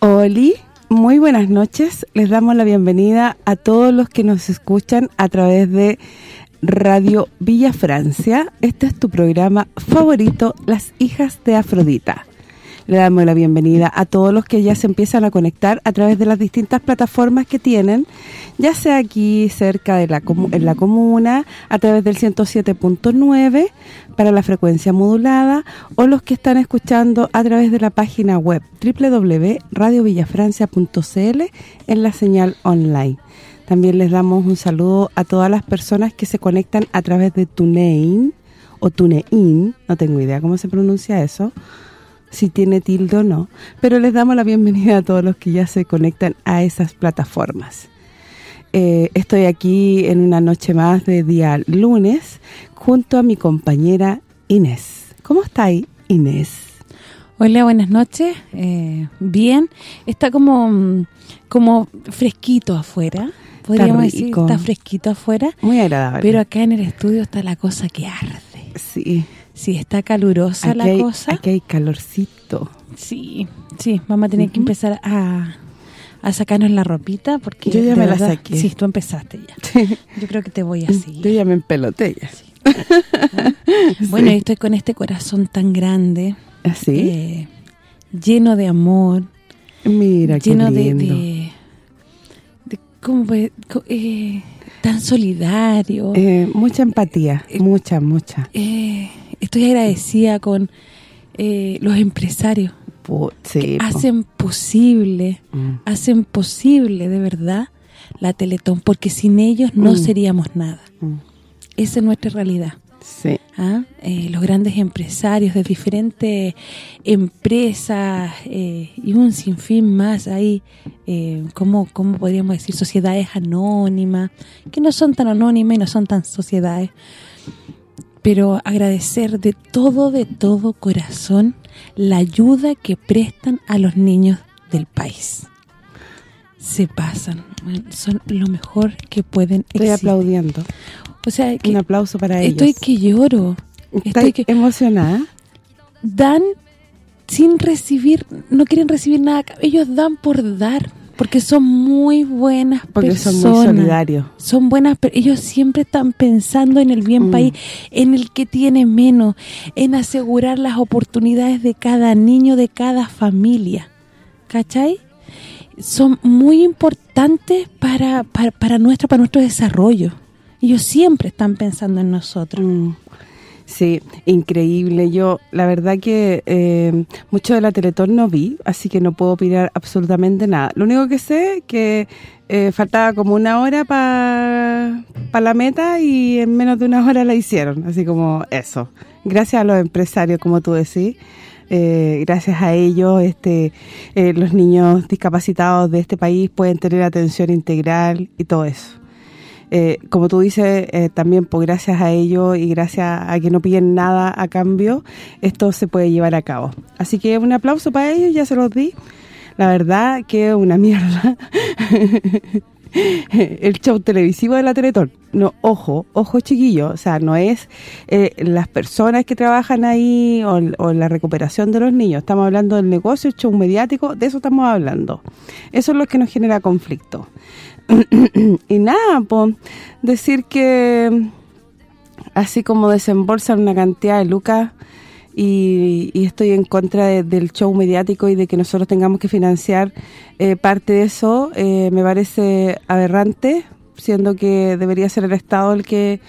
Oli, muy buenas noches. Les damos la bienvenida a todos los que nos escuchan a través de Radio Villa Francia. Este es tu programa favorito, Las Hijas de Afrodita. Le damos la bienvenida a todos los que ya se empiezan a conectar a través de las distintas plataformas que tienen, ya sea aquí cerca de la en la comuna, a través del 107.9 para la frecuencia modulada, o los que están escuchando a través de la página web www.radiovillafrancia.cl en la señal online. También les damos un saludo a todas las personas que se conectan a través de TuneIn o TuneIn, no tengo idea cómo se pronuncia eso, si tiene tilde o no, pero les damos la bienvenida a todos los que ya se conectan a esas plataformas. Eh, estoy aquí en una noche más de día lunes junto a mi compañera Inés. ¿Cómo está ahí, Inés? Hola, buenas noches. Eh, bien. Está como como fresquito afuera. Podríamos decir está fresquito afuera. Muy agradable. Pero acá en el estudio está la cosa que arde. Sí. Sí, está calurosa la cosa. Aquí hay calorcito. Sí, sí, vamos a tener que empezar a, sacarnos la ropita porque Yo ya me la saqué. Sí, tú empezaste ya. Yo creo que te voy a seguir. Yo ya me empeloté ya. Bueno, estoy con este corazón tan grande. ¿Así? ¿Ah, eh, lleno de amor. Mira, lleno qué lindo. de, de, ¿cómo eh, tan solidario. Eh, mucha empatía, mucha, mucha. Eh, estoy agradecida con eh, los empresarios que hacen posible, mm. hacen posible de verdad la Teletón, porque sin ellos no mm. seríamos nada. Mm. Esa es nuestra realidad. Sí. ¿Ah? Eh, los grandes empresarios de diferentes empresas eh, y un sinfín más ahí, eh, ¿cómo, ¿cómo podríamos decir? Sociedades anónimas, que no son tan anónimas y no son tan sociedades, pero agradecer de todo, de todo corazón la ayuda que prestan a los niños del país. Se pasan, son lo mejor que pueden Estoy aplaudiendo. O sea, un aplauso para ellos. Estoy que lloro. Estoy que, emocionada. Dan sin recibir, no quieren recibir nada, ellos dan por dar porque son muy buenas porque personas. son muy solidarios. Son buenas, pero ellos siempre están pensando en el bien mm. país, en el que tiene menos, en asegurar las oportunidades de cada niño, de cada familia. ¿Cachai? Son muy importantes para, para, para, nuestro, para nuestro desarrollo. Ellos siempre están pensando en nosotros. Mm. Sí, increíble. Yo, la verdad que eh, mucho de la Teletón no vi, así que no puedo opinar absolutamente nada. Lo único que sé que eh, faltaba como una hora para la meta y en menos de una hora la hicieron. Así como eso. Gracias a los empresarios, como tú decís. Eh, gracias a ellos este los niños discapacitados de este país pueden tener atención integral y todo eso. Eh, como tú dices, eh, también por gracias a ello y gracias a que no piden nada a cambio, esto se puede llevar a cabo. Así que un aplauso para ellos, ya se los di. La verdad que es una mierda el show televisivo de la Teletón. No, ojo, ojo chiquillo, o sea, no es eh, las personas que trabajan ahí o, o, la recuperación de los niños. Estamos hablando del negocio, el show mediático, de eso estamos hablando. Eso es lo que nos genera conflicto. y nada, pues decir que así como desembolsan una cantidad de lucas y, estoy en contra del show mediático y de que nosotros tengamos que financiar eh, parte de eso, eh, me parece aberrante, siendo que debería ser el Estado el que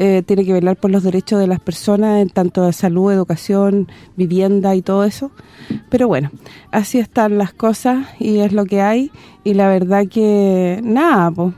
eh, tiene que velar por los derechos de las personas en tanto de salud, educación, vivienda y todo eso. Pero bueno, así están las cosas y es lo que hay. Y la verdad que, nada, pues,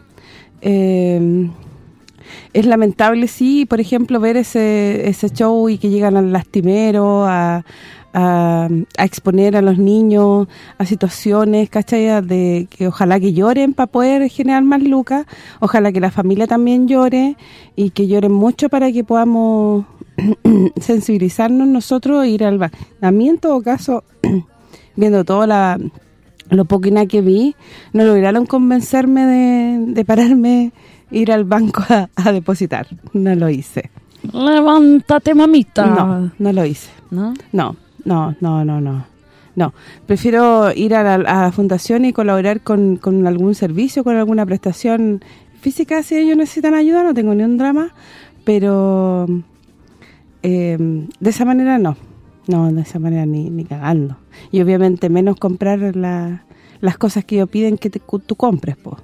es lamentable, sí, por ejemplo, ver ese, ese show y que llegan al lastimero, a, a, exponer a los niños a situaciones, ¿cachai? De que ojalá que lloren para poder generar más lucas, ojalá que la familia también llore y que lloren mucho para que podamos sensibilizarnos nosotros e ir al banco. A mí, en todo caso, viendo todo la, lo poquina que vi, no lograron convencerme de, de pararme ir al banco a, depositar. No lo hice. Levántate, mamita. No, no lo hice. ¿No? No, no, no, no, no. No, prefiero ir a la, fundación y colaborar con, con, algún servicio, con alguna prestación física. Si ellos necesitan ayuda, no tengo ni un drama, pero eh, de esa manera no. No, de esa manera ni, ni cagando. Y obviamente menos comprar las cosas que ellos piden que tú compres, pues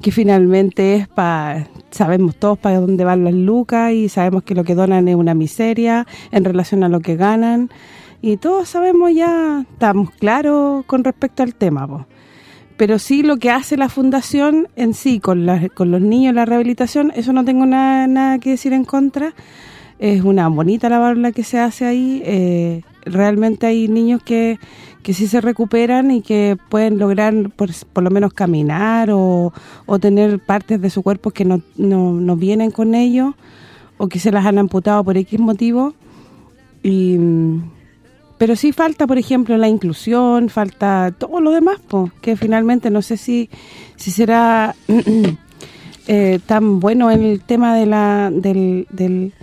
que finalmente es para, sabemos todos para dónde van las lucas y sabemos que lo que donan es una miseria en relación a lo que ganan y todos sabemos ya, estamos claros con respecto al tema, pero sí lo que hace la fundación en sí con, con los niños, la rehabilitación, eso no tengo nada, nada que decir en contra, es una bonita la que se hace ahí, eh, realmente hay niños que, que sí se recuperan y que pueden lograr por, por lo menos caminar o, o, tener partes de su cuerpo que no, no, no vienen con ellos o que se las han amputado por X motivo. Y pero sí falta, por ejemplo, la inclusión, falta todo lo demás, pues, que finalmente no sé si si será eh, tan bueno en el tema de la del, del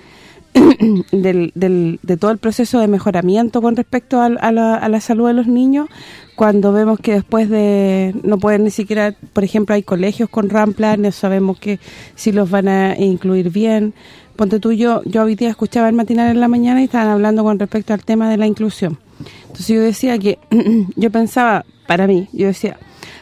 del, del, de todo el proceso de mejoramiento con respecto a, la, a, la, salud de los niños, cuando vemos que después de, no pueden ni siquiera, por ejemplo, hay colegios con RAM planes, sabemos que si los van a incluir bien. Ponte tú, yo, yo hoy escuchaba el matinal en la mañana y estaban hablando con respecto al tema de la inclusión. Entonces yo decía que, yo pensaba, para mí, yo decía,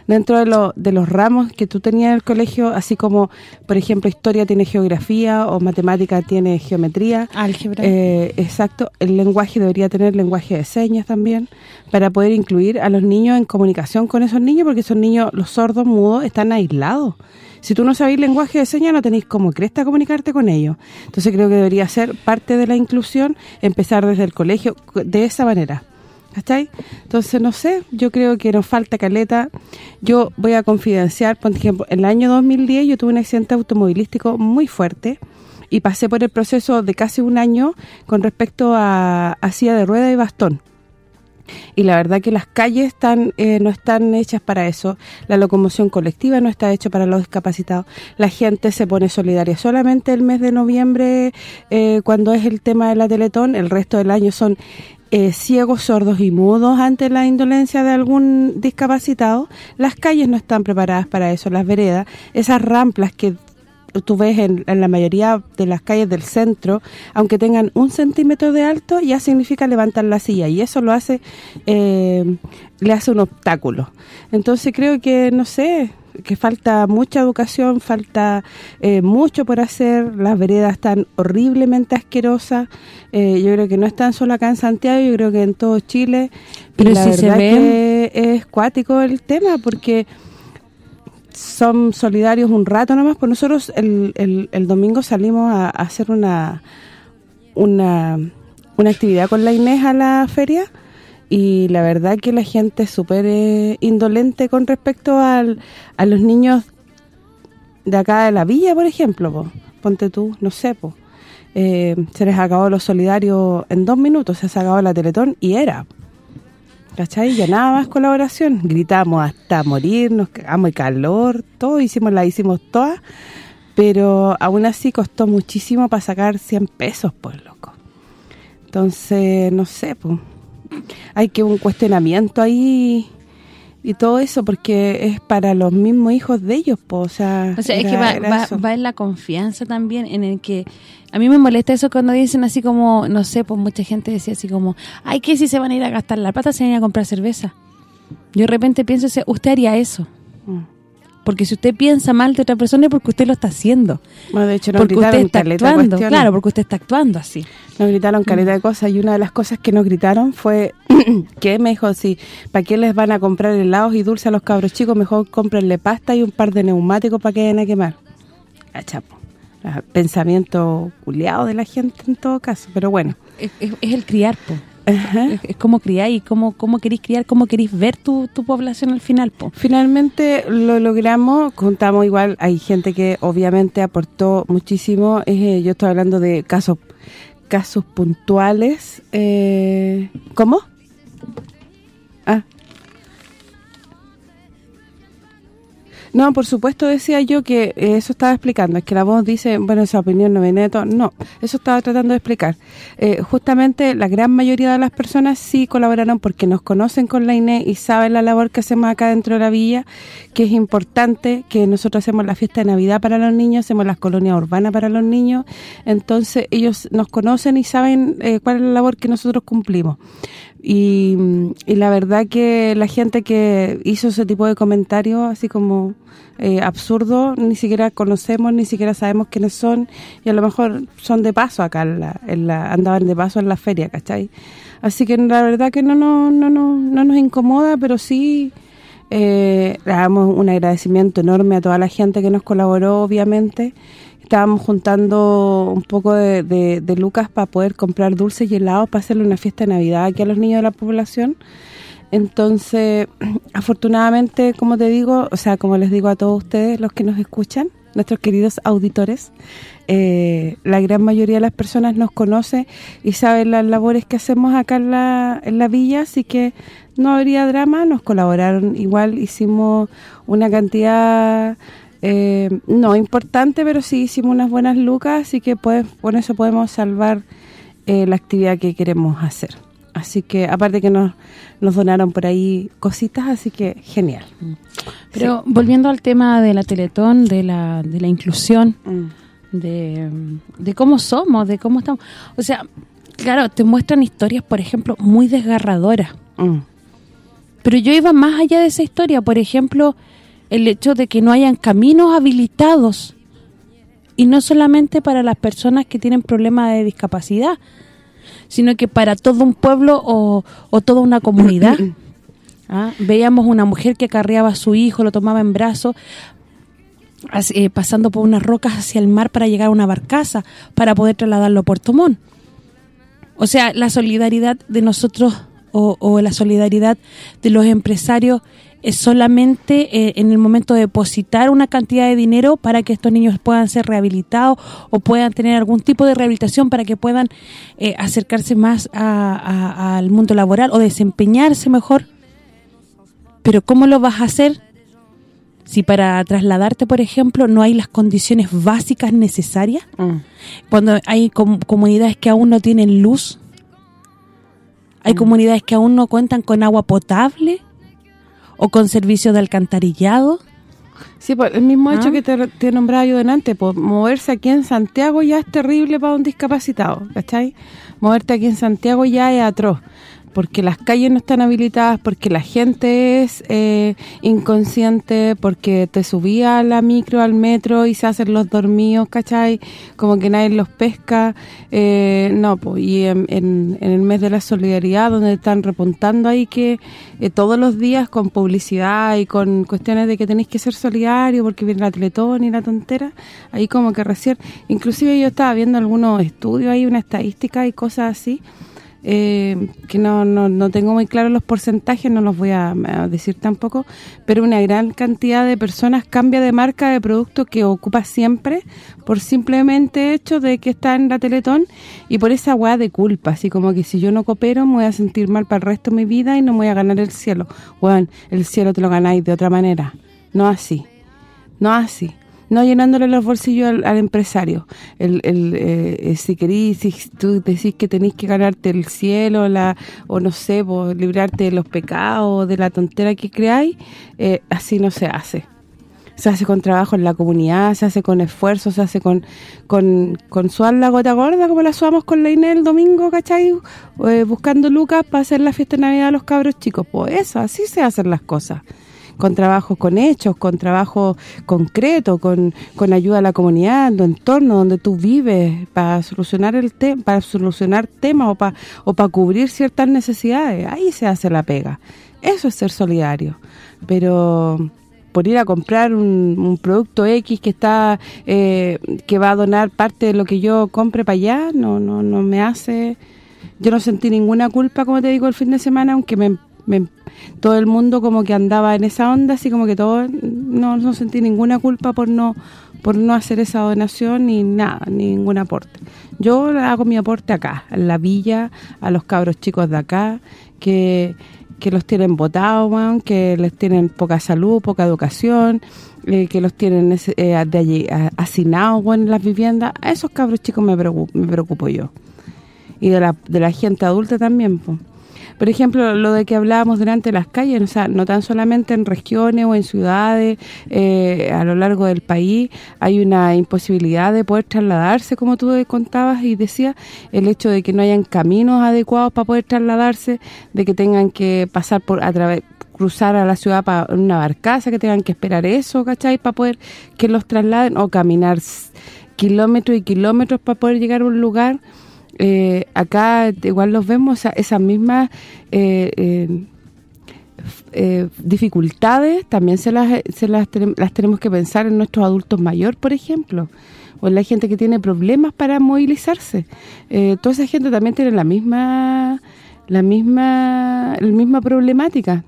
dentro de, lo, de los ramos que tú tenías en el colegio, así como, por ejemplo, historia tiene geografía o matemática tiene geometría. Álgebra. Eh, exacto. El lenguaje debería tener lenguaje de señas también, para poder incluir a los niños en comunicación con esos niños, porque esos niños, los sordos, mudos, están aislados. Si tú no sabes lenguaje de señas, no tenéis como cresta comunicarte con ellos. Entonces creo que debería ser parte de la inclusión empezar desde el colegio de esa manera. ¿Cachai? Entonces, no sé, yo creo que nos falta caleta. Yo voy a confidenciar, por ejemplo, en el año 2010 yo tuve un accidente automovilístico muy fuerte y pasé por el proceso de casi un año con respecto a, a silla de rueda y bastón. Y la verdad que las calles están eh, no están hechas para eso. La locomoción colectiva no está hecha para los discapacitados. La gente se pone solidaria solamente el mes de noviembre eh, cuando es el tema de la Teletón. El resto del año son eh, ciegos, sordos y mudos ante la indolencia de algún discapacitado, las calles no están preparadas para eso, las veredas, esas ramplas que tú ves en, la mayoría de las calles del centro, aunque tengan un centímetro de alto, ya significa levantar la silla y eso lo hace, eh, le hace un obstáculo. Entonces creo que, no sé, que falta mucha educación, falta eh, mucho por hacer, las veredas están horriblemente asquerosas, eh, yo creo que no están solo acá en Santiago, yo creo que en todo Chile, pero la verdad se que es cuático el tema, porque son solidarios un rato nomás, pues nosotros el, el, el domingo salimos a, hacer una, una una actividad con la Inés a la feria, y la verdad que la gente es súper eh, indolente con respecto al, a los niños de acá de la villa, por ejemplo, ponte tú, no sé, po. Eh, se les acabó los solidarios en dos minutos, se ha acabado la Teletón y era, ¿cachai? Ya nada más colaboración, gritamos hasta morir, nos cagamos de calor, todo hicimos la hicimos todas, pero aún así costó muchísimo para sacar 100 pesos, pues, loco. Entonces, no sé, pues hay que un cuestionamiento ahí y todo eso porque es para los mismos hijos de ellos, pues, o sea, o sea es que va, en la confianza también en el que a mí me molesta eso cuando dicen así como, no sé, pues mucha gente decía así como, ay, que si se van a ir a gastar la plata, se van a ir a comprar cerveza. Yo de repente pienso, usted haría eso. Mm. Porque si usted piensa mal de otra persona es porque usted lo está haciendo. Bueno, de hecho, no porque usted está actuando, claro, porque usted está actuando así. Nos gritaron caleta de cosas y una de las cosas que nos gritaron fue que me dijo, si ¿para qué les van a comprar helados y dulces a los cabros chicos? Mejor cómprenle pasta y un par de neumáticos para que vayan a quemar. A chapo. Pensamiento culiado de la gente en todo caso, pero bueno. Es, el criar, po. Es, como criar y cómo, cómo queréis criar, cómo queréis ver tu, tu población al final, po. Finalmente lo logramos, contamos igual, hay gente que obviamente aportó muchísimo, eh, yo estoy hablando de casos casos puntuales. Eh, ¿Cómo? Ah, No, por supuesto decía yo que eso estaba explicando, es que la voz dice, bueno, esa opinión no viene de todo. No, eso estaba tratando de explicar. Eh, justamente la gran mayoría de las personas sí colaboraron porque nos conocen con la INE y saben la labor que hacemos acá dentro de la villa, que es importante, que nosotros hacemos la fiesta de Navidad para los niños, hacemos las colonias urbanas para los niños, entonces ellos nos conocen y saben eh, cuál es la labor que nosotros cumplimos. Y, y, la verdad que la gente que hizo ese tipo de comentarios, así como eh, absurdo, ni siquiera conocemos, ni siquiera sabemos quiénes son, y a lo mejor son de paso acá, en la, andaban de paso en la feria, ¿cachai? Así que la verdad que no, no, no, no, no nos incomoda, pero sí eh, le damos un agradecimiento enorme a toda la gente que nos colaboró, obviamente, estábamos juntando un poco de, lucas para poder comprar dulces y helados para hacerle una fiesta de Navidad aquí a los niños de la población. Entonces, afortunadamente, como te digo, o sea, como les digo a todos ustedes, los que nos escuchan, nuestros queridos auditores, eh, la gran mayoría de las personas nos conoce y saben las labores que hacemos acá en la, en la villa, así que no habría drama, nos colaboraron igual, hicimos una cantidad eh, no importante, pero sí hicimos unas buenas lucas, así que pues con eso podemos salvar eh, la actividad que queremos hacer. Así que aparte que nos, nos donaron por ahí cositas, así que genial. Mm. Pero volviendo al tema de la Teletón, de la, de la inclusión, mm. de, de cómo somos, de cómo estamos. O sea, claro, te muestran historias, por ejemplo, muy desgarradoras. Mm. Pero yo iba más allá de esa historia. Por ejemplo, el hecho de que no hayan caminos habilitados y no solamente para las personas que tienen problemas de discapacidad, sino que para todo un pueblo o, toda una comunidad. ¿Ah? Veíamos una mujer que acarreaba a su hijo, lo tomaba en brazos, eh, pasando por unas rocas hacia el mar para llegar a una barcaza, para poder trasladarlo a Puerto Montt. O sea, la solidaridad de nosotros o, o la solidaridad de los empresarios es solamente eh, en el momento de depositar una cantidad de dinero para que estos niños puedan ser rehabilitados o puedan tener algún tipo de rehabilitación para que puedan eh, acercarse más al mundo laboral o desempeñarse mejor. Pero ¿cómo lo vas a hacer si para trasladarte, por ejemplo, no hay las condiciones básicas necesarias? Mm. Cuando hay comunidades que aún no tienen luz, hay mm. comunidades que aún no cuentan con agua potable, o con servicios de alcantarillado. Sí, pues el mismo hecho ¿Ah? que te, te nombraba yo delante, pues moverse aquí en Santiago ya es terrible para un discapacitado, ¿cachai? Moverte aquí en Santiago ya es atroz porque las calles no están habilitadas, porque la gente es eh, inconsciente, porque te subía a la micro, al metro y se hacen los dormidos, ¿cachai? Como que nadie los pesca. Eh, no, pues y en, el mes de la solidaridad, donde están repuntando ahí que eh, todos los días con publicidad y con cuestiones de que tenéis que ser solidario porque viene la teletón y la tontera, ahí como que recién... Inclusive yo estaba viendo algunos estudios ahí, una estadística y cosas así, eh, que no, no, no, tengo muy claro los porcentajes, no los voy a, decir tampoco, pero una gran cantidad de personas cambia de marca de producto que ocupa siempre por simplemente hecho de que está en la Teletón y por esa hueá de culpa, así como que si yo no coopero me voy a sentir mal para el resto de mi vida y no me voy a ganar el cielo. Bueno, el cielo te lo ganáis de otra manera, no así, no así no llenándole los bolsillos al, empresario. El, el eh, si querís, si tú decís que tenéis que ganarte el cielo la o no sé, librarte de los pecados, de la tontera que creáis, eh, así no se hace. Se hace con trabajo en la comunidad, se hace con esfuerzo, se hace con con, con suar la gota gorda, como la suamos con la Inés el domingo, ¿cachai? Eh, buscando lucas para hacer la fiesta de Navidad a los cabros chicos. Pues eso, así se hacen las cosas con trabajo con hechos, con trabajo concreto, con, con ayuda a la comunidad, en tu entorno, donde tú vives, para solucionar el para solucionar temas o para o para cubrir ciertas necesidades. Ahí se hace la pega. Eso es ser solidario. Pero por ir a comprar un, un producto X que está eh, que va a donar parte de lo que yo compre para allá, no no no me hace yo no sentí ninguna culpa, como te digo, el fin de semana, aunque me, me- todo el mundo como que andaba en esa onda, así como que todo no, sentí ninguna culpa por no por no hacer esa donación ni nada, ningún aporte. Yo hago mi aporte acá, en la villa, a los cabros chicos de acá, que, que los tienen botados, que les tienen poca salud, poca educación, eh, que los tienen eh, de allí hacinados en las viviendas. A esos cabros chicos me preocupo, me preocupo yo y de la, de la gente adulta también. po. Por ejemplo, lo de que hablábamos delante de las calles, o sea, no tan solamente en regiones o en ciudades, eh, a lo largo del país, hay una imposibilidad de poder trasladarse, como tú contabas y decías, el hecho de que no hayan caminos adecuados para poder trasladarse, de que tengan que pasar por a través cruzar a la ciudad para una barcaza, que tengan que esperar eso, ¿cachai? Para poder que los trasladen o caminar kilómetros y kilómetros para poder llegar a un lugar eh, acá igual los vemos esa- esas mismas eh, eh, eh, dificultades también se las se las, las tenemos que pensar en nuestros adultos mayores, por ejemplo, o en la gente que tiene problemas para movilizarse. Eh, toda esa gente también tiene la misma la misma la misma problemática.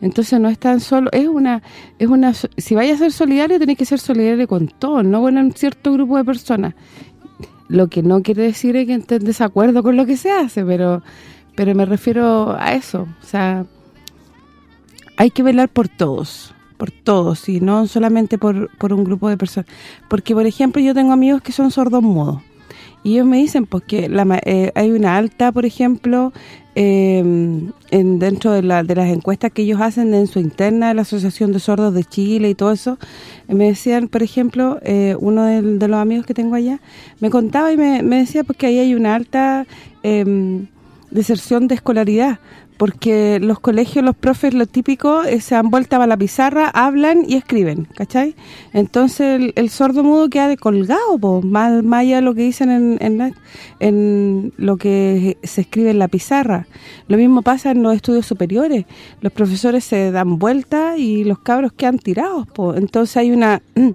Entonces no es tan solo, es una es una si vaya a ser solidario, tenés que ser solidario con todos, no con un cierto grupo de personas. Lo que no quiere decir es que esté desacuerdo con lo que se hace, pero pero me refiero a eso, o sea, hay que velar por todos, por todos, y no solamente por, por un grupo de personas. Porque, por ejemplo, yo tengo amigos que son sordos mudos, y ellos me dicen pues que la, eh, hay una alta, por ejemplo, eh, en dentro de, la- de las encuestas que ellos hacen en su interna de la Asociación de Sordos de Chile y todo eso, eh, me decían, por ejemplo, eh, uno de, los amigos que tengo allá, me contaba y me, me decía pues que ahí hay una alta eh, deserción de escolaridad, porque los colegios, los profes, lo típico, eh, se dan vuelta a la pizarra, hablan y escriben, ¿cachai? Entonces el, sordo mudo queda de colgado, po, más, más allá de lo que dicen en, en lo que se escribe en la pizarra. Lo mismo pasa en los estudios superiores. Los profesores se dan vuelta y los cabros quedan tirados, po. Entonces hay una...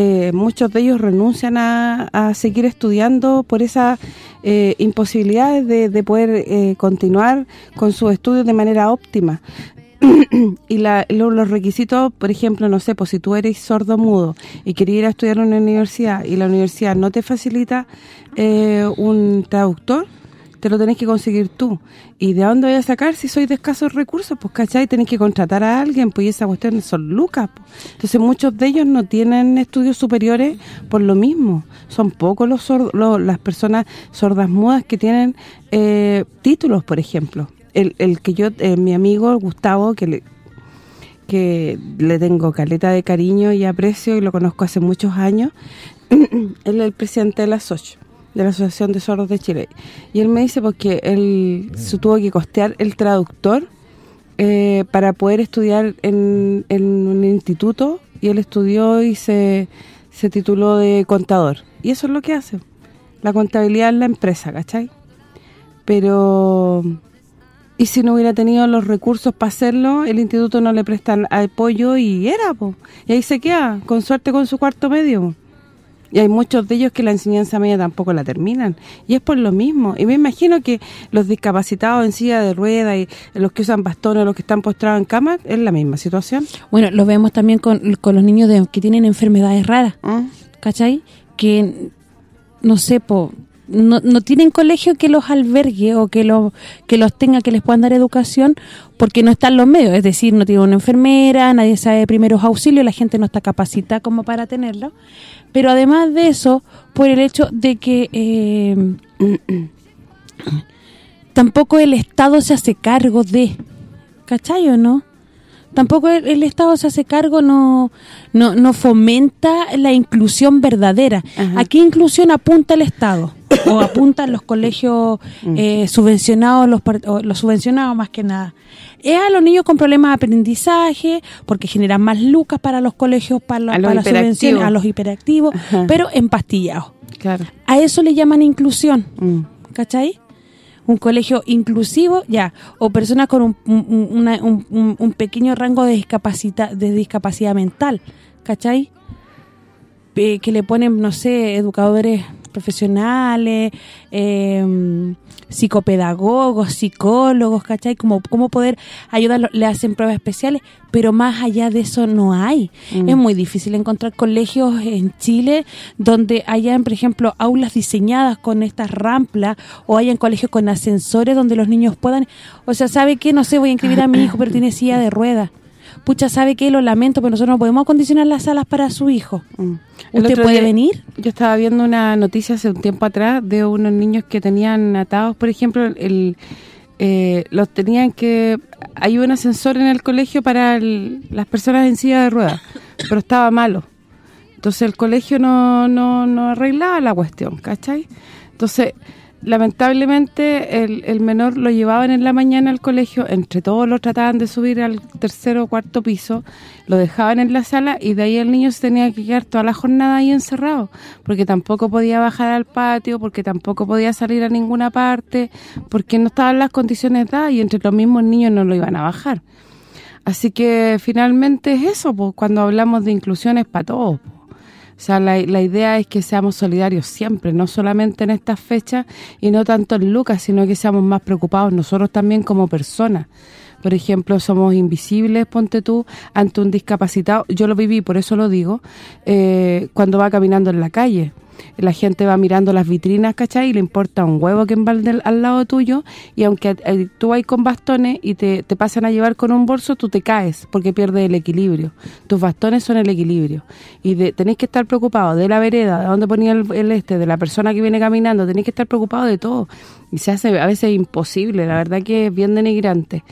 eh, muchos de ellos renuncian a, seguir estudiando por esa eh, imposibilidad de, de poder eh, continuar con sus estudios de manera óptima. y la, lo- los requisitos, por ejemplo, no sé, pues si tú eres sordo mudo y querías ir a estudiar en una universidad y la universidad no te facilita eh, un traductor, te lo tenés que conseguir tú. ¿Y de dónde voy a sacar si soy de escasos recursos? Pues, ¿cachai? Tenés que contratar a alguien, pues y esa cuestión son lucas. pues. Entonces, muchos de ellos no tienen estudios superiores por lo mismo. Son pocos los, los- las personas sordas mudas que tienen eh, títulos, por ejemplo. El, el que yo, eh, mi amigo Gustavo, que le que le tengo caleta de cariño y aprecio y lo conozco hace muchos años, él es el presidente de la SOCH, de la Asociación de Sordos de Chile. Y él me dice porque él se tuvo que costear el traductor eh, para poder estudiar en, en un instituto y él estudió y se, se tituló de contador. Y eso es lo que hace, la contabilidad en la empresa, ¿cachai? Pero... Y si no hubiera tenido los recursos para hacerlo, el instituto no le prestan apoyo y era, po. Y ahí se queda, con suerte con su cuarto medio. Y hay muchos de ellos que la enseñanza media tampoco la terminan. Y es por lo mismo. Y me imagino que los discapacitados en silla de rueda y los que usan bastones, los que están postrados en cama, es la misma situación. Bueno, lo vemos también con, con los niños de, que tienen enfermedades raras, ¿Mm? ¿cachai? Que, no sé, po, no, no tienen colegio que los albergue o que los que los tenga, que les puedan dar educación, porque no están los medios. Es decir, no tiene una enfermera, nadie sabe primeros auxilios, la gente no está capacitada como para tenerlo. Pero además de eso, por el hecho de que... eh, tampoco el Estado se hace cargo de, ¿cachai o no? Tampoco el, el Estado se hace cargo, no, no no fomenta la inclusión verdadera. Ajá. ¿A qué inclusión apunta el Estado? o apuntan los colegios eh, subvencionados, los, los subvencionados más que nada. Es a los niños con problemas de aprendizaje, porque generan más lucas para los colegios, para, la- A los para las subvenciones, a los hiperactivos, Ajá. pero empastillados. Claro. A eso le llaman inclusión. Mm. ¿cachai? Un colegio inclusivo, ya, o personas con un, un- una- un- pequeño rango de discapacidad, de discapacidad mental, ¿cachai? Eh, que le ponen, no sé, educadores profesionales, eh, psicopedagogos, psicólogos, ¿cachai? Como cómo poder ayudarlos, le hacen pruebas especiales, pero más allá de eso no hay. Mm. Es muy difícil encontrar colegios en Chile donde hayan, por ejemplo, aulas diseñadas con estas ramplas o hayan colegios con ascensores donde los niños puedan... O sea, ¿sabe qué? No sé, voy a inscribir a mi hijo, pero tiene silla de ruedas. Pucha, ¿sabe qué? Lo lamento, pero nosotros no podemos acondicionar las salas para su hijo. Mm. ¿Usted puede día- venir? Yo estaba viendo una noticia hace un tiempo atrás de unos niños que tenían atados, por ejemplo, el eh, los tenían que... Hay un ascensor en el colegio para el- las personas en silla de ruedas, pero estaba malo. Entonces el colegio no, no, no arreglaba la cuestión, ¿cachai? Entonces, lamentablemente, el, el menor lo llevaban en la mañana al colegio, entre todos lo trataban de subir al tercero o cuarto piso, lo dejaban en la sala y de ahí el niño se tenía que quedar toda la jornada ahí encerrado, porque tampoco podía bajar al patio, porque tampoco podía salir a ninguna parte, porque no estaban las condiciones dadas y entre los mismos niños no lo iban a bajar. Así que finalmente es eso, pues, cuando hablamos de inclusión es para todos. O sea, la, la idea es que seamos solidarios siempre, no solamente en estas fechas y no tanto en Lucas, sino que seamos más preocupados nosotros también como personas. Por ejemplo, somos invisibles, ponte tú, ante un discapacitado. Yo lo viví, por eso lo digo, eh, cuando va caminando en la calle. La gente va mirando las vitrinas, ¿cachai? Y le importa un huevo que va al, lado tuyo y aunque eh, tú vas con bastones y te, te pasan a llevar con un bolso, tú te caes porque pierdes el equilibrio. Tus bastones son el equilibrio. Y de, tenéis que estar preocupados de la vereda, de dónde ponía el, este, de la persona que viene caminando, tenéis que estar preocupados de todo. Y se hace a veces imposible, la verdad que es bien denigrante.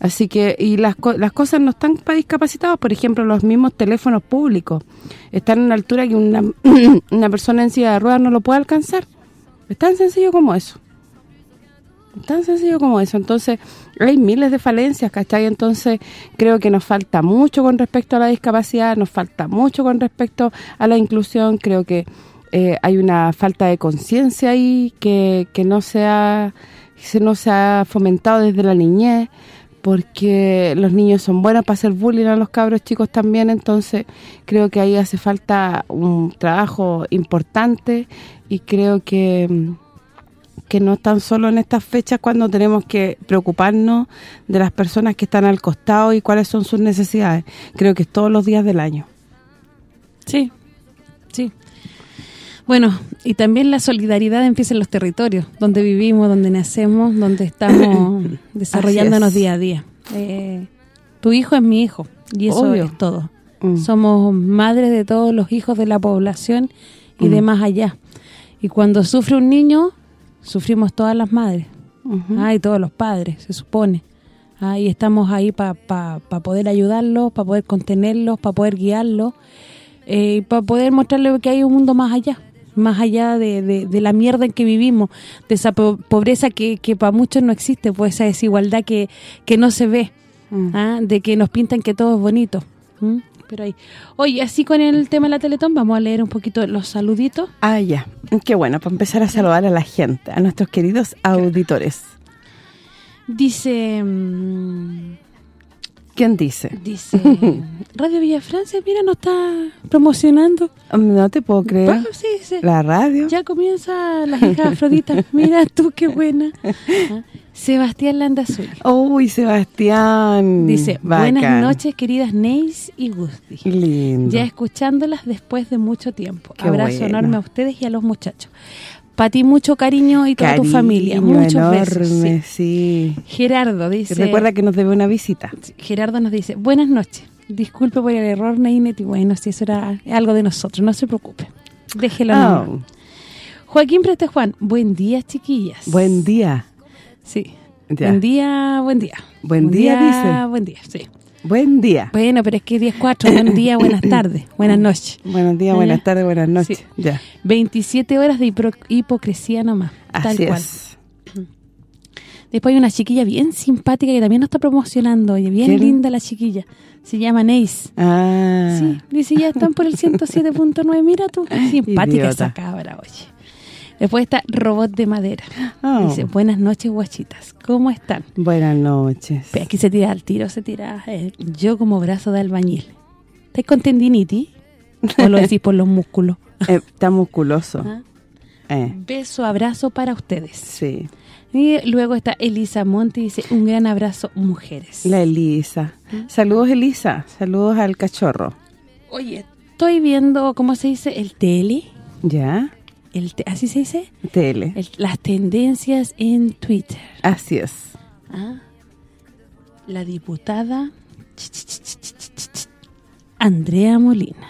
Así que, y las, las cosas no están para discapacitados, por ejemplo, los mismos teléfonos públicos están en una altura que una, una persona en silla de ruedas no lo puede alcanzar. Es tan sencillo como eso. Es tan sencillo como eso. Entonces, hay miles de falencias, ¿cachai? Entonces, creo que nos falta mucho con respecto a la discapacidad, nos falta mucho con respecto a la inclusión. Creo que eh, hay una falta de conciencia ahí que, que no se ha, que no se ha fomentado desde la niñez porque los niños son buenos para hacer bullying a los cabros chicos también, entonces creo que ahí hace falta un trabajo importante y creo que que no tan solo en estas fechas cuando tenemos que preocuparnos de las personas que están al costado y cuáles son sus necesidades. Creo que es todos los días del año. Sí, sí. Bueno, y también la solidaridad empieza en los territorios, donde vivimos, donde nacemos, donde estamos desarrollándonos es. día a día. Eh, tu hijo es mi hijo, y eso Obvio. es todo. Mm. Somos madres de todos los hijos de la población y de Mm. más allá. Y cuando sufre un niño, sufrimos todas las madres. Ah, y todos los padres, se supone. Ah, y estamos ahí para poder ayudarlos, para poder contenerlos, para poder guiarlos, eh, para poder mostrarles que hay un mundo más allá, más allá de, de- de la mierda en que vivimos, de esa po- pobreza que, que para muchos no existe, pues esa desigualdad que, que no se ve, Mm. ah, de que nos pintan que todo es bonito. ¿Mm? Pero ahí. Oye, así con el tema de la Teletón, vamos a leer un poquito los saluditos. Ah, ya. Qué bueno, para empezar a saludar a la gente, a nuestros queridos auditores. Dice... mm, ¿Quién dice? Dice, Radio Villa Francia, mira, nos está promocionando. No te puedo creer. Sí, sí. La radio. Ya comienza la hija Afrodita. Mira tú, qué buena. Ah, Sebastián Landazuri. Uy, Sebastián. Dice, Bacán. buenas noches, queridas Neis y Gusti. Lindo. Ya escuchándolas después de mucho tiempo. Qué Abrazo bueno. enorme a ustedes y a los muchachos. Para ti mucho cariño y toda tu familia. Muchos besos. enorme, sí. sí. Gerardo dice... Recuerda que nos debe una visita. Gerardo nos dice, buenas noches, disculpe por el error, Neinet, y bueno, si eso era algo de nosotros, no se preocupe, déjelo. Oh, Joaquín Preste Juan, buen día, chiquillas. buen día. Sí, Ya. buen día, buen día. Buen día, dice. Buen día, sí. Buen día. Bueno, pero es que 10-4, buen día, buenas tardes, buenas noches. Buenos días, buenas tardes, buenas noches. Sí. Ya. 27 horas de hipocresía nomás, tal Así cual. es. Después hay una chiquilla bien simpática que también nos está promocionando, oye, bien linda la chiquilla. Se llama Neis. Ah. Sí, dice, ya están por el 107.9. Mira tú, qué simpática Idiota. esa cabra, oye. Después está Robot de Madera. Oh. Dice, buenas noches, guachitas. ¿Cómo están? Buenas noches. Aquí se tira al tiro, se tira eh, yo como brazo de albañil. ¿Estás con tendinitis? ¿O lo decís por los músculos? Eh, está musculoso. ¿Ah? Eh, Beso, abrazo para ustedes. sí. Y luego está Elisa Monti, dice, un gran abrazo, mujeres. La Elisa. Saludos, Elisa. Saludos al cachorro. Oye, estoy viendo, ¿cómo se dice? El tele. ¿Ya? El ¿Así se dice? El- las tendencias en Twitter. Así es. Ah. La diputada Andrea Molina.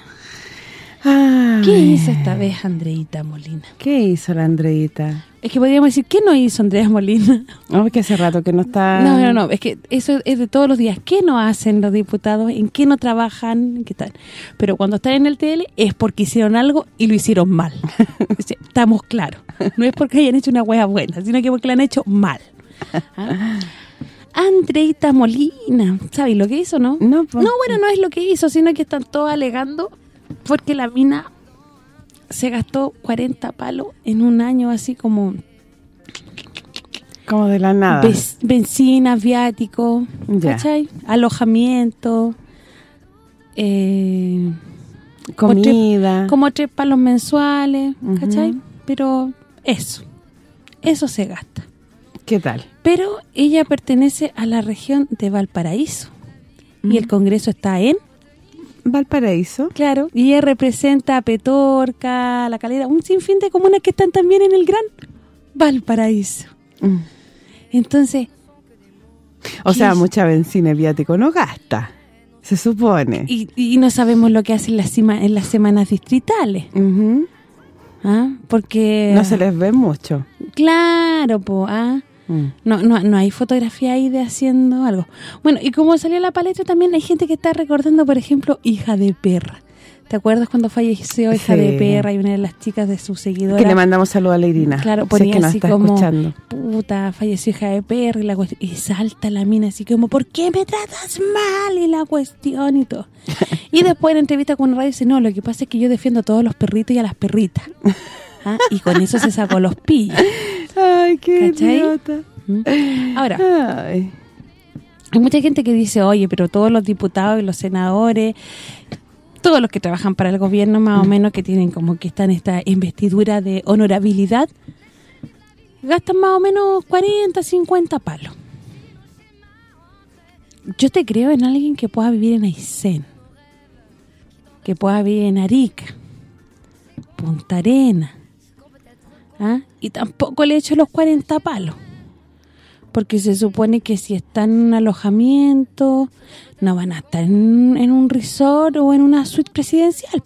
Ay, ¿Qué hizo esta vez Andreita Molina? ¿Qué hizo la Andreita? Es que podríamos decir, ¿qué no hizo Andrea Molina? No, que hace rato que no está... No, no, no, es que eso es de todos los días. ¿Qué no hacen los diputados? ¿En qué no trabajan? ¿En ¿Qué tal? Pero cuando están en el TL es porque hicieron algo y lo hicieron mal. Estamos claros. No es porque hayan hecho una hueá buena, sino que porque la han hecho mal. ¿Ah? Andreita Molina, ¿sabes lo que hizo, no? No, pues. No, bueno, no es lo que hizo, sino que están todos alegando porque la mina se gastó 40 palos en un año así como Como de la nada. Bes- benzina, viático, Ya. ¿cachai? Alojamiento, eh, Comida. como tres palos mensuales. ¿cachai? Pero eso, eso se gasta. ¿Qué tal? Pero ella pertenece a la región de Valparaíso y el Congreso está en, Valparaíso. claro, y ella representa a Petorca, La Calera, un sinfín de comunas que están también en el gran Valparaíso. Mm. Entonces, O ¿Qué sea, es? mucha benzina y viático no gasta. Se supone. y, y no sabemos lo que hacen las en las semanas distritales. Ujú. ¿Ah? Porque... No se les ve mucho. Claro, po, ¿ah? Mm. No, no, no hay fotografía ahí de haciendo algo. Bueno, y como salió la palestra también hay gente que está recordando, por ejemplo, Hija de Perra. ¿Te acuerdas cuando falleció Hija Sí. de Perra y una de las chicas de su seguidora? Que le mandamos saludo a la Irina. Claro, ponía que nos así está como, escuchando. puta, falleció hija de perra y la y salta la mina así como, ¿por qué me tratas mal? Y la cuestión y todo. y después en entrevista con radio dice, no, lo que pasa es que yo defiendo a todos los perritos y a las perritas. ¿Ah? Y con eso se sacó los pillos. Ay, qué ¿Cachai? idiota. ¿Mm? Ahora, Ay. hay mucha gente que dice, oye, pero todos los diputados y los senadores, todos los que trabajan para el gobierno más o menos que tienen como que están esta investidura de honorabilidad, gastan más o menos 40, 50 palos. Yo te creo en alguien que pueda vivir en Aysén, que pueda vivir en Arica, Punta Arena, ¿ah? y tampoco le echo los 40 palos porque se supone que si están en un alojamiento no van a estar en, en un resort o en una suite presidencial.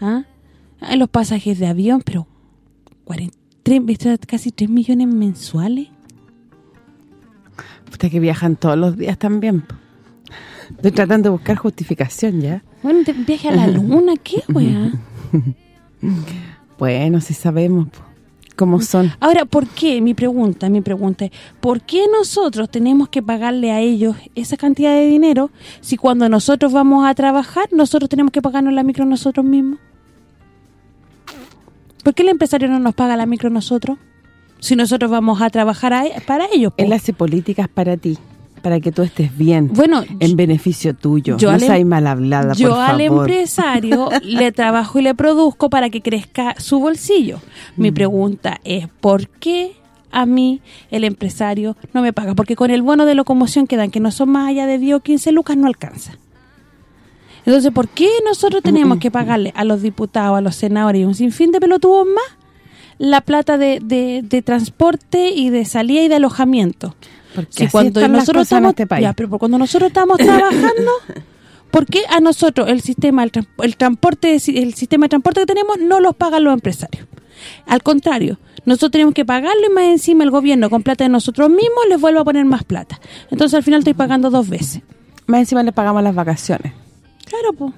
¿Ah? Los pasajes de avión, pero 40, tres- ¿viste? casi 3 millones mensuales. Puta que viajan todos los días también. Estoy tratando de buscar justificación ya. Bueno, viaje a la luna, ¿qué, weá? Bueno, si sabemos cómo son. Ahora, ¿por qué? Mi pregunta, mi pregunta es, ¿por qué nosotros tenemos que pagarle a ellos esa cantidad de dinero si cuando nosotros vamos a trabajar, nosotros tenemos que pagarnos la micro nosotros mismos? ¿Por qué el empresario no nos paga la micro nosotros? Si nosotros vamos a trabajar a- para ellos. po. Él hace políticas para ti, para que tú estés bien, Bueno, en beneficio tuyo. yo no em- seas mal hablada, yo por al empresario le trabajo y le produzco para que crezca su bolsillo. Mi Mm. pregunta es, ¿por qué a mí el empresario no me paga? Porque con el bono de locomoción que dan, que no son más allá de 10 o 15 lucas, no alcanza. Entonces, ¿por qué nosotros tenemos que pagarle a los diputados, a los senadores y un sinfín de pelotudos más la plata de, de, de transporte y de salida y de alojamiento? Porque Si así cuando están las nosotros en estamos este país. ya, pero por cuando nosotros estamos trabajando, ¿por qué a nosotros el sistema el, trans- el transporte el sistema de transporte que tenemos no los pagan los empresarios? Al contrario, nosotros tenemos que pagarlo y más encima el gobierno con plata de nosotros mismos les vuelve a poner más plata. Entonces al final estoy pagando dos veces. Más encima le pagamos las vacaciones. Claro, pues.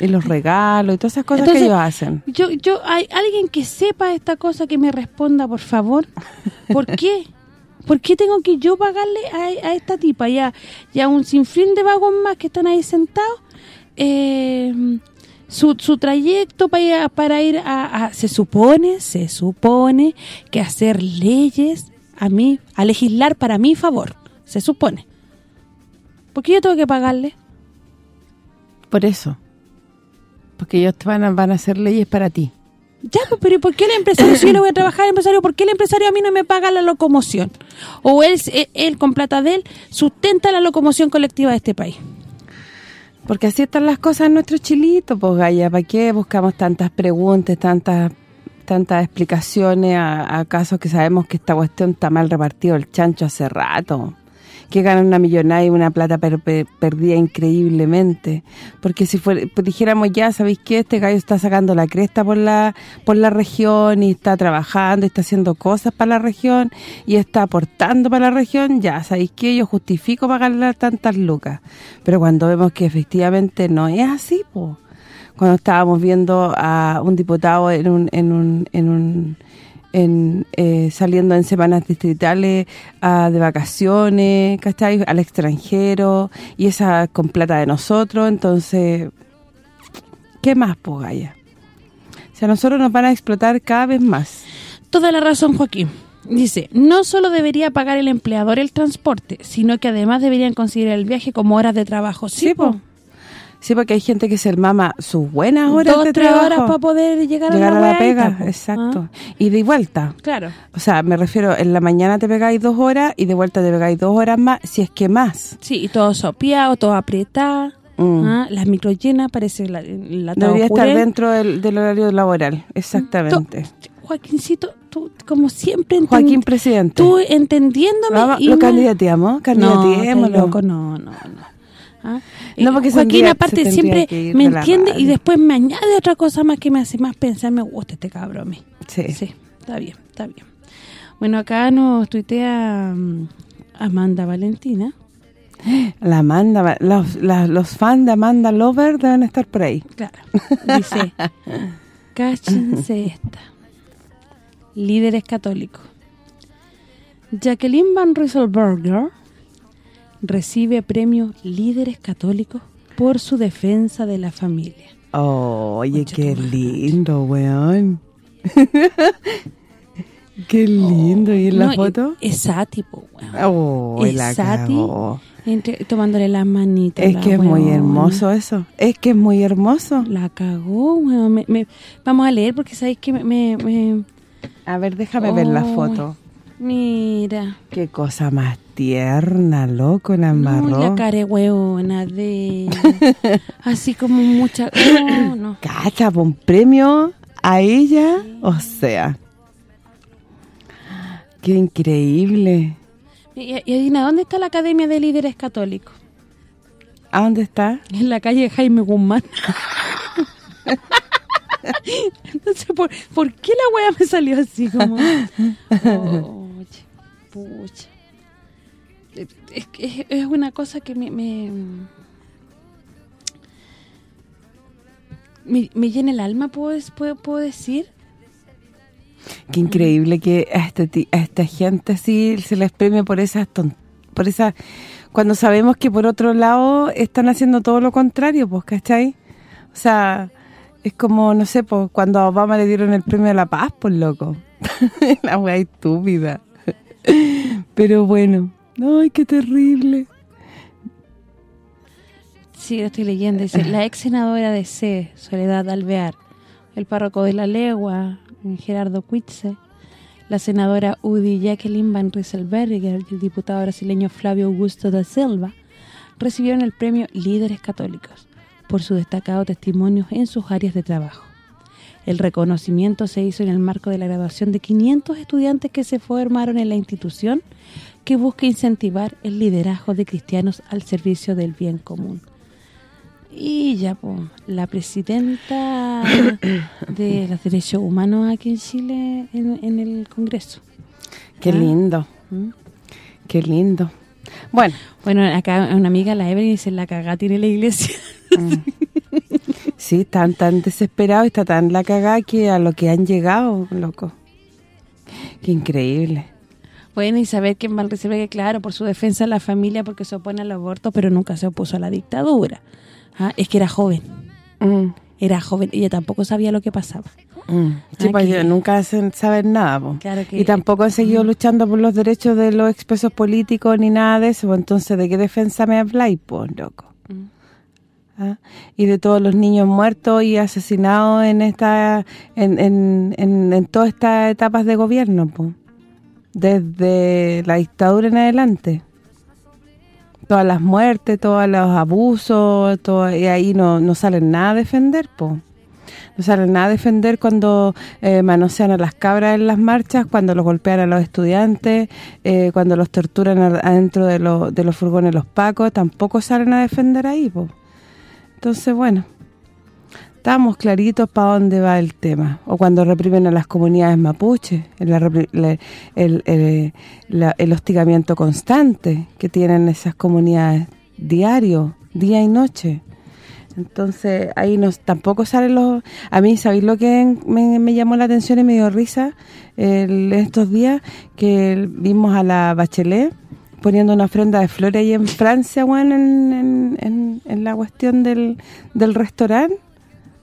Y los regalos y todas esas cosas Entonces, que ellos hacen. Yo, yo, hay alguien que sepa esta cosa que me responda, por favor. ¿Por qué? ¿Por qué tengo que yo pagarle a, a esta tipa ya ya un sinfín de vagos más que están ahí sentados? Eh, su, su trayecto para ir, a, para ir a, a- Se supone, se supone que hacer leyes a mí, a legislar para mi favor. Se supone. ¿Por qué yo tengo que pagarle? Por eso. Porque ellos van a, van a hacer leyes para ti. Ya, pero ¿y por qué el empresario, si yo no voy a trabajar empresario, por qué el empresario a mí no me paga la locomoción? O él, él, él, con plata de él, sustenta la locomoción colectiva de este país. Porque así están las cosas en nuestro chilito, pues Gaya, ¿para qué buscamos tantas preguntas, tantas tantas explicaciones a, a casos que sabemos que esta cuestión está mal repartido el chancho hace rato? Que ganan una millonada y una plata per, per- perdida increíblemente. Porque si fuera, pues dijéramos ya, ¿sabéis qué? Este gallo está sacando la cresta por la por la región y está trabajando y está haciendo cosas para la región y está aportando para la región, ya, ¿sabéis qué? Yo justifico pagarle tantas lucas. Pero cuando vemos que efectivamente no es así, pues cuando estábamos viendo a un diputado en un en un en un en, eh, saliendo en semanas distritales ah, de vacaciones, ¿cachai? Al extranjero, y esa con plata de nosotros, entonces, ¿qué más, po, Gaya? O sea, nosotros nos van a explotar cada vez más. Toda la razón, Joaquín. Dice, no solo debería pagar el empleador el transporte, sino que además deberían considerar el viaje como horas de trabajo. Sí, po. Sí, porque hay gente que se mama sus buenas horas Dos, de tres trabajo. horas para poder llegar, llegar a a la, la weadita, pega, exacto. ¿Ah? Y de vuelta. Claro. O sea, me refiero, en la mañana te pegáis dos horas y de vuelta te pegáis dos horas más, si es que más. Sí, y todo sopeado, todo apretado. Mm. ¿ah? Las micro llenas, parece la, la Debería estar dentro del, del horario laboral, exactamente. Joaquincito, tú como siempre Joaquín Presidente. tú entendiéndome Vamos, y ¿Lo me- candidateamos? No, estás loco, no, no, no. ¿Ah? No, porque Joaquín tendría- aparte siempre me entiende y después me añade otra cosa más que me hace más pensar, me gusta este cabrón a mí. Sí. Sí, está bien, está bien. Bueno, acá nos tuitea mm, Amanda Valentina. La Amanda, los, la- los fans de Amanda Lover deben estar por ahí. Claro, dice, cáchense esta. Líderes católicos. Jacqueline Van Rieselberger recibe premio Líderes Católicos por su defensa de la familia. Oh, oye, qué lindo, weón. qué lindo. ¿Y en la foto? Es Sati, po, weón. Oh, es la Sati entre- tomándole las manitas. Es la que es muy hermoso eso. Es que es muy hermoso. La cagó, weón. Me- me- vamos a leer porque sabéis que me... A ver, déjame ver la foto. mira. Qué cosa más tierna, loco, la No, embarró. la cara de hueona de... así como mucha... No, no. Cacha, un premio a ella, o sea. Qué increíble. Y, y adivina, ¿dónde está la Academia de Líderes Católicos? ¿A dónde está? En la calle Jaime Guzmán. no sé por, por qué la wea me salió así como... Oye, pucha. Es, es, una cosa que me... me me, llena el alma, ¿puedo, puedo, puedo decir? Qué increíble que a, ti- a esta gente así se les premie por esas por esas cuando sabemos que por otro lado están haciendo todo lo contrario, pues, ¿cachai? O sea, es como, no sé, pues, cuando a Obama le dieron el premio a la paz, pues, loco. la wea estúpida. Pero bueno, ay, qué terrible. Sí, estoy leyendo. La ex senadora de C, Soledad Alvear, el párroco de La Legua, Gerardo Cuitze, la senadora Udi Jacqueline Van Rieselberger y el diputado brasileño Flavio Augusto da Silva recibieron el premio Líderes Católicos por su destacado testimonio en sus áreas de trabajo. El reconocimiento se hizo en el marco de la graduación de 500 estudiantes que se formaron en la institución que busca incentivar el liderazgo de cristianos al servicio del bien común. Y ya, pues, la presidenta de los derechos humanos aquí en Chile en, en el Congreso. Qué Ah. lindo, ¿Mm? qué lindo. Bueno, Bueno, acá una amiga, la Evelyn, dice, la cagá tiene la iglesia. sí, están tan desesperados y está tan la cagada que a lo que han llegado, loco. Qué increíble. Bueno, y saber que Van Rieselberger, claro, por su defensa de la familia, porque se opone al aborto, pero nunca se opuso a la dictadura. Ah, Es que era joven. Mm. era joven, ella tampoco sabía lo que pasaba. Mm. Sí, Ah, pues que- nunca hacen, nada. Claro que- Y tampoco han seguido luchando por los derechos de los expresos políticos ni nada de eso, pues entonces ¿de qué defensa me habláis, pues, loco? Mm. ¿Ah? Y de todos los niños muertos y asesinados en esta en, en, en, en todas estas etapas de gobierno, pues. Desde la dictadura en adelante. Todas las muertes, todos los abusos, y ahí no, no salen nada a defender, pues. No salen nada a defender cuando eh, manosean a las cabras en las marchas, cuando los golpean a los estudiantes, eh, cuando los torturan adentro de, lo- de los furgones los pacos, tampoco salen a defender ahí, po. Entonces, bueno, estamos claritos para dónde va el tema. O cuando reprimen a las comunidades mapuches, el, hostigamiento constante que tienen esas comunidades diario, día y noche. Entonces, ahí nos tampoco salen los... A mí, ¿sabéis lo que me, llamó la atención y me dio risa estos días? Que vimos a la Bachelet poniendo una ofrenda de flores ahí en Francia, en, en- en la cuestión del, del restaurante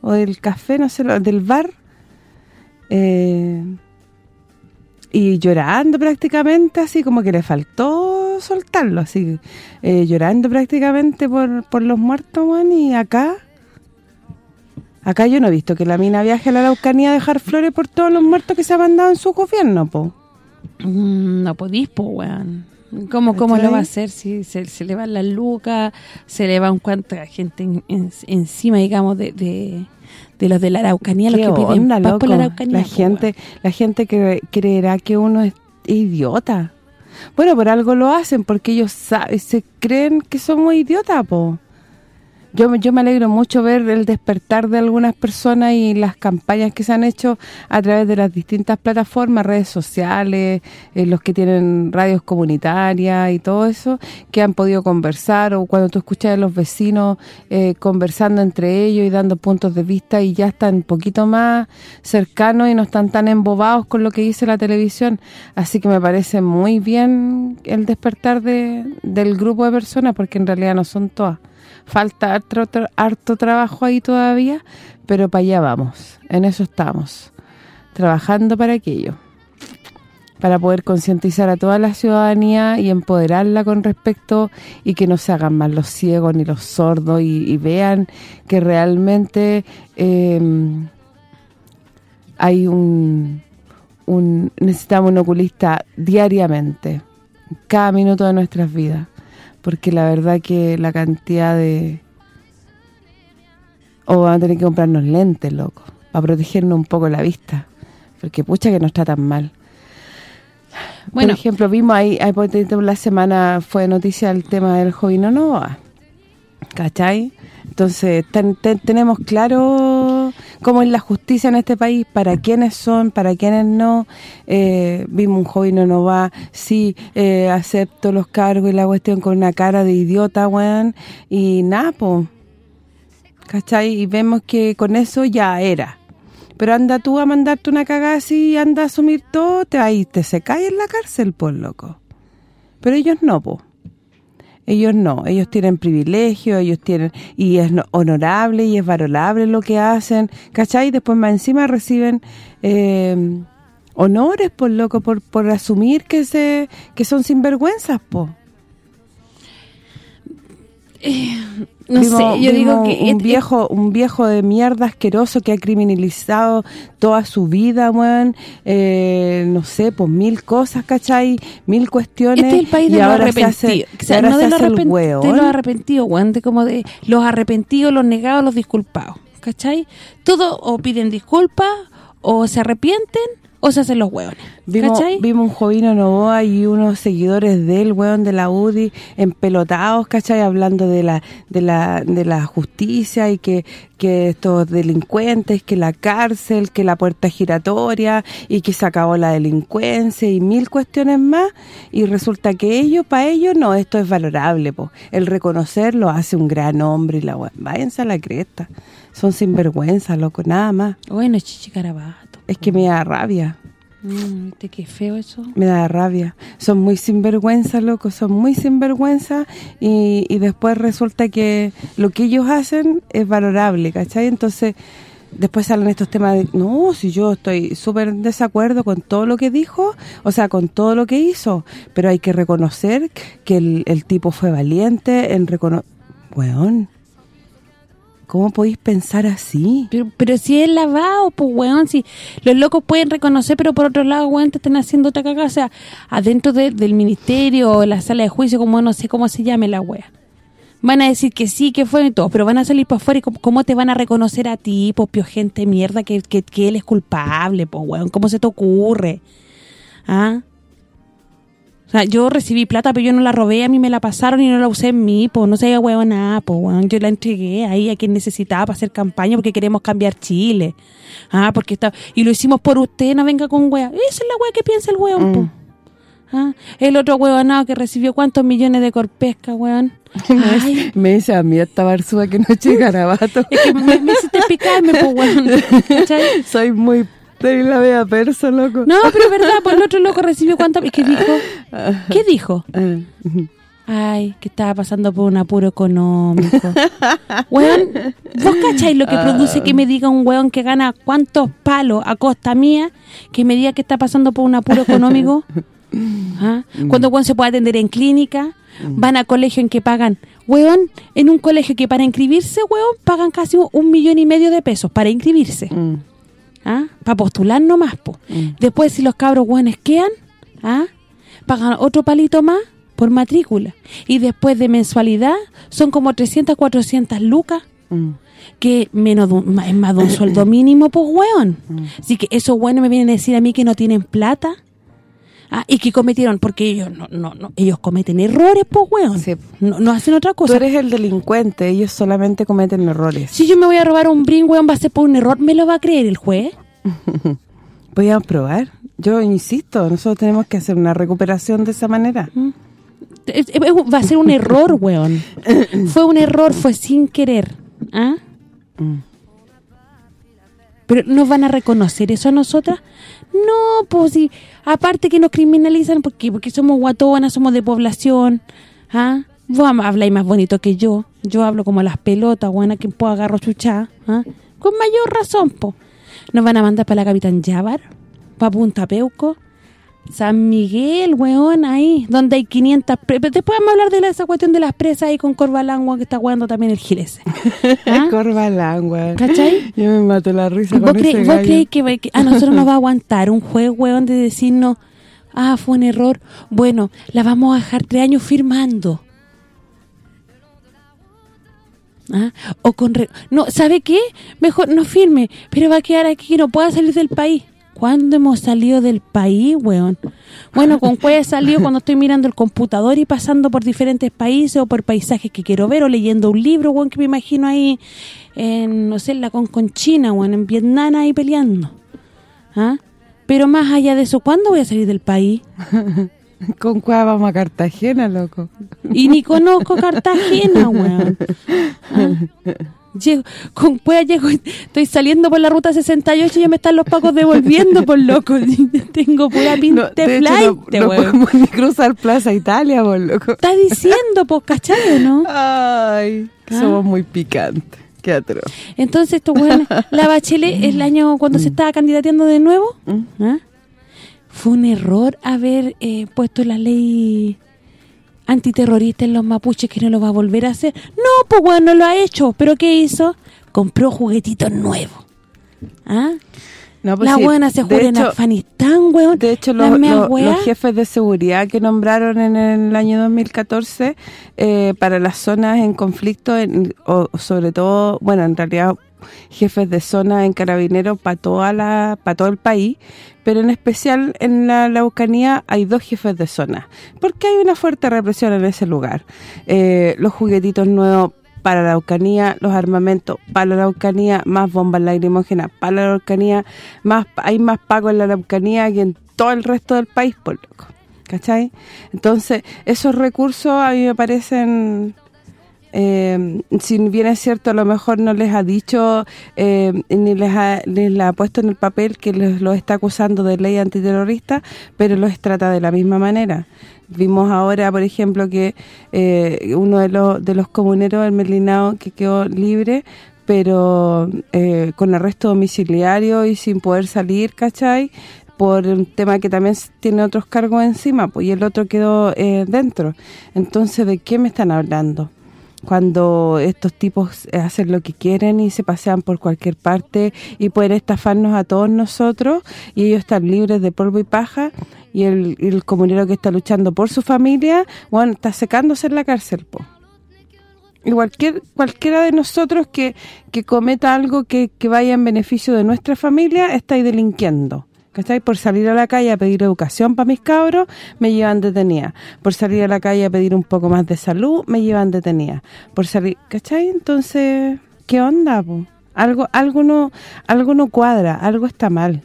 o del café, no sé, del bar. Eh, y llorando prácticamente, así como que le faltó soltarlo, así, eh, llorando prácticamente por, por los muertos, weón, y acá... Acá yo no he visto que la mina viaje a la Araucanía a dejar flores por todos los muertos que se han mandado en su gobierno, po. Mm, No podís, po. ¿Cómo, ¿Cómo lo va a hacer si se, se le van las lucas, se le van cuánta gente en- en- encima, digamos, de, de, de los de la Araucanía, los ¿Qué que piden onda, paz por la? Araucanía? La gente, la gente que creerá que uno es idiota. Bueno, por algo lo hacen, porque ellos saben, se creen que somos idiotas, po. Yo, yo me alegro mucho ver el despertar de algunas personas y las campañas que se han hecho a través de las distintas plataformas, redes sociales, eh, los que tienen radios comunitarias y todo eso, que han podido conversar o cuando tú escuchas a los vecinos eh, conversando entre ellos y dando puntos de vista y ya están un poquito más cercanos y no están tan embobados con lo que dice la televisión. Así que me parece muy bien el despertar de, del grupo de personas porque en realidad no son todas. Falta harto, tra- harto trabajo ahí todavía, pero para allá vamos. En eso estamos. Trabajando para aquello. Para poder concientizar a toda la ciudadanía y empoderarla con respecto y que no se hagan más los ciegos ni los sordos y, vean que realmente eh, hay un, un necesitamos un oculista diariamente, cada minuto de nuestras vidas porque la verdad que la cantidad de... O van a tener que comprarnos lentes, loco, para protegernos un poco la vista, porque pucha que nos tratan mal. Bueno. Por ejemplo, vimos ahí, ahí la semana fue noticia el tema del Jovino Nova, ¿cachai? Entonces, ten- ten- tenemos claro cómo es la justicia en este país, para quiénes son, para quiénes no. Eh, vimos un Jovino Nova, sí, eh, acepto los cargos y la cuestión con una cara de idiota, weón, y nada, po. ¿Cachai? Y vemos que con eso ya era. Pero anda tú a mandarte una cagada así, anda a asumir todo, te ahí te se cae en la cárcel, por loco. Pero ellos no, po. Ellos no, ellos tienen privilegio, ellos tienen y es no- honorable y es valorable lo que hacen, ¿cachai? Después más encima reciben eh, honores, por loco, por, por asumir que se que son sinvergüenzas, po. No Vimos- sé, yo digo que... un viejo un viejo de mierda asqueroso que ha criminalizado toda su vida, weón, eh, no sé, pues mil cosas, ¿cachai? Mil cuestiones. Este es el país de los ahora se hace- arrepentidos. O sea, no se de los, arrepent- weón. de los arrepentidos, weón, de como de los arrepentidos, los negados, los disculpados, ¿cachai? Todo o piden disculpas, o se arrepienten, o se hacen los hueones, Vimos, ¿cachai? vimos un Jovino Novoa y unos seguidores del weón de la UDI empelotados, ¿cachai? Hablando de la de la de la justicia y que, que estos delincuentes, que la cárcel, que la puerta giratoria y que se acabó la delincuencia y mil cuestiones más y resulta que ellos, para ellos, no, esto es valorable, po. El reconocerlo hace un gran hombre y la weón, váyanse a la cresta. Son sinvergüenza, loco, nada más. Bueno, chichicarabato. Es que me da rabia. Mm, ¿Viste qué feo eso? Me da rabia. Son muy sinvergüenza, loco, son muy sinvergüenza y, y después resulta que lo que ellos hacen es valorable, ¿cachai? Entonces, después salen estos temas de, no, si yo estoy súper en desacuerdo con todo lo que dijo, o sea, con todo lo que hizo, pero hay que reconocer que el, el tipo fue valiente en reconocer... Weón, ¿cómo podéis pensar así? Pero, pero si es lavado, pues, weón, si los locos pueden reconocer, pero por otro lado, weón, te están haciendo otra cagada, o sea, adentro de- del ministerio o la sala de juicio, como no sé cómo se llame la wea. Van a decir que sí, que fue y todo, pero van a salir para afuera y cómo, cómo te van a reconocer a ti, pues, pio gente de mierda, que, que, que él es culpable, pues, weón, ¿cómo se te ocurre? ¿Ah? Sea, yo recibí plata, pero yo no la robé, a mí me la pasaron y no la usé en mí, pues no se huevo nada, pues yo la entregué ahí a quien necesitaba para hacer campaña porque queremos cambiar Chile. Ah, porque está y lo hicimos por usted, no venga con wea. Esa es la wea que piensa el weón, Mm. po. Ah, el otro huevonado que recibió cuántos millones de corpesca, weón. Ay, Me dice a mí esta barzúa que no eche garabato. es que me, me hiciste picarme, pues weón. ¿Cachai? Soy muy débil la vea persa, loco. No, pero es verdad, pues el otro loco recibió cuánto... ¿Qué dijo? ¿Qué dijo? Ah, Ay, que estaba pasando por un apuro económico. weón, ¿vos cacháis lo que produce que me diga un weón que gana cuántos palos a costa mía, que me diga que está pasando por un apuro económico? ¿Ah? Cuando weón se puede atender en clínica, van a colegio en que pagan, weón, en un colegio que para inscribirse, weón, pagan casi un millón y medio de pesos para inscribirse. Mm, ¿ah? Para postular nomás, po. Mm. Después, si los cabros buenos quedan, ¿ah? Pagan otro palito más por matrícula. Y después de mensualidad, son como 300, 400 lucas, mm. que menos es más de un sueldo mínimo, pues, weón. Así que esos buenos me vienen a decir a mí que no tienen plata, ¿ah? y que cometieron, porque ellos no, no, no ellos cometen errores, pues, weón. Sí. No, no hacen otra Tú cosa. eres el delincuente, ellos solamente cometen errores. Si yo me voy a robar un brin, weón, va a ser por un error, ¿me lo va a creer el juez? Podríamos probar. Yo insisto, nosotros tenemos que hacer una recuperación de esa manera. Va a ser un error, weón. Fue un error, fue sin querer. ¿Ah? Mm. Pero ¿nos van a reconocer eso a nosotras? No, pues sí. Aparte que nos criminalizan porque porque somos guatonas, somos de población. ¿Ah? Vos habláis más bonito que yo. Yo hablo como las pelotas, buena que puedo agarro chuchá. ¿Ah? Con mayor razón, po. Nos van a mandar para la Capitán Yabar, para Punta Peuco, San Miguel, weón, ahí, donde hay 500... pre- pero Después vamos a hablar de la- esa cuestión de las presas ahí con Corbalangua que está jugando también el Gilese. ¿Ah? Corbalán, güey. ¿Cachai? Yo me mato la risa ¿Vos, con cre- ese vos creéis que, que a nosotros nos va a aguantar un juez, weón, de decirnos, ah, fue un error? Bueno, la vamos a dejar tres años firmando. ¿Ah? O con... re- no, ¿sabe qué? Mejor no firme, pero va a quedar aquí, no pueda salir del país. ¿Cuándo hemos salido del país, weón? Bueno, con cuál he salido cuando estoy mirando el computador y pasando por diferentes países o por paisajes que quiero ver o leyendo un libro, weón, que me imagino ahí en, no sé, en la Conconchina, weón, en Vietnam ahí peleando. ¿Ah? Pero más allá de eso, ¿cuándo voy a salir del país? ¿Con cuál vamos a Cartagena, loco? Y ni conozco Cartagena, weón. Ah. Llego, con cueva llego, estoy saliendo por la ruta 68 y ya me están los pacos devolviendo, por loco. Tengo pura pinta No, de hecho, no, flight, no podemos ni cruzar Plaza Italia, vos, loco. Está diciendo, pues, ¿cachai no? Ay, Ah. somos muy picantes. Qué atroz. Entonces, esto, weón, la Bachelet, el año cuando se estaba candidateando de nuevo, ¿ah? fue un error haber eh, puesto la ley antiterrorista en los mapuches que no lo va a volver a hacer. No, pues weón, no lo ha hecho. ¿Pero qué hizo? Compró juguetitos nuevos. ¿Ah? No, pues la sí, buena se jura en Afganistán, weón. De hecho, los, jefes de seguridad que nombraron en el año 2014 eh, para las zonas en conflicto, en- o sobre todo, bueno, en realidad jefes de zona en carabineros para toda la para todo el país, pero en especial en la Araucanía hay dos jefes de zona, porque hay una fuerte represión en ese lugar. Eh, los juguetitos nuevos para la Araucanía, los armamentos para la Araucanía, más bombas lacrimógenas para la Araucanía, más hay más pago en la Araucanía que en todo el resto del país, por loco. ¿Cachai? Entonces, esos recursos a mí me parecen eh, si bien es cierto, a lo mejor no les ha dicho eh, ni les ha, les ha puesto en el papel que les lo está acusando de ley antiterrorista, pero los trata de la misma manera. Vimos ahora, por ejemplo, que eh, uno de los, de los comuneros, el Merlinao, que quedó libre, pero eh, con arresto domiciliario y sin poder salir, ¿cachai?, por un tema que también tiene otros cargos encima, pues y el otro quedó eh, dentro. Entonces, ¿de qué me están hablando? Cuando estos tipos hacen lo que quieren y se pasean por cualquier parte y pueden estafarnos a todos nosotros y ellos están libres de polvo y paja y el, comunero que está luchando por su familia, bueno, está secándose en la cárcel, pues y cualquier cualquiera de nosotros que, que cometa algo que, que vaya en beneficio de nuestra familia está ahí delinquiendo. ¿Cachai? Por salir a la calle a pedir educación para mis cabros, me llevan detenida. Por salir a la calle a pedir un poco más de salud, me llevan detenida. Por salir, ¿cachai? Entonces, ¿qué onda, po? Algo algo no algo no cuadra, algo está mal.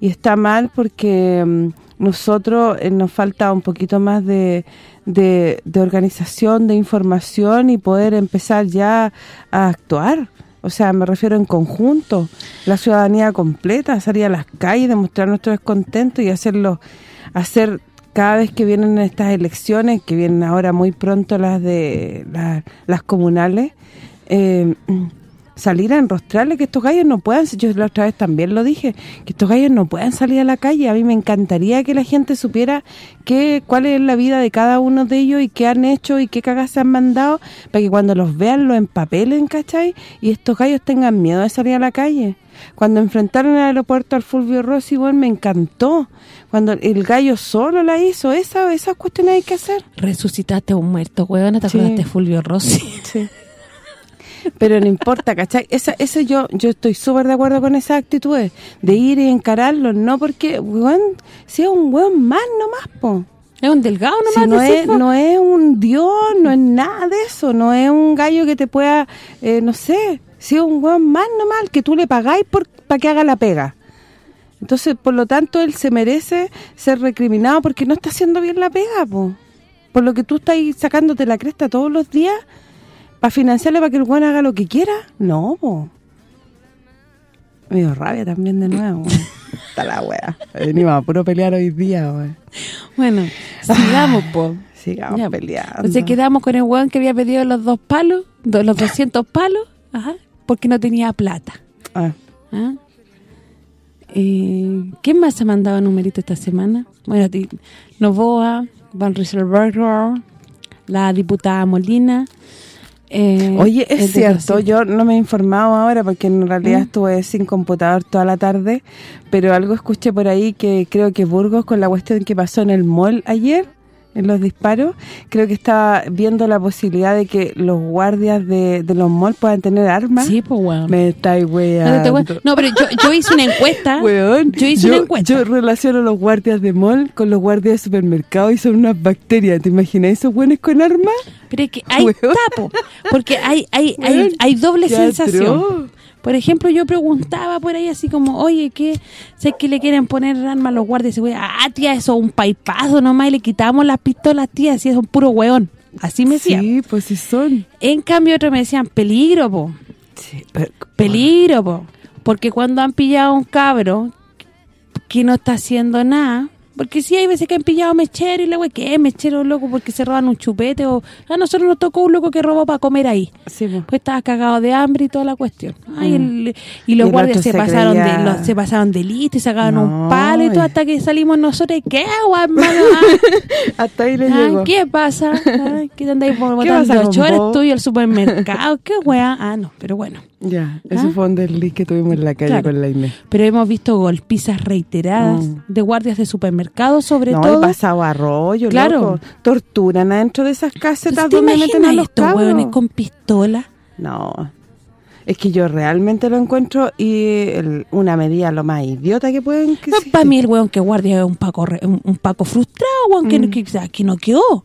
Y está mal porque mm, nosotros eh, nos falta un poquito más de, de, de organización, de información y poder empezar ya a actuar. O sea, me refiero en conjunto, la ciudadanía completa, salir a las calles, demostrar nuestro descontento y hacerlo, hacer cada vez que vienen estas elecciones, que vienen ahora muy pronto las de la- las comunales, eh, salir a enrostrarle que estos gallos no puedan, yo la otra vez también lo dije, que estos gallos no puedan salir a la calle. A mí me encantaría que la gente supiera qué cuál es la vida de cada uno de ellos y qué han hecho y qué cagas se han mandado, para que cuando los vean lo empapelen, ¿cachai? Y estos gallos tengan miedo de salir a la calle. Cuando enfrentaron al aeropuerto al Fulvio Rossi, bueno, me encantó. Cuando el gallo solo la hizo, esa esas cuestiones hay que hacer. Resucitaste a un muerto, weón. ¿Te Sí. acuerdas de Fulvio Rossi? Sí. Pero no importa, ¿cachai? Esa, ese yo yo estoy súper de acuerdo con esas actitudes, de ir y encararlo, no porque, weón, sea un weón más nomás, po. Es un delgado Si nomás, no, decís, es, no es un dios, no es nada de eso, no es un gallo que te pueda, eh, no sé, si es un weón más nomás, que tú le pagáis por para que haga la pega. Entonces, por lo tanto, él se merece ser recriminado porque no está haciendo bien la pega, po. Por lo que tú estás sacándote la cresta todos los días para financiarle para que el weón haga lo que quiera. No, po. Me dio rabia también de nuevo. weón. Está la wea. Venimos a puro pelear hoy día, weón. Bueno, sigamos, po. Sigamos Ya, peleando. Entonces quedamos con el weón que había pedido los dos palos, los 200 palos, ajá, porque no tenía plata. Ah, ¿ah? Eh, ¿Quién más se mandaba numerito esta semana? Bueno, Novoa, Van Rieselberger, la diputada Molina. Eh, Oye, es cierto, yo no me he informado ahora porque en realidad ¿Mm? estuve sin computador toda la tarde, pero algo escuché por ahí que creo que Burgos con la cuestión que pasó en el mall ayer, en los disparos, creo que estaba viendo la posibilidad de que los guardias de, de los malls puedan tener armas. Sí, pues, weón. Me estáis weando. No, pero yo, yo hice una encuesta. Weón, Yo hice una encuesta. Yo relaciono los guardias de mall con los guardias de supermercado y son unas bacterias. ¿Te imaginas esos buenos con armas? Pero es que hay Weón. tapo, porque hay hay hay, Weón, hay doble sensación. Por ejemplo, yo preguntaba por ahí así como, oye, ¿qué? ¿Sé que le quieren poner armas a los guardias? Y güey, ah, tía, eso es un paipazo nomás, y le quitamos las pistolas, tía, así es un puro hueón. Así me decían. Sí, pues sí son. En cambio, otros me decían, peligro, po, Sí, pero- peligro, po. Porque cuando han pillado a un cabro que no está haciendo nada, porque sí hay veces que han pillado mechero y la güey, ¿qué es mechero, loco? Porque se roban un chupete o... A nosotros nos tocó un loco que robó para comer ahí. Sí, pues. Pues estaba cagado de hambre y toda la cuestión. Ay, Mm. el- y Y los el guardias se, se pasaron creía- de los, se pasaron de listo y sacaban un No, palo y todo y- hasta que salimos nosotros. y, ¿Qué, guay, hermano? Hasta ahí le Ah, llegó. ¿Qué pasa? Ay, ¿Qué te andáis por ¿Qué botando pasa, ocho horas compo? tuyo al supermercado? ¿Qué weá? Ah, no, pero bueno. Ya, eso ¿Ah? fue un desliz que tuvimos en la calle Claro. con la Inés. Pero hemos visto golpizas reiteradas Mm. de guardias de supermercados, sobre No, todo. he pasado arroyo, Claro. loco. Torturan adentro de esas casetas ¿Te donde meten a los estos hueones con pistola? No. Es que yo realmente lo encuentro y el- una medida lo más idiota que pueden que existe. Para mí el hueón que guardia es un paco re- un, un paco frustrado, hueón, Mm. que, que, que no quedó.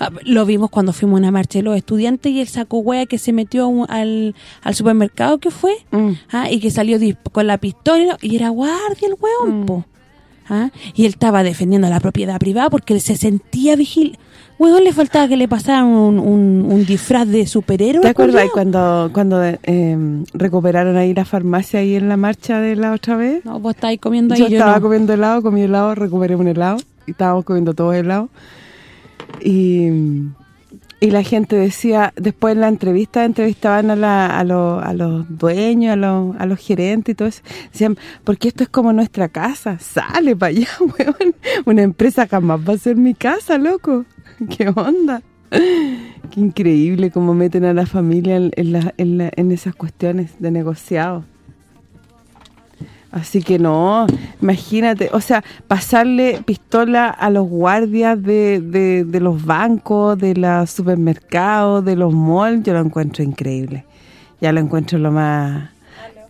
Ah, Lo vimos cuando fuimos a una marcha de los estudiantes y él sacó hueá que se metió un- al, al supermercado que fue Mm. ah, y que salió con la pistola y era guardia el hueón, Mm. po. Ah, Y él estaba defendiendo la propiedad privada porque él se sentía vigil Weón, le faltaba que le pasaran un, un, un disfraz de superhéroe. ¿Te acuerdas culiao? cuando cuando eh, recuperaron ahí la farmacia ahí en la marcha de la otra vez? No, vos estáis comiendo ahí, yo yo, estaba no. comiendo helado, comí helado, recuperé un helado y estábamos comiendo todos helado. Y, y la gente decía, después en la entrevista, entrevistaban a, la, a, los, a los dueños, a los, a los gerentes y todo eso. Decían, porque esto es como nuestra casa, sale para allá, weón. Una empresa jamás va a ser mi casa, loco. ¿Qué onda? Qué increíble cómo meten a la familia en, la- en la- en esas cuestiones de negociado. Así que no, imagínate, o sea, pasarle pistola a los guardias de, de, de los bancos, de los supermercados, de los malls, yo lo encuentro increíble. Ya lo encuentro lo más...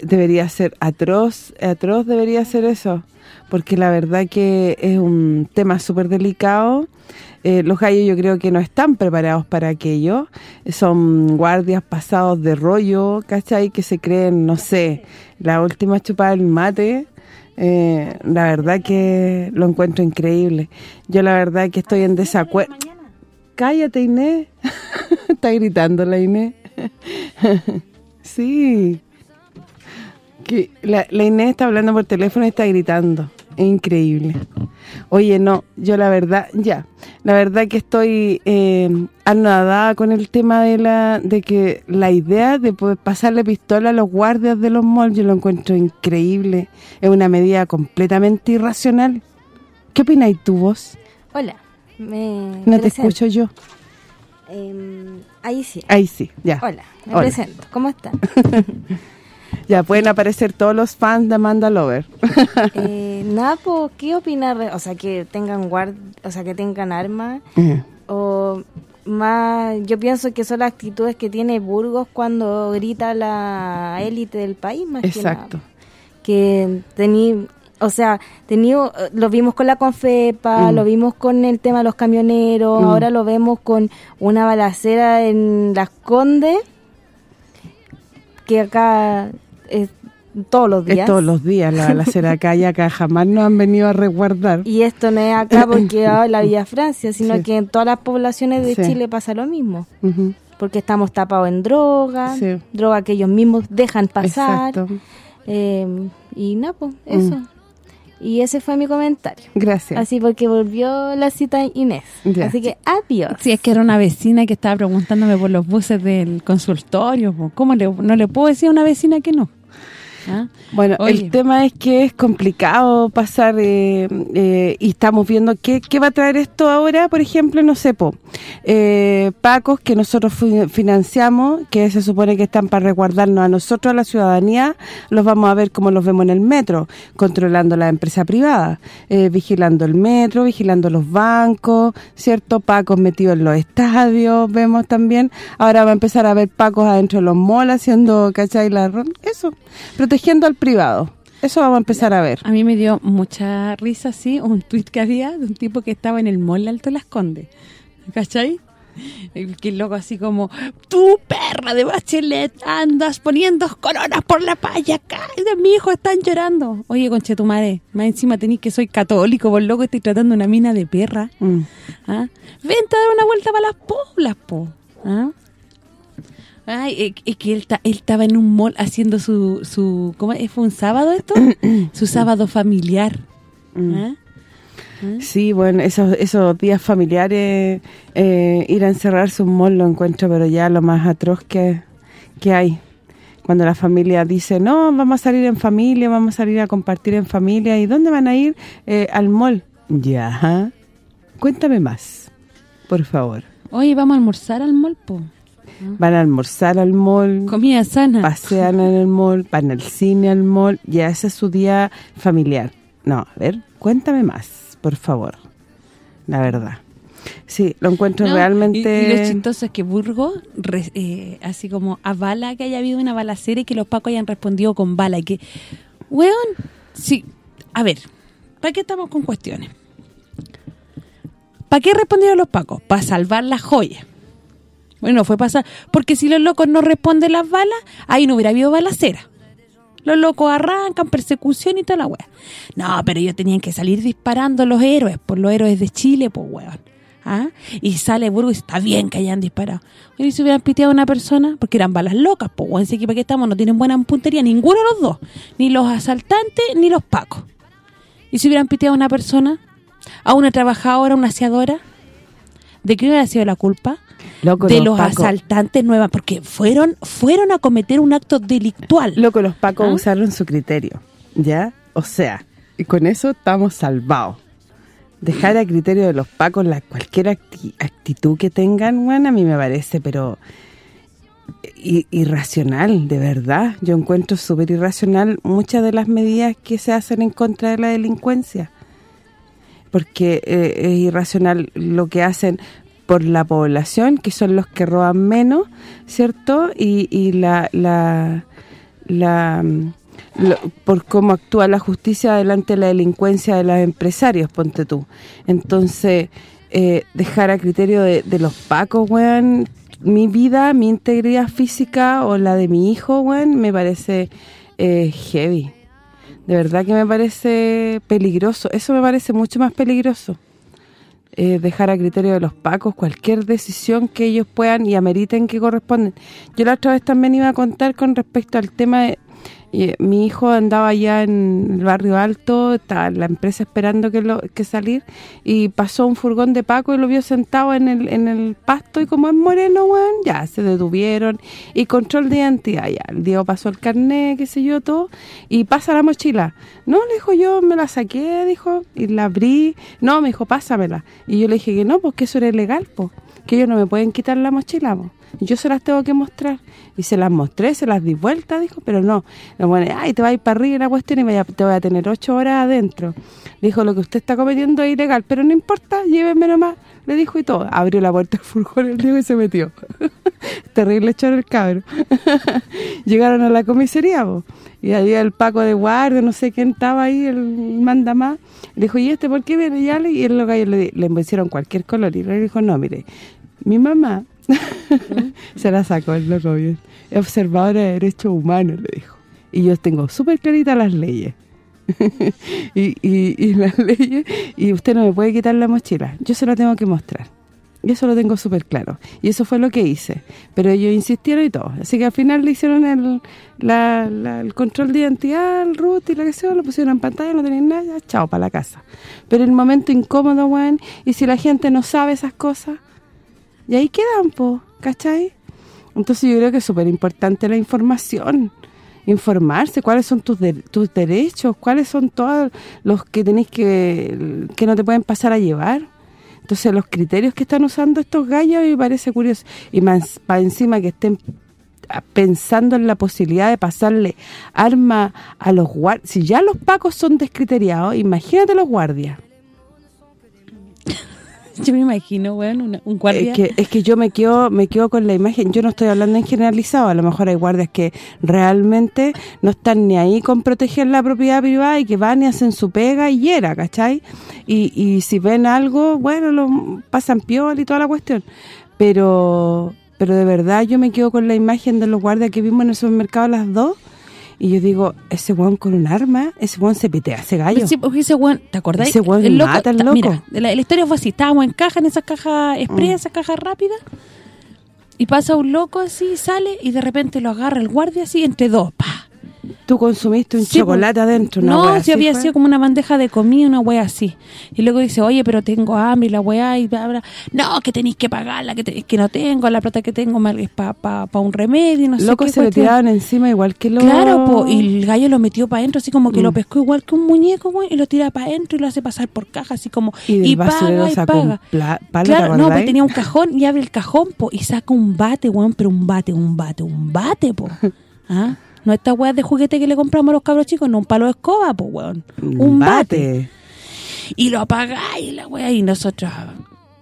Debería ser atroz, atroz debería ser eso, porque la verdad que es un tema súper delicado. Eh, los gallos yo creo que no están preparados para aquello. Son guardias pasados de rollo, ¿cachai? Que se creen, no sé, la última chupada del mate. Eh, la verdad que lo encuentro increíble. Yo la verdad que estoy en desacuerdo. Cállate, Inés. Está gritando la Inés. sí. Que la, la Inés está hablando por teléfono y está gritando. Increíble. Oye, no, yo la verdad, ya, la verdad que estoy eh, anodada con el tema de la de que la idea de poder pasarle pistola a los guardias de los malls, yo lo encuentro increíble. Es una medida completamente irracional. ¿Qué opináis tú vos? Hola, me No te escucho yo. Em, ahí sí. Ahí sí, ya. Hola, me Hola. presento. ¿Cómo están? Ya pueden aparecer todos los fans de Amanda Lover. eh, nada, po, ¿qué opinar? O sea, que tengan guard, o sea, que tengan armas o más yo pienso que son las actitudes que tiene Burgos cuando grita la élite del país más Exacto. que nada. Que tení, o sea, tenido lo vimos con la Confepa, Mm. lo vimos con el tema de los camioneros, Mm. ahora lo vemos con una balacera en Las Condes que acá es todos los días. Es todos los días la balacera acá y acá jamás nos han venido a resguardar. Y esto no es acá porque ah, la Villa Francia, sino Sí. que en todas las poblaciones de Sí. Chile pasa lo mismo. Porque estamos tapados en droga, Sí. droga que ellos mismos dejan pasar. Exacto. eh, y nada, pues, eso. Y ese fue mi comentario. Gracias. Así porque volvió la cita Inés. Ya. Así que adiós. Sí, es que era una vecina que estaba preguntándome por los buses del consultorio. ¿Cómo le, no le puedo decir a una vecina que no? ¿Ah? Bueno, Oye. el tema es que es complicado pasar eh, eh, y estamos viendo qué, qué va a traer esto ahora, por ejemplo, no sé, po, eh, pacos que nosotros fi- financiamos, que se supone que están para resguardarnos a nosotros, a la ciudadanía, los vamos a ver como los vemos en el metro, controlando la empresa privada, eh, vigilando el metro, vigilando los bancos, ¿cierto? Pacos metidos en los estadios, vemos también. Ahora va a empezar a ver pacos adentro de los malls haciendo, ¿cachai? La, eso, protegiendo al privado. Eso vamos a empezar a ver. A mí me dio mucha risa, sí, un tuit que había de un tipo que estaba en el mall de Alto Las Condes. ¿Cachai? El que loco así como, tú perra de bachelet, andas poniendo coronas por la y de mi hijo están llorando. Oye, conchetumare, más encima tenés que soy católico, vos loco, estoy tratando una mina de perra. Mm. ¿Ah? Vente a dar una vuelta para las poblas, po. ¿Ah? Ay, es que él, ta- él estaba en un mall haciendo su... su ¿Cómo es? ¿Fue un sábado esto? su sábado familiar. Mm. ¿Ah? Sí, bueno, esos esos días familiares, eh, ir a encerrarse un mall lo encuentro, pero ya lo más atroz que, que hay. Cuando la familia dice, no, vamos a salir en familia, vamos a salir a compartir en familia. ¿Y dónde van a ir? Eh, al mall. Ya. Cuéntame más, por favor. Oye, vamos a almorzar al mall, po. Van a almorzar al mall, Comida sana. pasean en el mall, van al cine al mall. Ya ese es su día familiar. No, a ver, cuéntame más, por favor. La verdad. Sí, lo encuentro No, realmente... Y, y lo chistoso es que Burgos, re- eh, así como avala que haya habido una balacera y que los pacos hayan respondido con bala. Y que, weón, sí, a ver, ¿para qué estamos con cuestiones? ¿Para qué respondieron los pacos? Para salvar las joyas. Bueno, fue pasar, porque si los locos no responden las balas, ahí no hubiera habido balacera. Los locos arrancan, persecución y toda la wea. No, pero ellos tenían que salir disparando los héroes, por los héroes de Chile, pues weón. ¿ah? Y sale Burgos y está bien que hayan disparado. Y si hubieran piteado a una persona, porque eran balas locas, pues, bueno, que para qué estamos, no tienen buena puntería, ninguno de los dos. Ni los asaltantes, ni los pacos. Y si hubieran piteado a una persona, a una trabajadora, una aseadora, ¿de qué hubiera sido la culpa? de los, asaltantes nuevas, porque fueron fueron a cometer un acto delictual. Loco, los pacos ¿Ah? usaron su criterio, ¿ya? O sea, y con eso estamos salvados. Dejar a criterio de los pacos la cualquier actitud que tengan, bueno, a mí me parece, pero irracional, de verdad. Yo encuentro súper irracional muchas de las medidas que se hacen en contra de la delincuencia. Porque eh, es irracional lo que hacen por la población, que son los que roban menos, ¿cierto? Y, y la, la, la por cómo actúa la justicia delante de la delincuencia de los empresarios, ponte tú. Entonces, eh, dejar a criterio de, los pacos, weón, mi vida, mi integridad física o la de mi hijo, weón, me parece eh, heavy. De verdad que me parece peligroso. Eso me parece mucho más peligroso. Eh, dejar a criterio de los pacos cualquier decisión que ellos puedan y ameriten que corresponden. Yo la otra vez también iba a contar con respecto al tema de, y, mi hijo andaba allá en el barrio alto, estaba la empresa esperando que lo que salir y pasó un furgón de Paco y lo vio sentado en el, en el pasto y como es moreno, weón, ya se detuvieron y control de identidad, ya, el Diego pasó el carnet, qué sé yo, todo, y pasa la mochila. No, le dijo yo, me la saqué, dijo, y la abrí. No, me dijo, pásamela. Y yo le dije que no, porque eso era ilegal, pues, que ellos no me pueden quitar la mochila, yo se las tengo que mostrar. Y se las mostré, se las di vuelta, dijo, pero no. No pone, ay, te va a ir para arriba la cuestión y te voy a tener ocho horas adentro. Dijo, lo que usted está cometiendo es ilegal, pero no importa, llévenme nomás. Le dijo y todo. Abrió la puerta del furgón el Diego y se metió. Terrible echar el cabro. Llegaron a la comisaría, y había el Paco de guardia, no sé quién estaba ahí, el manda más. Le dijo, ¿y este por qué viene? Y, y él, le, le cualquier color. Y le dijo, no, mire, mi mamá Se la sacó el loco bien. Observadora de derechos humanos, le dijo. Y yo tengo súper claritas las leyes. y, y, las leyes, y usted no me puede quitar la mochila. Yo se la tengo que mostrar. Y eso lo tengo súper claro. Y eso fue lo que hice. Pero ellos insistieron y todo. Así que al final le hicieron el, el control de identidad, el root y la que sea, lo pusieron en pantalla, no tenían nada, chao, para la casa. Pero el momento incómodo, weón, y si la gente no sabe esas cosas, y ahí quedan, po, ¿cachai? Entonces yo creo que es súper importante la información, informarse, cuáles son tus tus derechos, cuáles son todos los que tenéis que que no te pueden pasar a llevar. Entonces los criterios que están usando estos gallos me parece curioso. Y más para encima que estén pensando en la posibilidad de pasarle arma a los guardias. Si ya los pacos son descriteriados, imagínate los guardias. Yo me imagino, weón, un guardia. Es que, es que yo me quedo me quedo con la imagen. Yo no estoy hablando en generalizado. A lo mejor hay guardias que realmente no están ni ahí con proteger la propiedad privada y que van y hacen su pega y era, ¿cachai? Y, y si ven algo, bueno, lo pasan piol y toda la cuestión. Pero pero de verdad yo me quedo con la imagen de los guardias que vimos en el supermercado las dos y yo digo, ese weón con un arma, ese weón se pitea, ese gallo. Sí, porque ese weón, ¿te acordás? Ese weón el loco, mata al loco. Mira, la, historia fue así, estábamos en caja, en esas cajas express, mm. esas cajas rápidas, y pasa un loco así, sale, y de repente lo agarra el guardia así, entre dos, pa Tú consumiste un chocolate adentro, una No, si había sido como una bandeja de comida, una wea así. Y luego dice, oye, pero tengo hambre y la wea y bla, No, que tenéis que pagarla, que, que no tengo, la plata que tengo es para pa, un remedio, no sé qué. se le tiraban encima igual que lo... Claro, po, y el gallo lo metió para adentro, así como que lo mm. pescó igual que un muñeco, güey, y lo tira para adentro y lo hace pasar por caja, así como... Y, paga, y paga. claro, no, pues tenía un cajón y abre el cajón, po, y saca un bate, güey, pero un bate, un bate, un bate, po. ¿Ah? No esta weá de juguete que le compramos a los cabros chicos, no un palo de escoba, pues weón. Un bate. Y lo apagáis la weá y nosotros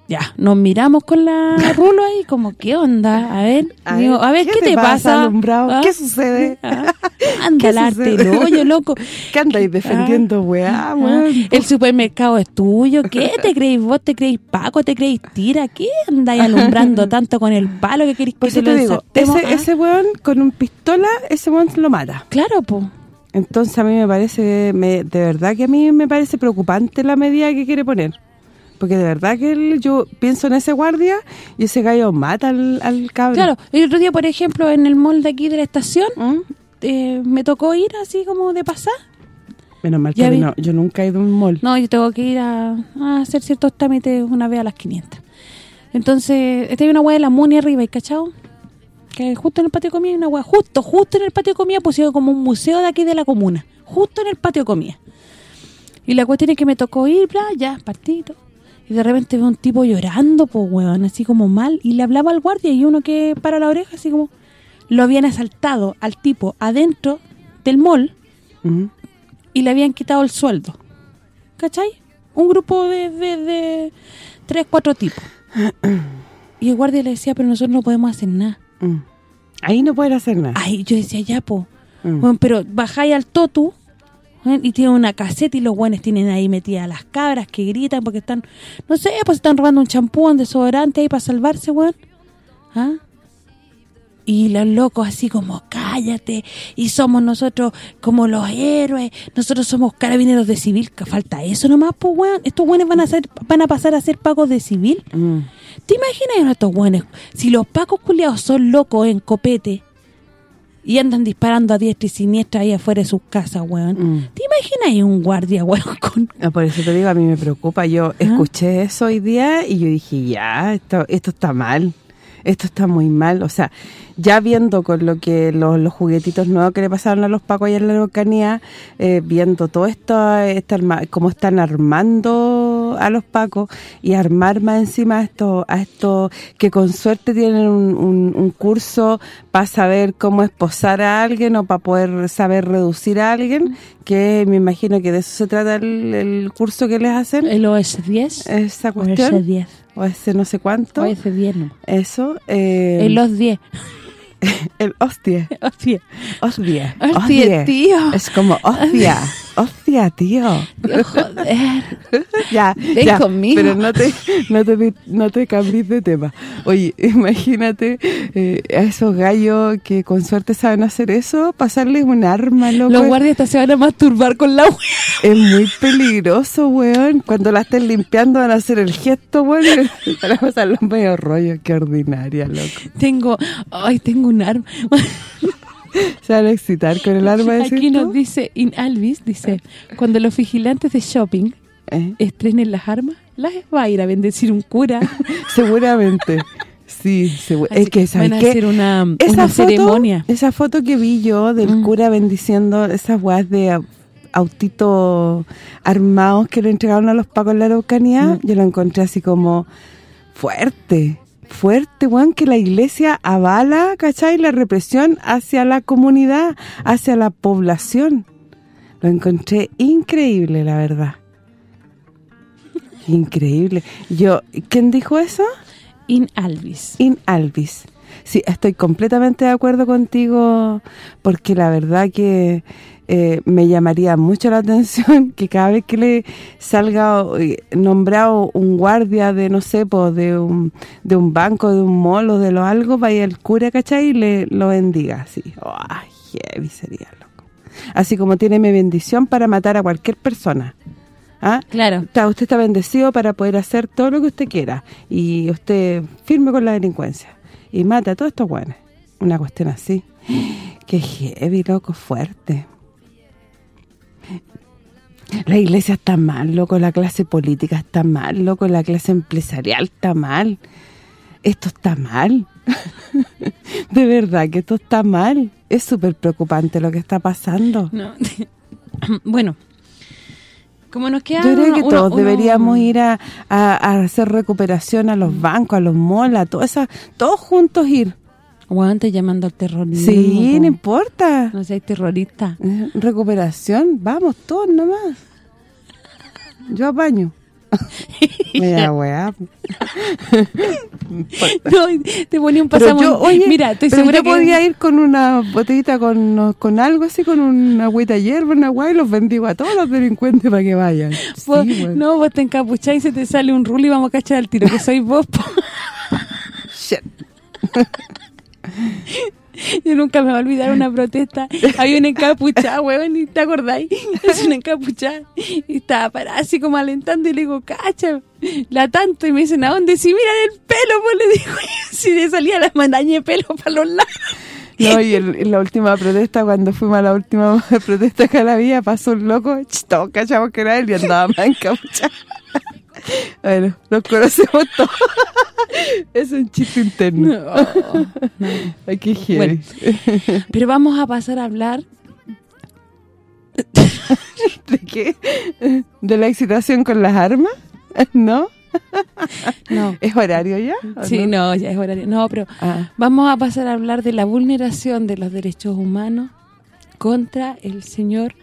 ya, nos miramos con la rulo ahí como, ¿qué onda? A ver, a, digo, a ver, ¿qué, te, pasa? Alumbrado? ¿Ah? ¿Qué sucede? ¿Ah? Anda al arte el hoyo, loco. ¿Qué andáis defendiendo, weá, ah, El supermercado es tuyo. ¿Qué te creéis vos? ¿Te creéis Paco? ¿Te creéis Tira? ¿Qué andáis alumbrando tanto con el palo que queréis que pues te, te digo, ese, ese weón con un pistola, ese weón lo mata. Claro, po. Entonces a mí me parece, me, de verdad que a mí me parece preocupante la medida que quiere poner Porque de verdad que él- yo pienso en ese guardia y ese gallo mata al, al cabrón. Claro, el otro día, por ejemplo, en el mall de aquí de la estación, ¿Mm? eh, me tocó ir así como de pasar. Menos mal que vi. no, yo nunca he ido a un mall. No, yo tengo que ir a, a hacer ciertos trámites una vez a las 500. Entonces, esta hay una hueá de la Muni arriba, ¿y cachao? Que justo en el patio de comida hay una hueá, justo, justo en el patio de comida pusieron como un museo de aquí de la comuna. Justo en el patio de comida. Y la cuestión es que me tocó ir, bla, ya, partito. Y de repente veo un tipo llorando, pues, weón, así como mal. Y le hablaba al guardia y uno que para la oreja, así como... Lo habían asaltado al tipo adentro del mall ¿Mm? y le habían quitado el sueldo. ¿Cachai? Un grupo de, de, de tres, cuatro tipos. Y el guardia le decía, pero nosotros no podemos hacer nada. Mm. Ahí no pueden hacer nada. Ay, yo decía, ya, po. Mm. Bueno, pero bajáis al totu. Y tiene una caseta y los buenos tienen ahí metidas las cabras que gritan porque están, no sé, pues están robando un champú, un desodorante ahí para salvarse, weón. ¿Ah? Y los locos así como, cállate, y somos nosotros como los héroes, nosotros somos carabineros de civil, que falta eso nomás, pues, weón. Estos buenos van a ser, van a pasar a ser pagos de civil. Mm. ¿Te imaginas a estos buenos? Si los pacos culiados son locos en copete y andan disparando a diestra y siniestra ahí afuera de sus casas, weón. Mm. ¿Te imaginas ahí un guardia, weón, con... Ah, por eso te digo, a mí me preocupa. Yo escuché eso hoy día y yo dije, ya, esto esto está mal. Esto está muy mal. O sea, ya viendo con lo que los, los juguetitos nuevos que le pasaron a los pacos allá en la Araucanía, eh, viendo todo esto, esta arma- cómo están armando a los pacos y armar más encima a estos, a estos que con suerte tienen un, un- un curso para saber cómo esposar a alguien o para poder saber reducir a alguien, que me imagino que de eso se trata el, el curso que les hacen, El OS-10. esa O cuestión, OS-10. o ese no sé cuánto, OS-10 no. eso, eh, El OS-10. el hostia, Hostia. hostia, Hostia, tío. es como hostia, hostia, tío, joder. ya, Ven ya, conmigo. pero no te no te no te cambies de tema. Oye, imagínate eh, a esos gallos que con suerte saben hacer eso, pasarles un arma, loco. Los guardias se van a masturbar con la wea. Es muy peligroso, weón. Cuando la estén limpiando van a hacer el gesto, weón, para pasar los medio rollos. Qué ordinaria, loco. Tengo, ay, tengo un arma. Se van a excitar con el arma Aquí nos dice, in Alvis, dice, cuando los vigilantes de shopping ¿Eh? estrenen las armas, las va a ir a bendecir un cura. Seguramente. Sí, es que, ¿sabes van a hacer una, esa una foto, ceremonia. esa foto que vi yo del Mm. cura bendiciendo esas weas de au- autitos armados que le entregaron a los pacos en la Araucanía, Mm. yo lo encontré así como fuerte, fuerte, weón, que la iglesia avala, ¿cachai? La represión hacia la comunidad, hacia la población. Lo encontré increíble, la verdad. Increíble. Yo, ¿quién dijo eso? In Alvis. In Alvis. Sí, estoy completamente de acuerdo contigo porque la verdad que eh, me llamaría mucho la atención que cada vez que le salga eh, nombrado un guardia de, no sé, pues de un, de un banco, de un mall o de lo algo, vaya el cura, ¿cachai? Y le lo bendiga, así. ¡Ay, heavy sería, loco! Así como tiene mi bendición para matar a cualquier persona. ¿Ah? Claro. Está, usted está bendecido para poder hacer todo lo que usted quiera y usted firme con la delincuencia y mata a todos estos buenos. Una cuestión así. Qué heavy, loco, fuerte. La iglesia está mal, loco, la clase política está mal, loco, la clase empresarial está mal. Esto está mal. De verdad que esto está mal. Es súper preocupante lo que está pasando. No. bueno, como nos queda Yo creo uno- que todos uno- deberíamos ir a, a- a hacer recuperación a los bancos, a los malls, a todas esas, todos juntos ir. Aguante llamando al terrorismo. Sí, no importa. No seas terrorista. Eh, Recuperación, vamos todos nomás. Yo apaño. Mira, weá. No, te ponía un Pero pasamo. yo, oye, Mira, estoy pero segura yo que... podía ir con una botellita con, con algo así, con una agüita hierba, una agua y los bendigo a todos los delincuentes para que vayan. Sí, no, vos te encapuchás y se te sale un rulo y vamos a cachar al tiro, que soy vos. Shit. Yo nunca me voy a olvidar una protesta. Había una encapuchada, weón, ¿y ¿te acordáis? Es una encapuchada. Y estaba parada así como alentando y le digo, cacha, la tanto. Y me dicen, ¿a dónde? Si miran el pelo, pues le digo, si le salía la manaña de pelo para los lados. No, y en la última protesta, cuando fuimos a la última protesta que la vía, pasó un loco, ch, todos cachamos que era él y andaba más encapuchado. Bueno, nos conocemos todos. es un chiste interno. Ay, qué heavy. Pero vamos a pasar a hablar ¿De qué? ¿De la excitación con las armas? ¿No? No. ¿Es horario ya? Sí, no, ya es horario. No, pero Ah. vamos a pasar a hablar de la vulneración de los derechos humanos contra el señor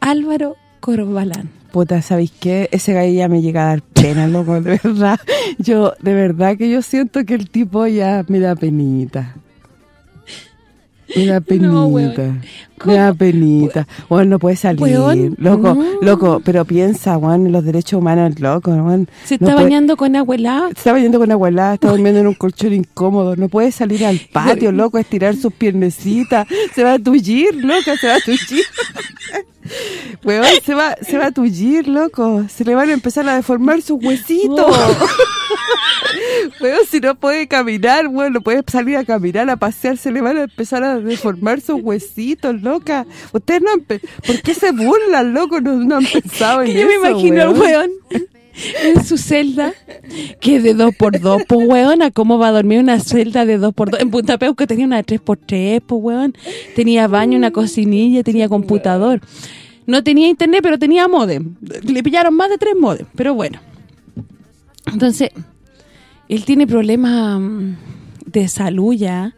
Álvaro Corbalán. Puta, ¿sabéis qué? Ese gallo ya me llega a dar pena, loco, de verdad. Yo, de verdad que yo siento que el tipo ya me da penita. Me da penita. No, me da penita. Bueno, no puede salir. Weón, loco, no. loco, pero piensa, Juan, en los derechos humanos, loco, Juan. Se No está puede- bañando con agua helada. Se está bañando con abuela, está durmiendo en un colchón incómodo, no puede salir al patio, loco, a estirar sus piernecitas, se va a tullir, loca, se va a tullir. Weón, se va, se va a tullir, loco, se le van a empezar a deformar sus huesitos. Weón, si no puede caminar, weón, no puede salir a caminar, a pasear, se le van a empezar a deformar sus huesitos, loca. Ustedes no han ¿por qué se burlan, loco? No, no han pensado en Que yo me eso, imagino al weón en su celda, que es de dos por dos, pues weón, ¿a cómo va a dormir una celda de dos por dos? En Punta Peuco tenía una de tres por tres, pues weón. Tenía baño, una cocinilla, tenía computador. No tenía internet, pero tenía modem. Le pillaron más de tres modem, pero bueno. Entonces, él tiene problemas mm, de salud ya.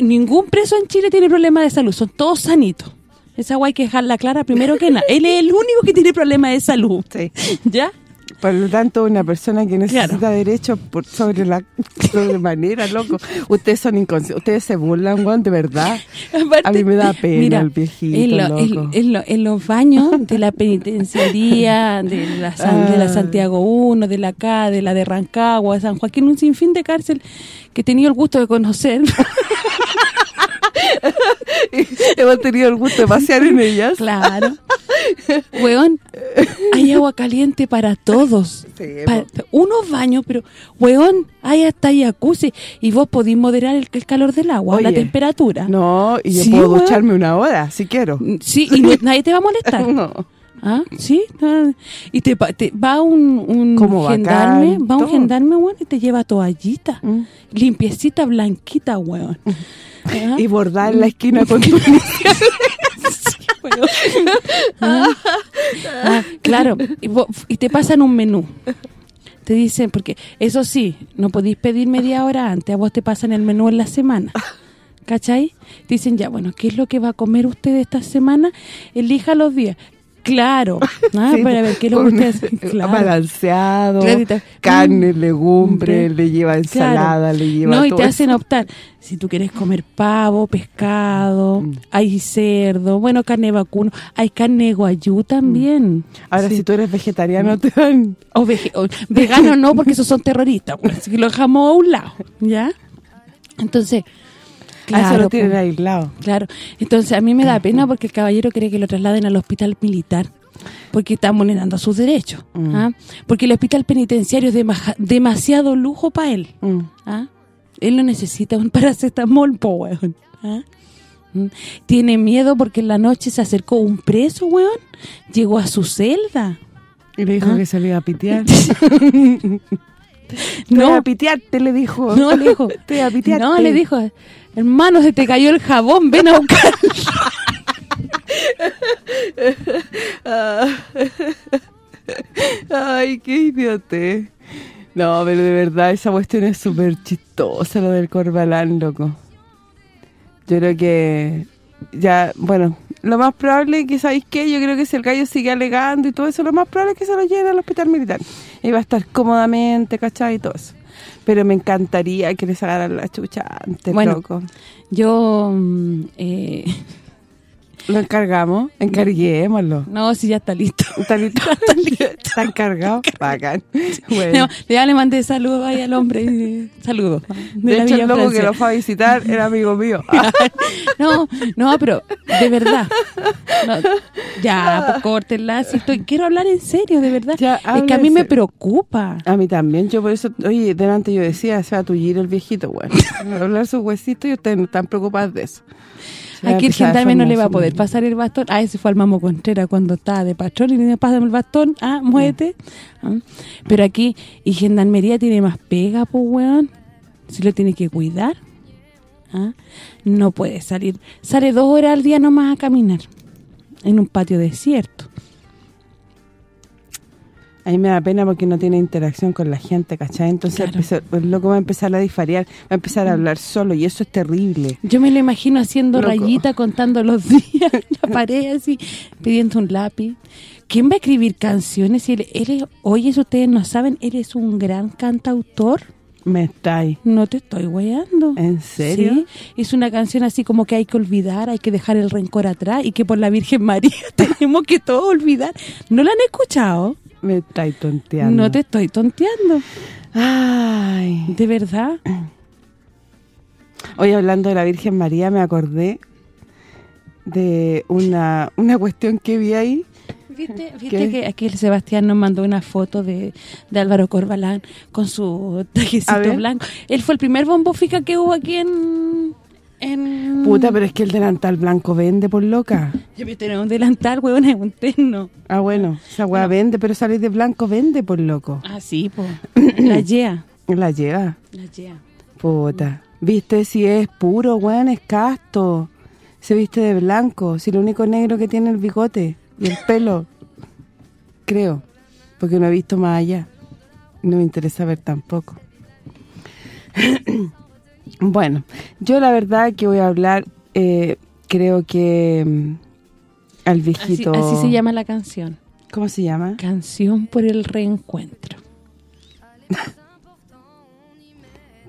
Ningún preso en Chile tiene problemas de salud, son todos sanitos. Esa guay hay que dejarla clara primero que nada. Él es el único que tiene problemas de salud. Sí. ¿Ya? Por lo tanto, una persona que necesita Claro. derechos por sobre la manera, loco. Ustedes son inconscientes, ustedes se burlan, Juan, de verdad. Aparte, A mí me da pena el viejito, en, lo- en- loco. en lo- en los baños de la penitenciaría, de la, San- de la Ah. Santiago 1, de la K, de la de Rancagua, San Joaquín, un sinfín de cárcel que he tenido el gusto de conocer. Hemos tenido el gusto de pasear en ellas. claro. Weón, hay agua caliente para todos. Sí, unos baños, pero, weón, hay hasta jacuzzi. Y vos podís moderar el, el calor del agua, la Oye, temperatura. No, y yo Sí, puedo weón. ducharme una hora, si quiero. Sí, y nadie te va a molestar. No. ¿Ah? ¿Sí? Ah, Y te, te- va un, un Como gendarme, bacán, va un todo. gendarme, weón, y te lleva toallita. Mm. Limpiecita, blanquita, weón. ¿Ah? Y bordar en la esquina con tu. Ah, ah, claro, y, y te pasan un menú. Te dicen, porque eso sí, no podéis pedir media hora antes, a vos te pasan el menú en la semana. ¿Cachai? Te dicen, ya, bueno, ¿qué es lo que va a comer usted esta semana? Elija los días. Claro, ah, Sí, para ver qué es lo hace. Claro. Balanceado, carne, Mm, legumbre, le lleva ensalada, Claro. le lleva No, y te eso. hacen optar. Si tú quieres comer pavo, pescado, Mm. hay cerdo, bueno, carne vacuno, hay carne guayú también. Ahora, Sí. si tú eres vegetariano, te dan... O, vege- o vegano no, porque esos son terroristas, pues, así que lo dejamos a un lado, ¿ya? Entonces, Eso claro, lo tienen pues, aislado. claro. Entonces, a mí me da pena porque el caballero cree que lo trasladen al hospital militar porque están vulnerando sus derechos, Mm. ¿ah? Porque el hospital penitenciario es dema- demasiado lujo para él, Mm. ¿ah? Él no necesita un paracetamol, po, weón. ¿ah? Mm. Tiene miedo porque en la noche se acercó un preso, weón. Llegó a su celda. Y le dijo que se le iba a pitear. No, a pitearte, le dijo. no, le dijo. Te a pitearte. No, le dijo, hermano, se te cayó el jabón, ven a buscar. Ay, qué idiote. No, pero de verdad, esa cuestión es súper chistosa, lo del Corbalán, loco. Yo creo que ya, bueno, lo más probable que, ¿sabéis qué? Yo creo que si el gallo sigue alegando y todo eso, lo más probable es que se lo lleven al hospital militar. Y va a estar cómodamente, ¿cachai? Y todo eso. Pero me encantaría que le sacaran la chucha antes, Bueno. loco. Yo mm, eh, Lo encargamos, encarguémoslo. No, si ya está listo. Está listo. Está encargado. Bacán. Bueno. No, ya le mandé saludos ahí al hombre. y- Saludos. De hecho, el loco que lo fue a visitar era amigo mío. No, no, pero de verdad. No, ya, pues córtenla. Si estoy, quiero hablar en serio, de verdad. Ya, es que a mí me preocupa. A mí también, yo por eso, oye, delante yo decía, se va a tullir el viejito, bueno. Hablar sus huesitos y ustedes no están preocupados de eso. A Aquí el gendarme no le va a poder pasar el bastón. Ah, ese fue al Mamo Contreras cuando estaba de patrón y le pasa el bastón. Ah, muévete. Ah, Pero aquí, y gendarmería tiene más pega, pues, weón. Si lo tiene que cuidar. Ah, No puede salir. Sale dos horas al día nomás a caminar. En un patio desierto. A mí me da pena porque no tiene interacción con la gente, ¿cachai? Entonces Claro. el loco va a empezar a disfariar, va a empezar a hablar solo y eso es terrible. Yo me lo imagino haciendo Loco. rayita, contando los días en la pared, así, pidiendo un lápiz. ¿Quién va a escribir canciones? Él, él es- oye, si ustedes no saben, él es un gran cantautor. Me está ahí. No te estoy guayando. ¿En serio? Sí, es una canción así como que hay que olvidar, hay que dejar el rencor atrás y que por la Virgen María tenemos que todo olvidar. ¿No la han escuchado? Me está ahí tonteando. No te estoy tonteando, Ay. de verdad. Hoy hablando de la Virgen María me acordé de una, una cuestión que vi ahí. ¿Viste, viste que aquí el Sebastián nos mandó una foto de, de Álvaro Corbalán con su trajecito blanco? Él fue el primer bombo fica que hubo aquí en... en Puta, pero es que el delantal blanco vende por loca. Yo me tenía un delantal, huevón, es un terno. Ah, bueno, esa weá vende, pero salir de blanco vende por loco. Ah, sí, po. La yea. La lleva. La yea. Puta. Viste si es puro, weón, es casto. Se viste de blanco. Si lo único negro que tiene es el bigote y el pelo. Creo. Porque no he visto más allá. No me interesa ver tampoco. bueno, yo la verdad que voy a hablar, eh, creo que mm, al viejito... así se llama la canción. ¿Cómo se llama? Canción por el reencuentro.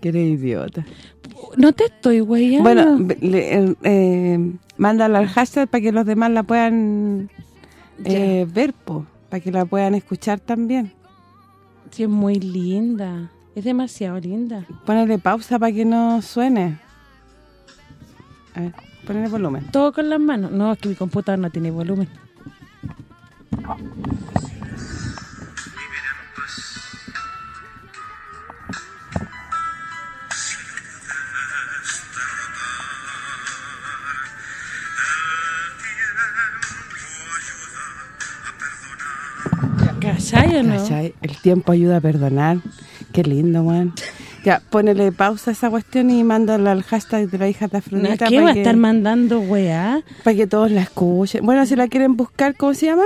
Que eres idiota. No te estoy güeyando. Bueno, le- eh, eh, mándala al hashtag para que los demás la puedan eh, ver, po, para que la puedan escuchar también. Sí, es muy linda. Es demasiado linda. Ponele pausa para que no suene. A ver, ponele volumen. Todo con las manos. No, es que mi computador no tiene volumen. El tiempo ayuda a perdonar. Qué lindo, man. Ya, ponele pausa a esa cuestión y mándala al hashtag de la hija de Afrodita ¿Qué va a estar mandando, weá? para que todos la escuchen. Bueno, si la quieren buscar, ¿cómo se llama?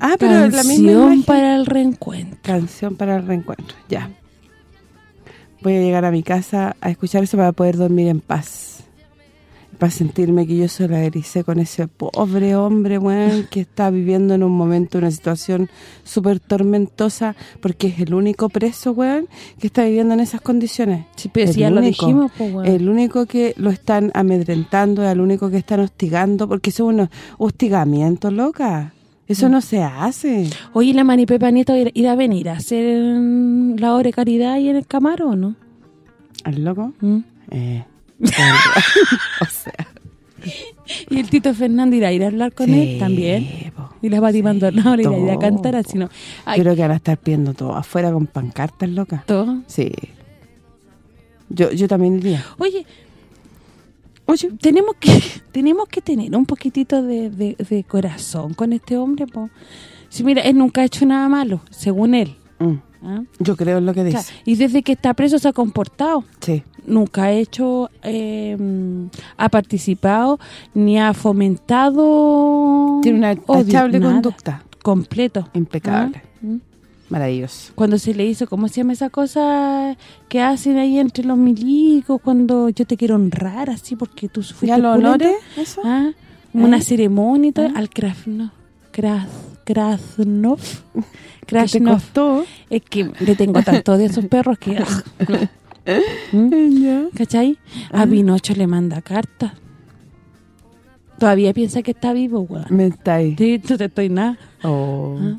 Ah, pero la misma Canción imagen. para el reencuentro. Canción para el reencuentro, ya. Voy a llegar a mi casa a escuchar eso para poder dormir en paz. Para sentirme que yo solidaricé con ese pobre hombre, weón, que está viviendo en un momento una situación súper tormentosa porque es el único preso, weón, que está viviendo en esas condiciones. Sí, pero El si ya lo único. dijimos, pues, weón. El único que lo están amedrentando, es el único que están hostigando, porque son unos hostigamientos, loca. Eso Mm. no se hace. Oye, la Mani Pepa Nieto ir- irá a venir a hacer la obra de caridad ahí en el Camaro, ¿o no? ¿Al loco? ¿Mm? Eh, o sea, Y el Tito Fernández irá a ir a hablar con sí, él también. po. Y la Pati Maldonado le irá a cantar así, ¿no? Ay, Creo que van a estar pidiendo todo afuera con pancartas, loca. todo. Sí. Yo yo también iría. Oye, Oye, tenemos que tenemos que tener un poquitito de, de- de corazón con este hombre, po. Si mira, él nunca ha hecho nada malo, según él. mm, ¿ah? yo creo en lo que O sea, dice. y desde que está preso se ha comportado. Sí. Nunca ha hecho, eh, ha participado, ni ha fomentado Tiene una nada. conducta. Completo. Impecable. ¿Ah? ¿Mm? Maravilloso. Cuando se le hizo, ¿cómo se llama esa cosa que hacen ahí entre los milicos? Cuando yo te quiero honrar así porque tú fuiste ¿Ya lo pulento? honores? ¿Eso? ¿Ah? Una ¿Eh? ceremonia y todo, ¿Ah? al Krasnov. Kras, Krasnov. ¿Qué te Krasnov. Es que le tengo tanto de esos perros que... ¿Mm? ¿Cachai? A Pinocho le manda cartas. Todavía piensa que está vivo, weón. Me está ahí. Sí, no te estoy nada. Oh. Ah.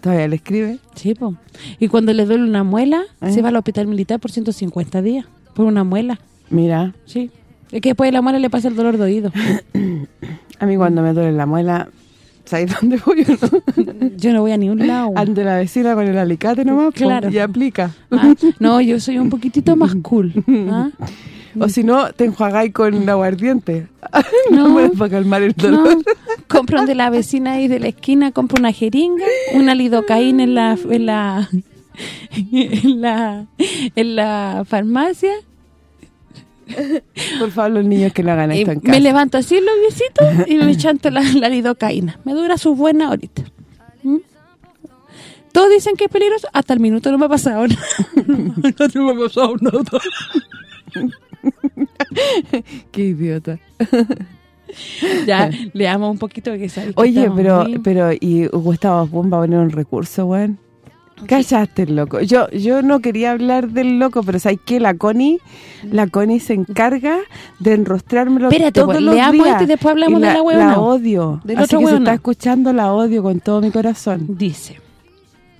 ¿Todavía le escribe? Sí, po. Y cuando le duele una muela, ¿Eh? se va al hospital militar por 150 días. Por una muela. Mira, Sí. Es que después de la muela le pasa el dolor de oído. a mí cuando me duele la muela, ¿sabes dónde voy o no? Yo no voy a ningún lado. Ante la vecina con el alicate nomás, Claro. y aplica. Ah, No, yo soy un poquitito más cool. ¿ah? O si no, te enjuagáis con aguardiente. No. No, para calmar el No, dolor. compro de la vecina ahí de la esquina, compro una jeringa, una lidocaína en la en la en la, en la farmacia. Por favor, los niños que no hagan esto en me levanto así los huesitos y me chanto la, la lidocaína. Me dura sus buenas horitas. ¿Mm? Todos dicen que es peligroso, hasta el minuto no me ha pasado nada. no me ha pasado nada. Qué idiota. Ya, leamos un poquito que Oye, pero muy- pero y Gustavo Pum va a poner un recurso, weón. Callaste el loco. Yo yo no quería hablar del loco, pero ¿sabes qué? La Connie, la Connie se encarga de enrostrármelo Espérate, todos pues, los leamos días. y después hablamos Y de la huevona. La odio. Del Así otro que huevona. está escuchando, la odio con todo mi corazón. Dice,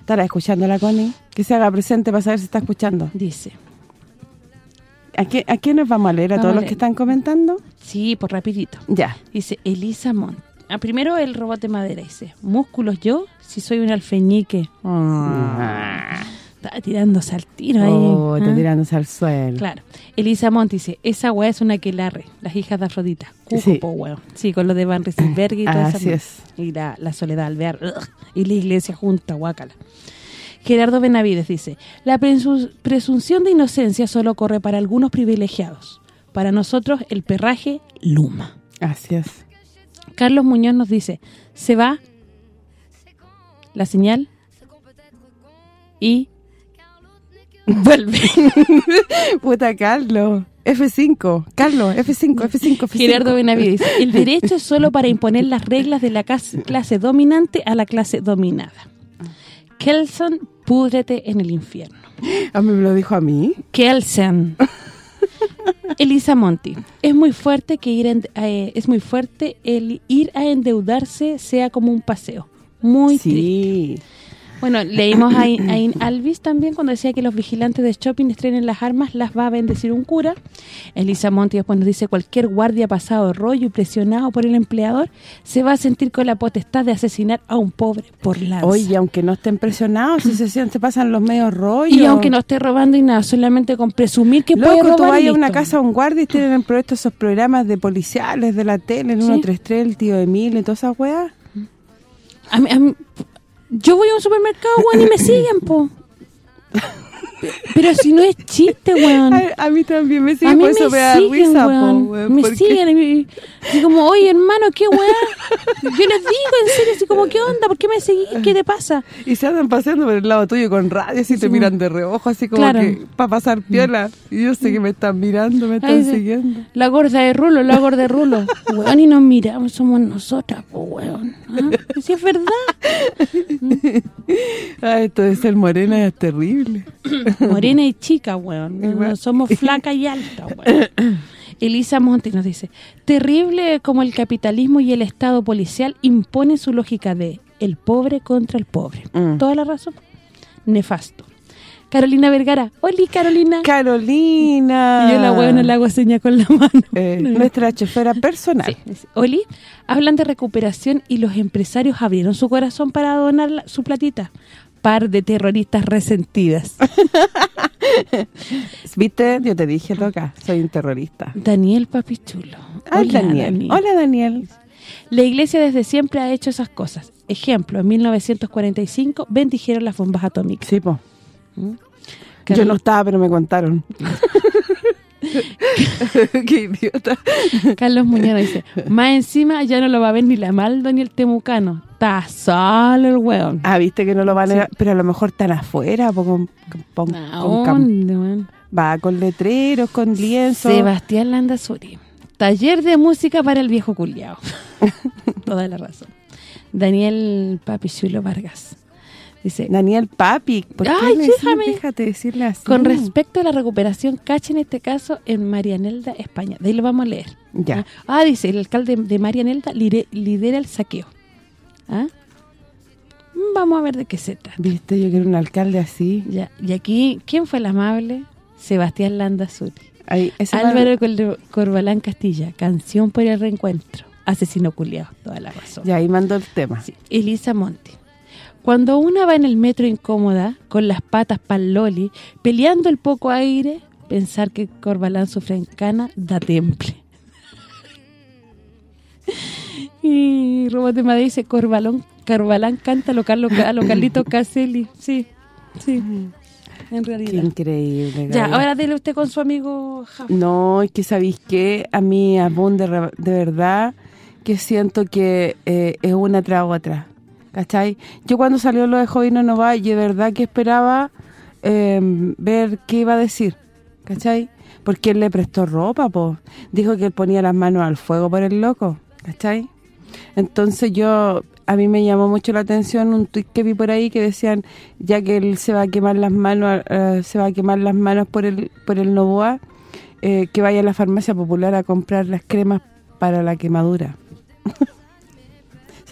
¿Estará escuchando la Connie? Que se haga presente para saber si está escuchando. dice. ¿A qué, a quién nos vamos a leer? ¿A Vamos todos a los que están comentando? Sí, por rapidito. Ya. Dice Elisa Mont. Ah, primero el robot de madera dice, músculos yo, si soy un alfeñique. Está tirándose al tiro ahí. Oh, está ¿ah? tirándose al suelo. Claro. Elisa Mont dice, esa weá es una quelarre, las hijas de Afrodita. Cuco, Sí. po, weón. Sí, con lo de Van Riesenberg y toda esa Así es. Y la, la soledad alvear, ugh, y la iglesia junta, guácala. Gerardo Benavides dice, la presu- presunción de inocencia solo corre para algunos privilegiados. Para nosotros, el perraje luma. Así es. Carlos Muñoz nos dice, se va la señal y vuelve. Puta, Carlos. F5. Carlos, F5, F5, F5. Gerardo Benavides dice, el derecho es solo para imponer las reglas de la clase dominante a la clase dominada. Kelson, púdrete en el infierno. A mí me lo dijo a mí. Kelsen. Elisa Monti. Es muy fuerte que ir en- eh, es muy fuerte el ir a endeudarse sea como un paseo. Muy triste. Bueno, leímos a, Alvis también cuando decía que los vigilantes de shopping estrenen las armas, las va a bendecir un cura. Elisa Monti después nos dice cualquier guardia pasado rollo y presionado por el empleador se va a sentir con la potestad de asesinar a un pobre por lanza. Oye, aunque no estén presionados, si se, pasan los medios rollos. y aunque no esté robando y nada, solamente con presumir que puede Loco, robar tú vas a una casa a un guardia y tienen proyectos esos programas de policiales de la tele, en Sí. 133, el tío Emilio y todas esas weas. A mí- a mí- yo voy a un supermercado, weón, y me siguen, po. Pero si no es chiste, weón. A, a mí también me A siguen, mí por eso me da siguen, risa, po, weón. weón, Me porque- siguen. Y como, oye, hermano, ¿qué weá? Yo les digo, en serio, así como, ¿qué onda? ¿Por qué me seguís? ¿Qué te pasa? Y se andan paseando por el lado tuyo con radio, así te miran de reojo, así como Claro. que para pasar piola. Y yo sé que me están mirando, me están Ay, siguiendo. La gorda de Rulo, la gorda de Rulo. Weón, y nos miramos, somos nosotras, po, weón. ¿Ah? Si es verdad. Ah, esto de ser morena es terrible. Morena y chica, weón. No, somos flaca y alta, weón. Elisa Monti nos dice, terrible como el capitalismo y el Estado policial imponen su lógica de el pobre contra el pobre. Mm. Toda la razón. Nefasto. Carolina Vergara. Oli, Carolina. Carolina. y yo la weona le hago seña con la mano. Eh, nuestra chofera personal. Sí, Oli, hablan de recuperación y los empresarios abrieron su corazón para donar la- su platita. Par de terroristas resentidas. ¿Viste? Yo te dije, loca, soy un terrorista. Daniel Papichulo. Ay, Hola, Daniel. Dani. Hola, Daniel. La iglesia desde siempre ha hecho esas cosas. Ejemplo, en 1945 bendijeron las bombas atómicas. Sí, po. Carol- Yo no estaba, pero me contaron. Qué idiota. Carlos Muñoz dice, más encima ya no lo va a ver ni la Maldo ni el Temucano. Está solo el weón. Ah, viste que no lo van a... Pero a lo mejor están afuera, con, con- ¿A con dónde? Va con letreros, con lienzos. Sebastián Landazuri. Taller de música para el viejo culiao. Toda la razón. Daniel Papichulo Vargas. Dice, Daniel Papi, ¿por qué Ay, le. Déjate decirle así. con respecto a la recuperación, cacha en este caso en Marianelda, España. De ahí lo vamos a leer. Ya. Ah, dice, el alcalde de Marianelda lidera el saqueo. ¿Ah? Mm, Vamos a ver de qué se trata. Viste, yo quiero un alcalde así. Ya, y aquí, ¿quién fue el amable? Sebastián Landazuri. Ahí, Álvaro Cor- Corbalán Castilla, canción por el reencuentro. Asesino culiado, toda la razón. Ya, ahí mandó el tema. Sí, Elisa Monti. Cuando una va en el metro incómoda, con las patas pa'l loli, peleando el poco aire, pensar que Corbalán sufre en cana da temple. y Robote Madrid dice, Corbalón, Corbalán canta lo Carlos a lo Carlito Caselli. Sí, sí, en Qué realidad. increíble. Ya, Gaby. ahora dele usted con su amigo Jafo. No, es que sabéis que a mí, Abun, de, de verdad, que siento que eh, es una tras otra. ¿Cachai? Yo cuando salió lo de Jovino no va, yo de verdad que esperaba eh, ver qué iba a decir. ¿Cachai? Porque él le prestó ropa, po. Dijo que él ponía las manos al fuego por el loco. ¿Cachai? Entonces yo, a mí me llamó mucho la atención un tuit que vi por ahí que decían, ya que él se va a quemar las manos, eh, se va a quemar las manos por el por el Novoa, eh, que vaya a la farmacia popular a comprar las cremas para la quemadura.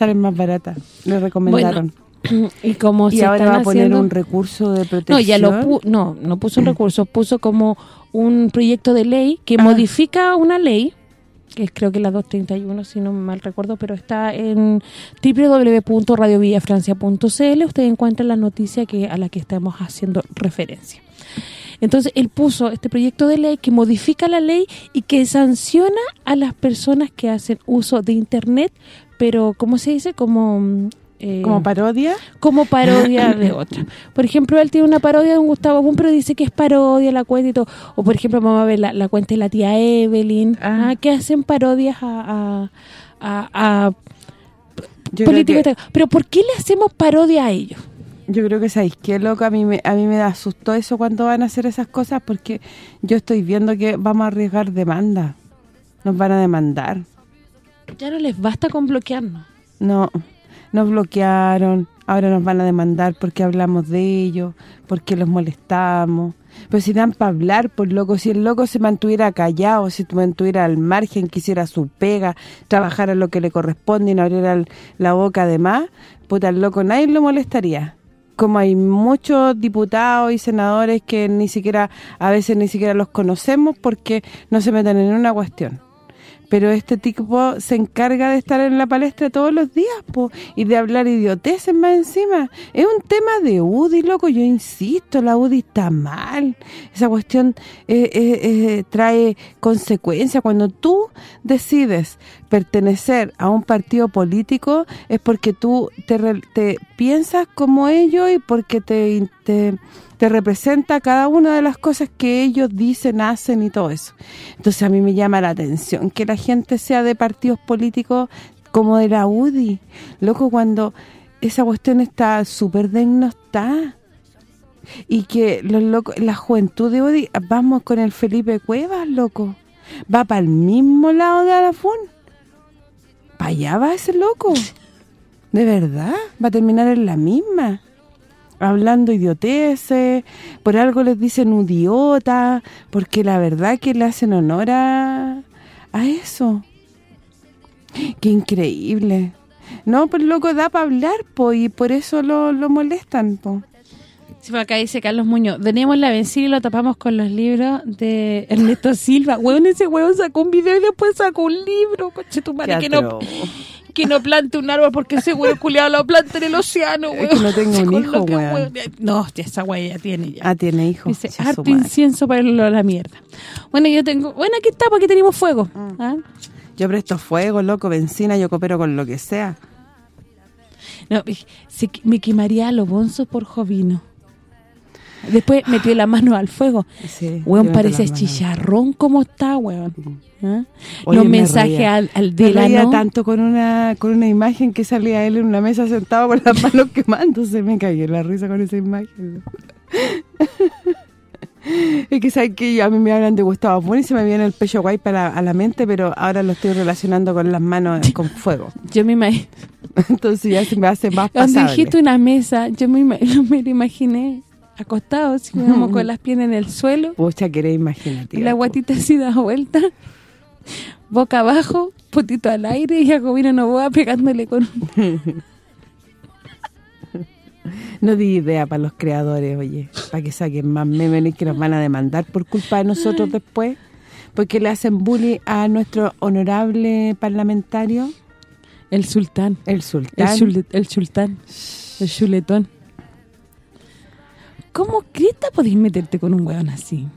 Salen más baratas, le recomendaron. y como y se ahora están va a poner haciendo- un recurso de protección. No, ya lo pu- no, no puso un recurso, puso como un proyecto de ley que Ah. modifica una ley, que es creo que la 231, si no mal recuerdo, pero está en www.radiovillafrancia.cl, usted encuentra la noticia que a la que estamos haciendo referencia. Entonces, él puso este proyecto de ley que modifica la ley y que sanciona a las personas que hacen uso de Internet, pero, ¿cómo se dice? Como... eh, como parodia. como parodia de otra. Por ejemplo, él tiene una parodia de un Gustavo Bum, pero dice que es parodia la cuenta y todo. O, por ejemplo, vamos a ver la, la cuenta de la tía Evelyn, Ah. ah, que hacen parodias a, a, a- a políticos. que, Pero ¿por qué le hacemos parodia a ellos? yo creo que sabéis qué loco, a mí me a mí me da asustó eso cuando van a hacer esas cosas porque yo estoy viendo que vamos a arriesgar demanda. Nos van a demandar. Ya no les basta con bloquearnos. No, nos bloquearon, ahora nos van a demandar porque hablamos de ellos, porque los molestamos. Pero si dan para hablar, por loco, si el loco se mantuviera callado, si se mantuviera al margen, quisiera su pega, trabajara lo que le corresponde y no abriera la boca de más, puta, el loco nadie lo molestaría. Como hay muchos diputados y senadores que ni siquiera, a veces ni siquiera los conocemos porque no se meten en una cuestión pero este tipo se encarga de estar en la palestra todos los días po, y de hablar idioteces más encima. Es un tema de UDI, loco, yo insisto, la UDI está mal. Esa cuestión eh, eh, eh, trae consecuencias. Cuando tú decides pertenecer a un partido político es porque tú te, te piensas como ellos y porque te, te, te representa cada una de las cosas que ellos dicen, hacen y todo eso. Entonces a mí me llama la atención que la gente sea de partidos políticos como de la UDI. Loco, cuando esa cuestión está súper denostada y que los locos, la juventud de UDI, vamos con el Felipe Cuevas, loco. Va para el mismo lado de Alafún. Para allá va ese loco. De verdad, va a terminar en la misma hablando idioteces, por algo les dicen idiota, porque la verdad que le hacen honor a, a eso. Qué increíble. No, pues loco da para hablar, po, y por eso lo, lo molestan, po. Sí, por acá dice Carlos Muñoz, tenemos la benzina y lo tapamos con los libros de Ernesto Silva. Hueón, ese hueón sacó un video y después sacó un libro, coche tu madre, que no. Que no plante un árbol porque ese hueón culiado lo planta en el océano, Es que no tengo un hijo, hueón- No, esa hueá ya tiene ya. Ah, tiene hijos. Dice, harto incienso para el la mierda. Bueno, yo tengo... Bueno, aquí está, porque tenemos fuego. Mm. ¿ah? Yo presto fuego, loco, benzina, yo coopero con lo que sea. No, se- me quemaría a lo bonzo por Jovino. Después metió la mano al fuego. Sí, Weón, parece chicharrón como está, weón. ¿Ah? Oye, Los me mensajes reía. al, al Me reía Delano. tanto con una con una imagen que salía él en una mesa sentado con las manos quemándose. Me cagué la risa con esa imagen. Es que sabes que a mí me hablan de Gustavo Bueno y se me viene el pecho guay para a la mente, pero ahora lo estoy relacionando con las manos con fuego. Yo me imagino. Entonces ya se me hace más Cuando pasable. dijiste una mesa, yo me, me lo imaginé acostado, así como con las piernas en el suelo, Pucha, querés imagínate. y la guatita así da vuelta, boca abajo, potito al aire, y Jacobina Novoa pegándole con un... No di idea para los creadores, oye, para que saquen más memes que nos van a demandar por culpa de nosotros después, porque le hacen bullying a nuestro honorable parlamentario, El sultán. el El, sultán. chule- el sultán. El chuletón. ¿Cómo cresta podéis meterte con un hueón así?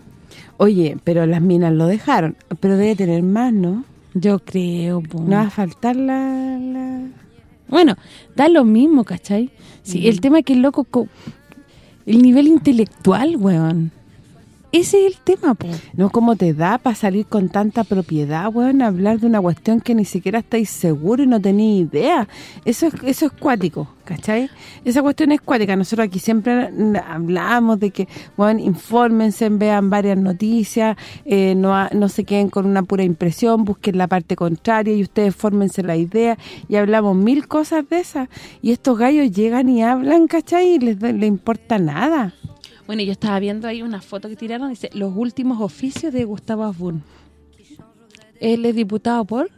Oye, pero las minas lo dejaron, pero debe tener más, ¿no? Yo creo, po. No va a faltar la... la- Bueno, da lo mismo, ¿cachai? Sí, Mm. el tema es que el loco... co- el nivel intelectual, weón. Ese es el tema, po. No, ¿cómo te da para salir con tanta propiedad, weón? Hablar de una cuestión que ni siquiera estáis seguros y no tenéis idea. Eso es eso es cuático, ¿cachai? Esa cuestión es cuática. Nosotros aquí siempre hablamos de que, weón, infórmense, vean varias noticias, eh, no, no se queden con una pura impresión, busquen la parte contraria y ustedes fórmense la idea. Y hablamos mil cosas de esas. Y estos gallos llegan y hablan, ¿cachai? Y les, les importa nada. Bueno, yo estaba viendo ahí una foto que tiraron, dice, los últimos oficios de Gustavo Asbun. Él es diputado por...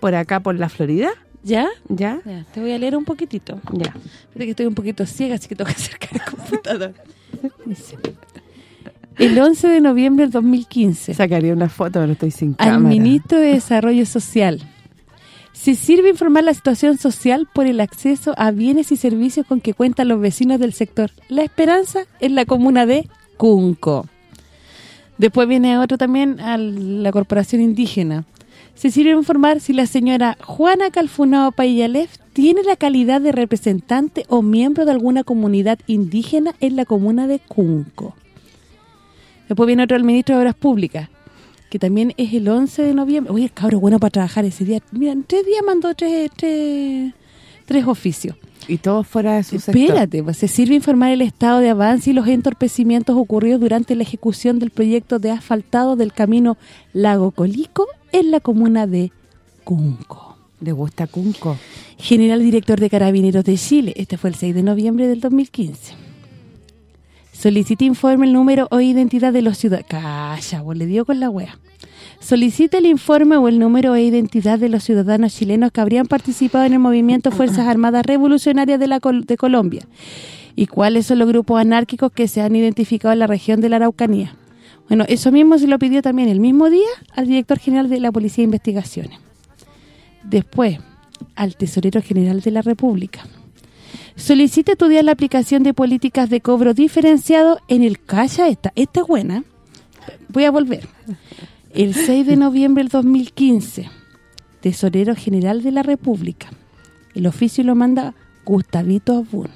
Por acá, por la Florida, ¿Ya? ¿ya? Ya, te voy a leer un poquitito. Ya. Fíjate que estoy un poquito ciega, así que tengo que acercar el computador. Dice, el 11 de noviembre del 2015, Sacaría una foto, pero estoy sin al cámara. ministro de Desarrollo Social. Se sirve informar la situación social por el acceso a bienes y servicios con que cuentan los vecinos del sector. La Esperanza en la comuna de Cunco. Después viene otro también a la Corporación Indígena. Se sirve informar si la señora Juana Calfunao Payalef tiene la calidad de representante o miembro de alguna comunidad indígena en la comuna de Cunco. Después viene otro al ministro de Obras Públicas, que también es el 11 de noviembre. Oye, cabrón, bueno para trabajar ese día. Mira, en tres días mandó tres, tres, tres oficios. Y todo fuera de su sector. Espérate, pues se sirve informar el estado de avance y los entorpecimientos ocurridos durante la ejecución del proyecto de asfaltado del camino Lago Colico en la comuna de Cunco. Le gusta Cunco. General Director de Carabineros de Chile, este fue el 6 de noviembre del 2015. Solicita informe el número o identidad de los ciudadanos. Calla, vos le dio con la wea. Solicita el informe o el número e identidad de los ciudadanos chilenos que habrían participado en el movimiento Fuerzas Armadas Revolucionarias de la Col- de Colombia y cuáles son los grupos anárquicos que se han identificado en la región de la Araucanía. Bueno, eso mismo se lo pidió también el mismo día al director general de la Policía de Investigaciones. Después, al tesorero general de la República. Solicita estudiar la aplicación de políticas de cobro diferenciado en el CAIA. Esta, esta es buena. Voy a volver. El 6 de noviembre del 2015, tesorero general de la República. El oficio lo manda Gustavito Abun.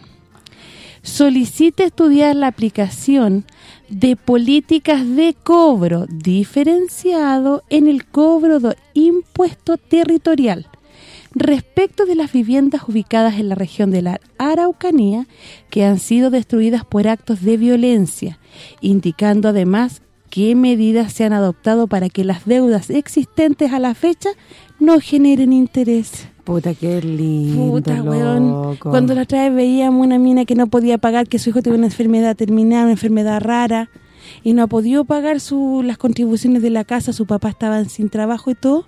Solicita estudiar la aplicación de políticas de cobro diferenciado en el cobro de impuesto territorial respecto de las viviendas ubicadas en la región de la Araucanía que han sido destruidas por actos de violencia, indicando además qué medidas se han adoptado para que las deudas existentes a la fecha no generen interés. Puta, qué lindo, Puta, weón. Cuando la otra vez veíamos una mina que no podía pagar, que su hijo tenía una enfermedad terminal, una enfermedad rara, y no ha podido pagar su, las contribuciones de la casa, su papá estaba sin trabajo y todo,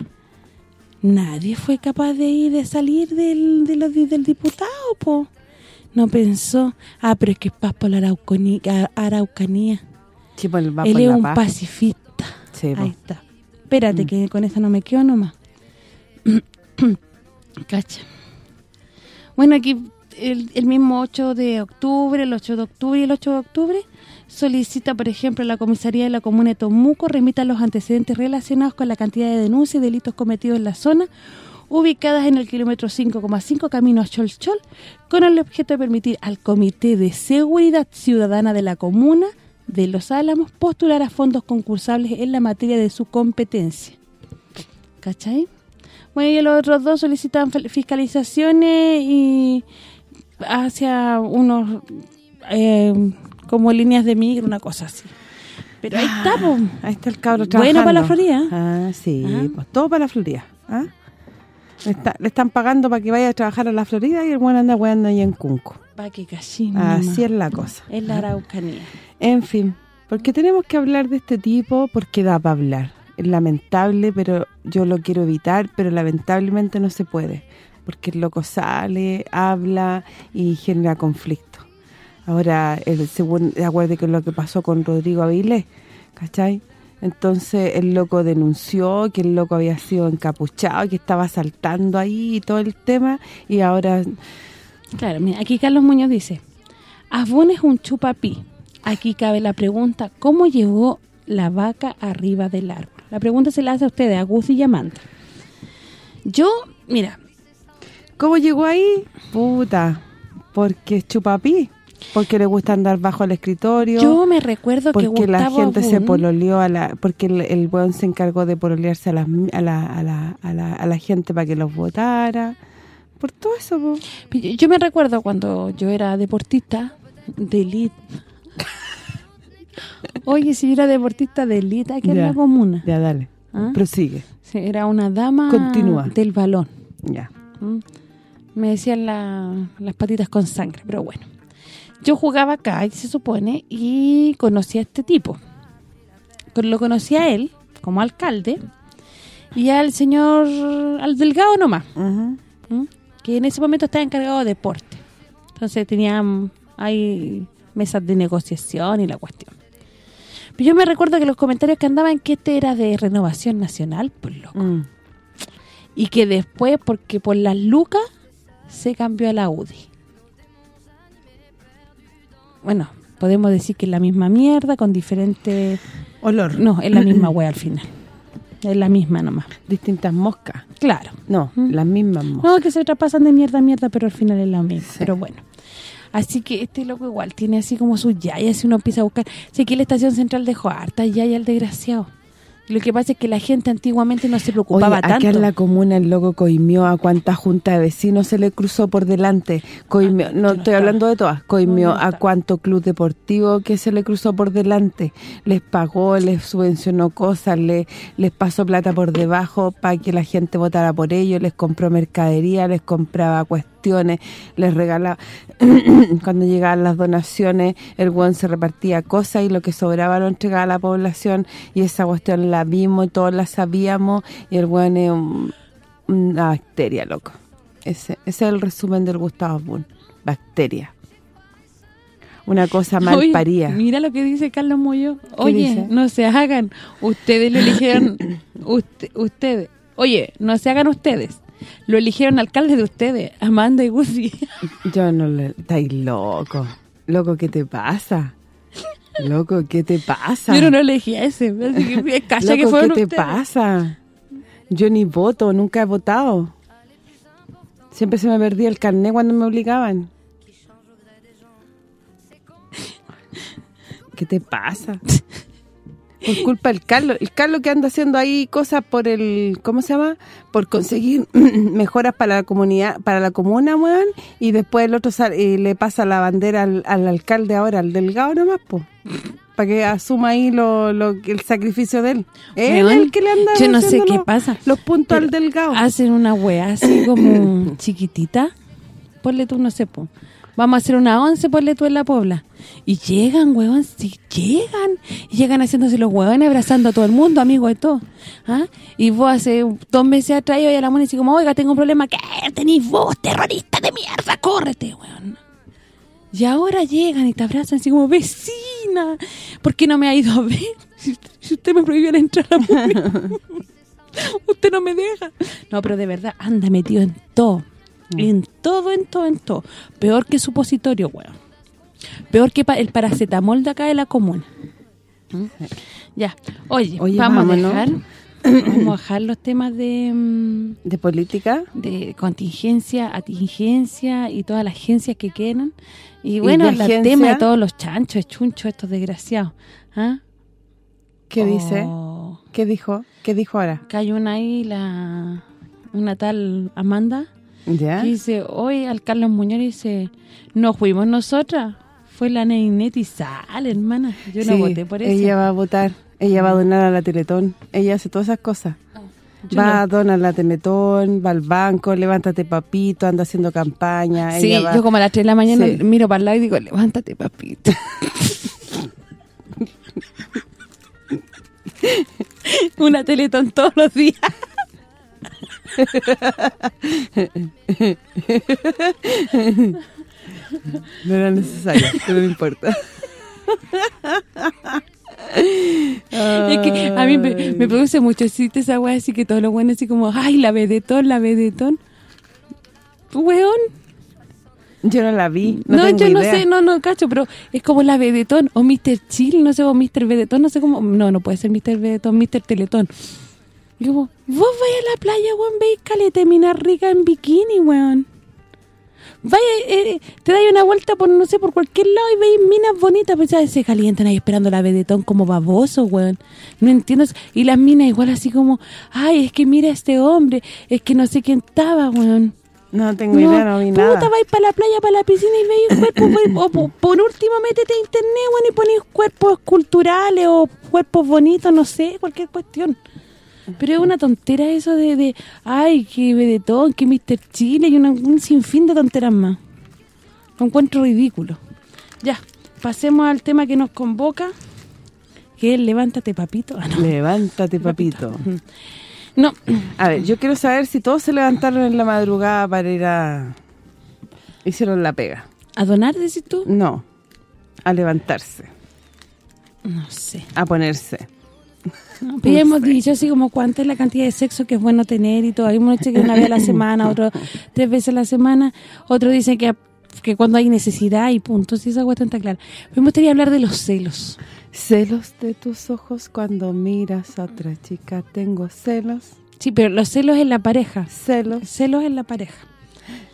nadie fue capaz de ir, de salir del, de los- del diputado, po. No pensó, ah, pero es que es paz por la Araucanía. Sí, pues, va Él por es la un paz. pacifista. Sí, Ahí está. Espérate, Mm. que con esa no me quedo nomás. Cacha. Bueno, aquí el, el mismo 8 de octubre, el 8 de octubre y el 8 de octubre, solicita, por ejemplo, la comisaría de la comuna de Tomuco remita los antecedentes relacionados con la cantidad de denuncias y delitos cometidos en la zona, ubicadas en el kilómetro 5,5 camino a Cholchol, con el objeto de permitir al Comité de Seguridad Ciudadana de la Comuna de Los Álamos postular a fondos concursables en la materia de su competencia. ¿Cachai? Bueno, y los otros dos solicitan fiscalizaciones y hacia unos eh, como líneas de migro, una cosa así. Pero ahí está, po. Ahí está el cabro Bueno trabajando. para la Florida. Ah, sí, Ah. pues todo para la Florida. ¿ah? Le, está- le están pagando para que vaya a trabajar a la Florida y el buen anda weando ahí en Cunco. Va que casino. Así es la cosa. Es la Araucanía. En fin, porque tenemos que hablar de este tipo porque da para hablar. Es lamentable, pero yo lo quiero evitar, pero lamentablemente no se puede. Porque el loco sale, habla y genera conflicto. Ahora, el según acuerde que lo que pasó con Rodrigo Avilés, ¿cachai? Entonces el loco denunció que el loco había sido encapuchado, que estaba saltando ahí y todo el tema, y ahora Claro, mira, aquí Carlos Muñoz dice, Avon es un chupapí. Aquí cabe la pregunta, ¿cómo llegó la vaca arriba del árbol? La pregunta se la hace a ustedes, a Gus y Amanda. Yo, mira, ¿Cómo llegó ahí? Puta, porque es chupapí, porque le gusta andar bajo el escritorio, yo me recuerdo que porque la Gustavo gente se pololeó a la porque el, el weón se encargó de pololearse a, mi- a, la, a, la, a, la, a la gente para que los votara. Por todo eso, po. Yo me recuerdo cuando yo era deportista de elite. Oye, si yo era deportista de elite aquí en la comuna. Ya, dale. ¿Ah? Prosigue. Era una dama Continúa. del balón. Ya. ¿Mm? Me decían la- las patitas con sangre, pero bueno. Yo jugaba acá, y se supone, y conocí a este tipo. Lo conocí a él, como alcalde, y al señor, al delgado nomás. ¿m? que en ese momento estaba encargado de deporte. Entonces tenían ahí mesas de negociación y la cuestión. Pero yo me recuerdo que los comentarios que andaban que este era de renovación nacional, pues loco Mm. y que después, porque por las lucas, se cambió a la UDI. Bueno, podemos decir que es la misma mierda, con diferentes... Olor. No, es la misma wea al final. Es la misma nomás. Distintas moscas. Claro. No, Mm. las mismas moscas. No, que se traspasan de mierda a mierda, pero al final es la misma. Pero bueno. Así que este loco igual tiene así como sus yayas si uno empieza a buscar. Si aquí la estación central dejó harta yaya el desgraciado. Lo que pasa es que la gente antiguamente no se preocupaba Oye, tanto. acá en la comuna el loco coimió a cuánta junta de vecinos se le cruzó por delante. Coimió, Ah, no no estoy estaba. hablando de todas, coimió No, no a cuánto club deportivo que se le cruzó por delante. Les pagó, les subvencionó cosas, le, les pasó plata por debajo para que la gente votara por ellos, les compró mercadería, les compraba cuestiones, les regalaba... Cuando llegaban las donaciones, el buen se repartía cosas y lo que sobraba lo entregaba a la población y esa cuestión la vimos y todos la sabíamos y el buen es un- una bacteria, loco. Ese, ese es el resumen del Gustavo Boone. Bacteria. Una cosa mal Oye, paría. Mira lo que dice Carlos Moyo. Oye, dice? no se hagan. Ustedes lo eligieron. usted- ustedes. Oye, no se hagan ustedes. Lo eligieron alcalde de ustedes, Amanda y Gusi. Yo no le... Estáis loco. Loco, ¿qué te pasa? Loco, ¿qué te pasa? Yo no elegí a ese. Así que, que Loco, fueron ¿qué te ustedes. pasa? Yo ni voto, nunca he votado. Siempre se me perdía el carné cuando me obligaban. ¿Qué te pasa? Por culpa del Carlos. El Carlos que anda haciendo ahí cosas por el... ¿Cómo se llama? Por conseguir mejoras para la comunidad, para la comuna, weón. Y después el otro sale- y le pasa la bandera al, al alcalde ahora, al delgado nomás, pues. Para que asuma ahí lo, lo el sacrificio de él. Él el que le anda yo no sé qué los- pasa, Los puntos al delgado. Hacen una wea así como chiquitita. Ponle tú, no sé, po. Vamos a hacer una once, ponle tú en la pobla. Y llegan, weón, sí, llegan. Llegan haciéndose los huevones, abrazando a todo el mundo, amigos de todo. ¿Ah? Y vos hace dos meses atrás iba a la mona y como, oiga, tengo un problema. ¿Qué? Tenís vos, terrorista de mierda, córrete, weón. Y ahora llegan y te abrazan así como, vecina, ¿por qué no me ha ido a ver? Si, si usted me prohibió la entrada. Usted no me deja. No, pero de verdad, anda metido en todo. En todo, en todo, en todo. Peor que supositorio, weón. Peor que pa- el paracetamol de acá de la comuna. ¿Mm? Ya. Oye, Oye, vamos a dejar vamos a dejar los temas de, mm, ¿De política? de contingencia, atingencia y todas las agencias que quieran. Y bueno, el tema de todos los chanchos, chunchos, estos desgraciados. ¿Ah? ¿Qué dice? Oh, ¿Qué dijo? ¿Qué dijo ahora? que hay una ahí, la una tal Amanda, ¿Ya? que dice, hoy al Carlos Muñoz dice, no fuimos nosotras, Fue la Neineti Sal, hermana. Yo no Sí, voté por eso. ella va a votar. Ella va a donar a la Teletón. Ella hace todas esas cosas. Yo va no. a donar a la Teletón, va al banco, levántate papito, anda haciendo campaña. Sí, ella va- yo como a las 3 de la mañana Sí. miro para el lado y digo, levántate, papito. Una teletón todos los días. No era necesario, pero no importa. Es que a mí me, me produce mucho chiste esa weá, así que todo lo bueno así como, ay, la vedetón, la vedetón. Weón. Yo no la vi, no, No, tengo yo no sé, no, no, cacho, pero es como la vedetón o Mr. Chill, no sé, o Mr. Vedetón, no sé cómo, no, no puede ser Mr. Vedetón, Mr. Teletón. Y como, vos vais a la playa, weón, veis caleta de mina rica en bikini, weón. Vaya, eh, te dais una vuelta por, no sé, por cualquier lado y veis minas bonitas, pues ya se calientan ahí esperando la vedetón como baboso, weón. No entiendo. Y las minas igual así como, ay, es que mira a este hombre, es que no sé quién estaba, weón. No tengo idea, no vi puta, nada. vais para la playa, para la piscina y veis cuerpos, o po- por último métete a internet, weón, y ponéis cuerpos culturales o cuerpos bonitos, no sé, cualquier cuestión. Pero es una tontera eso de, de ay, que vedetón, que Mr. Chile y una- un sinfín de tonteras más. Lo encuentro ridículo. Ya, pasemos al tema que nos convoca, que es Levántate, papito. Ah, no. Levántate, papito. No, A ver, yo quiero saber si todos se levantaron en la madrugada para ir a... Hicieron la pega. ¿a donar, decís tú? No, a levantarse, No sé. a ponerse. No, pero ya hemos dicho así como cuánta es la cantidad de sexo que es bueno tener y todo. Hay unos dicen que una vez a la semana, otros tres veces a la semana, otros dicen que que cuando hay necesidad y punto, si esa cuestión está clara. Me gustaría hablar de los celos. Celos de tus ojos cuando miras a otra chica. Tengo celos, Sí, pero los celos en la pareja. celos. Celos en la pareja.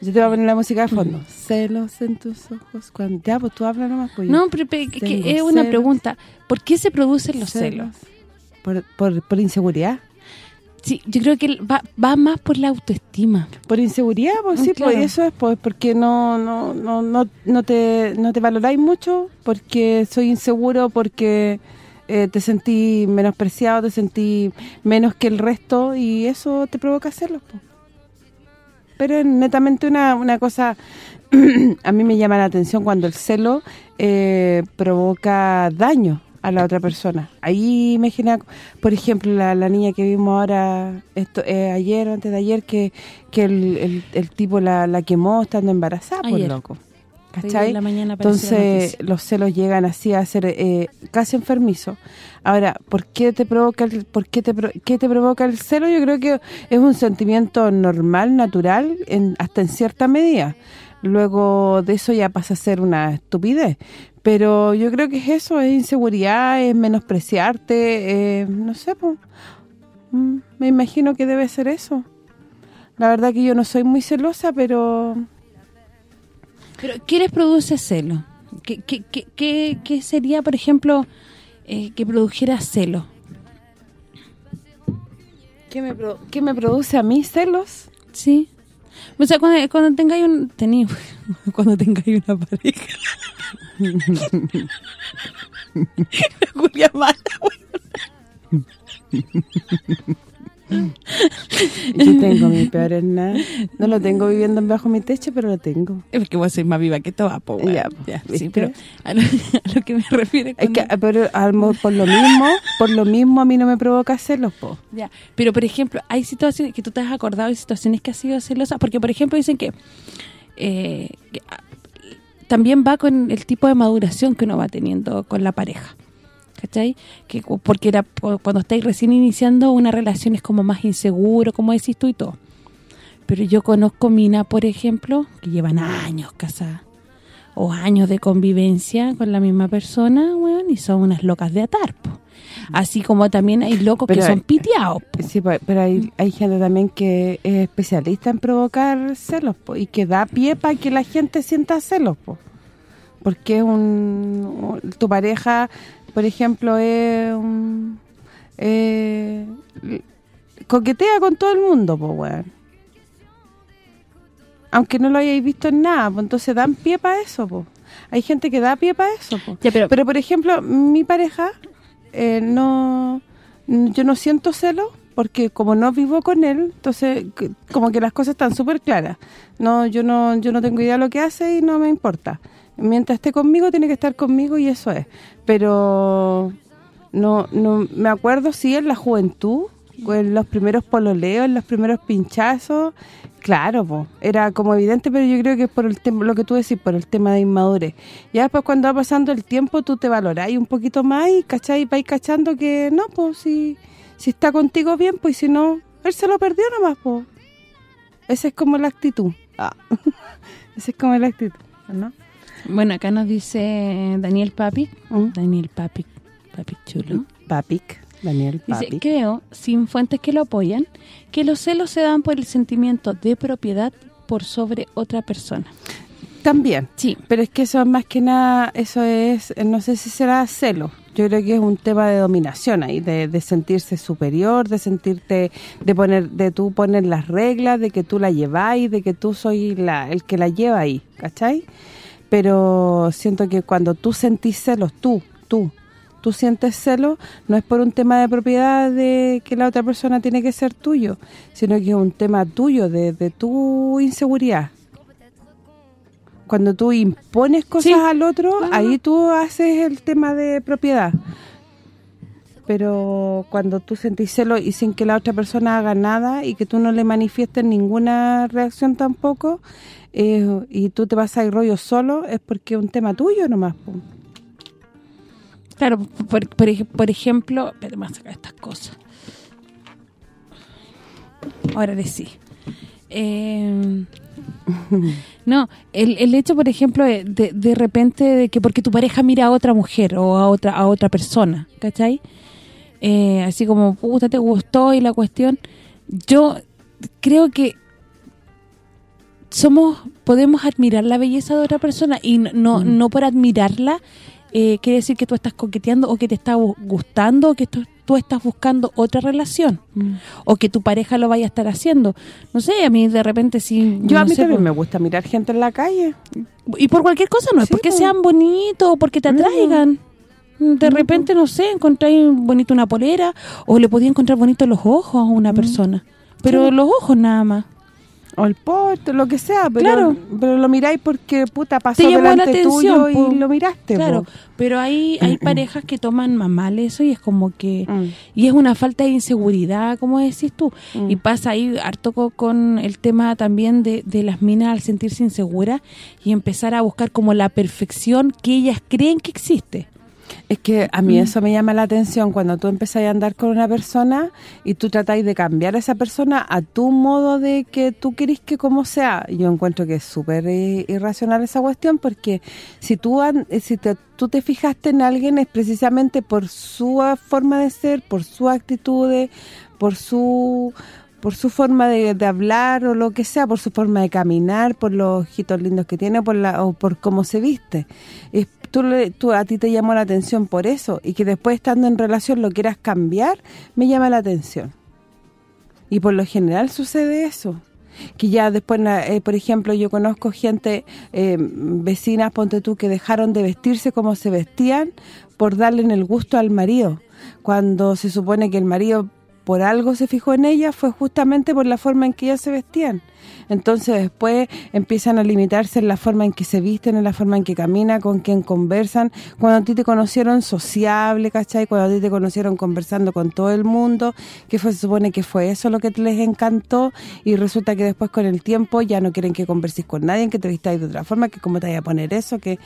Yo te voy a poner la música de fondo. Celos en tus ojos cuando... Ya, pues tú habla nomás. Pues yo- No, pero, pero que- es una celos. pregunta. ¿Por qué se producen los celos? Por, por, por inseguridad. Sí, yo creo que va, va más por la autoestima. Por inseguridad, pues sí, Claro. pues eso es pues porque no no no no, no te no te valoráis mucho, porque soy inseguro, porque eh, te sentí menospreciado, te sentí menos que el resto y eso te provoca hacerlo, pues. Pero es netamente una, una cosa a mí me llama la atención cuando el celo eh, provoca daño a la otra persona. Ahí me genera, por ejemplo, la, la niña que vimos ahora esto eh, ayer o antes de ayer que, que el, el, el tipo la, la quemó estando embarazada, por Ayer. loco. ¿Cachai? la mañana Entonces los celos llegan así a ser eh, casi enfermizos. Ahora, ¿por qué te provoca el por qué te qué te provoca el celo? Yo creo que es un sentimiento normal, natural, en, hasta en cierta medida. Luego de eso ya pasa a ser una estupidez. Pero yo creo que es eso, es inseguridad, es menospreciarte, eh, no sé. Mm, me imagino que debe ser eso. La verdad que yo no soy muy celosa, pero Pero, ¿qué les produce celo? ¿Qué, qué, qué, qué, sería, por ejemplo, eh, que produjera celo? ¿qué me, pro- qué me produce a mí celos? ¿Sí? O sea, cuando, cuando tengáis un... Tení, cuando tengáis una pareja. Julia mala, Yo tengo mi peor en nada. No lo tengo viviendo bajo mi techo, pero lo tengo. Es que voy a ser más viva que toda, po, sí, pero a lo, a lo que me refiero Es que, pero a lo- por lo mismo, por lo mismo a mí no me provoca celos, po. Ya, pero por ejemplo, hay situaciones que tú te has acordado de situaciones que has sido celosa, porque por ejemplo dicen que, eh, que, ah, también va con el tipo de maduración que uno va teniendo con la pareja. ¿Cachai? Que porque era cu- cuando estáis recién iniciando una relación es como más inseguro, como decís tú y todo. Pero yo conozco mina, por ejemplo, que llevan años casadas o años de convivencia con la misma persona, weón, y son unas locas de atar, po. Así como también hay locos Pero que son piteados, po. Sí, pero hay, hay gente también que es especialista en provocar celos, po, y que da pie para que la gente sienta celos, po. Porque un- Tu pareja, por ejemplo, es un... eh, coquetea con todo el mundo, po, weón. Aunque no lo hayáis visto en nada, pues entonces dan pie para eso, po. Hay gente que da pie para eso. Ya, pero, Pero, por ejemplo, mi pareja, eh, no yo no siento celo porque como no vivo con él, entonces como que las cosas están súper claras. no Yo no yo no tengo idea de lo que hace y no me importa. Mientras esté conmigo, tiene que estar conmigo y eso es. Pero no no me acuerdo, sí, en la juventud, en los primeros pololeos, en los primeros pinchazos, claro, po, era como evidente, pero yo creo que es por el tema, lo que tú decís, por el tema de inmadurez. Ya después cuando va pasando el tiempo, tú te valorás un poquito más y, ¿cachai? vais cachando que no, pues si, si está contigo bien, pues si no, él se lo perdió nomás, pues. Esa es como la actitud. Ah. Esa es como la actitud, ¿no? Bueno, acá nos dice Daniel Papic, Mm. Daniel Papic, Papic chulo. Papic, Daniel Dice, Papic. creo, sin fuentes que lo apoyan, que los celos se dan por el sentimiento de propiedad por sobre otra persona. También. Sí, Pero es que eso es más que nada, eso es, no sé si será celo. Yo creo que es un tema de dominación ahí, de, de sentirse superior, de sentirte, de poner, de tú poner las reglas, de que tú la lleváis, de que tú soy la, el que la lleva ahí, ¿cachai? Pero siento que cuando tú sentís celos, tú, tú, tú sientes celos, no es por un tema de propiedad de que la otra persona tiene que ser tuyo, sino que es un tema tuyo, de, de tu inseguridad, cuando tú impones cosas Sí. al otro, ahí tú haces el tema de propiedad. Pero cuando tú sentís celo y sin que la otra persona haga nada y que tú no le manifiestes ninguna reacción tampoco, eh, y tú te vas a ir rollo solo, es porque es un tema tuyo nomás. claro, por, por, por ejemplo, espérate, me voy a sacar estas cosas. Ahora sí. Eh, no, el, el hecho, por ejemplo, de, de, de repente de que porque tu pareja mira a otra mujer o a otra a otra persona, ¿cachai? Eh, así como, puta, te gustó y la cuestión, yo creo que somos podemos admirar la belleza de otra persona y no no, Mm. no por admirarla eh, quiere decir que tú estás coqueteando o que te está gu- gustando o que tú, tú estás buscando otra relación o que tu pareja lo vaya a estar haciendo. No sé, a mí de repente sí... Yo no a mí sé, también por- me gusta mirar gente en la calle. Y por cualquier cosa, no es porque po. sean bonitos o porque te atraigan. De repente, no sé, encontráis bonito una polera o le podía encontrar bonito los ojos a una persona. Pero Sí. los ojos nada más. O el porte, lo que sea, pero, Claro. pero lo miráis porque, puta, pasó Te llamó la delante atención, tuyo po. y lo miraste. Claro, po. pero hay hay parejas que toman más mal eso y es como que... Mm. Y es una falta de inseguridad, como decís tú. Mm. Y pasa ahí harto co- con el tema también de, de las minas al sentirse inseguras y empezar a buscar como la perfección que ellas creen que existe. Es que a Mm. mí eso me llama la atención cuando tú empezás a andar con una persona y tú tratáis de cambiar a esa persona a tu modo de que tú querís que como sea. Yo encuentro que es súper eh, irracional esa cuestión porque si tú eh, si te- tú te fijaste en alguien es precisamente por su forma de ser, por su actitudes, por su por su forma de, de hablar o lo que sea, por su forma de caminar, por los ojitos lindos que tiene por la, o por cómo se viste. Es, tú, tú A ti te llamó la atención por eso y que después estando en relación lo quieras cambiar, me llama la atención. Y por lo general sucede eso. Que ya después, eh, por ejemplo, yo conozco gente, eh, vecinas, ponte tú, que dejaron de vestirse como se vestían por darle el gusto al marido. Cuando se supone que el marido por algo se fijó en ella fue justamente por la forma en que ellas se vestían. Entonces después empiezan a limitarse en la forma en que se visten, en la forma en que caminan, con quién conversan. Cuando a ti te conocieron sociable, ¿cachai? Cuando a ti te conocieron conversando con todo el mundo, que se supone que fue eso lo que les encantó y resulta que después con el tiempo ya no quieren que converses con nadie, que te vistáis de otra forma, que cómo te vaya a poner eso, que...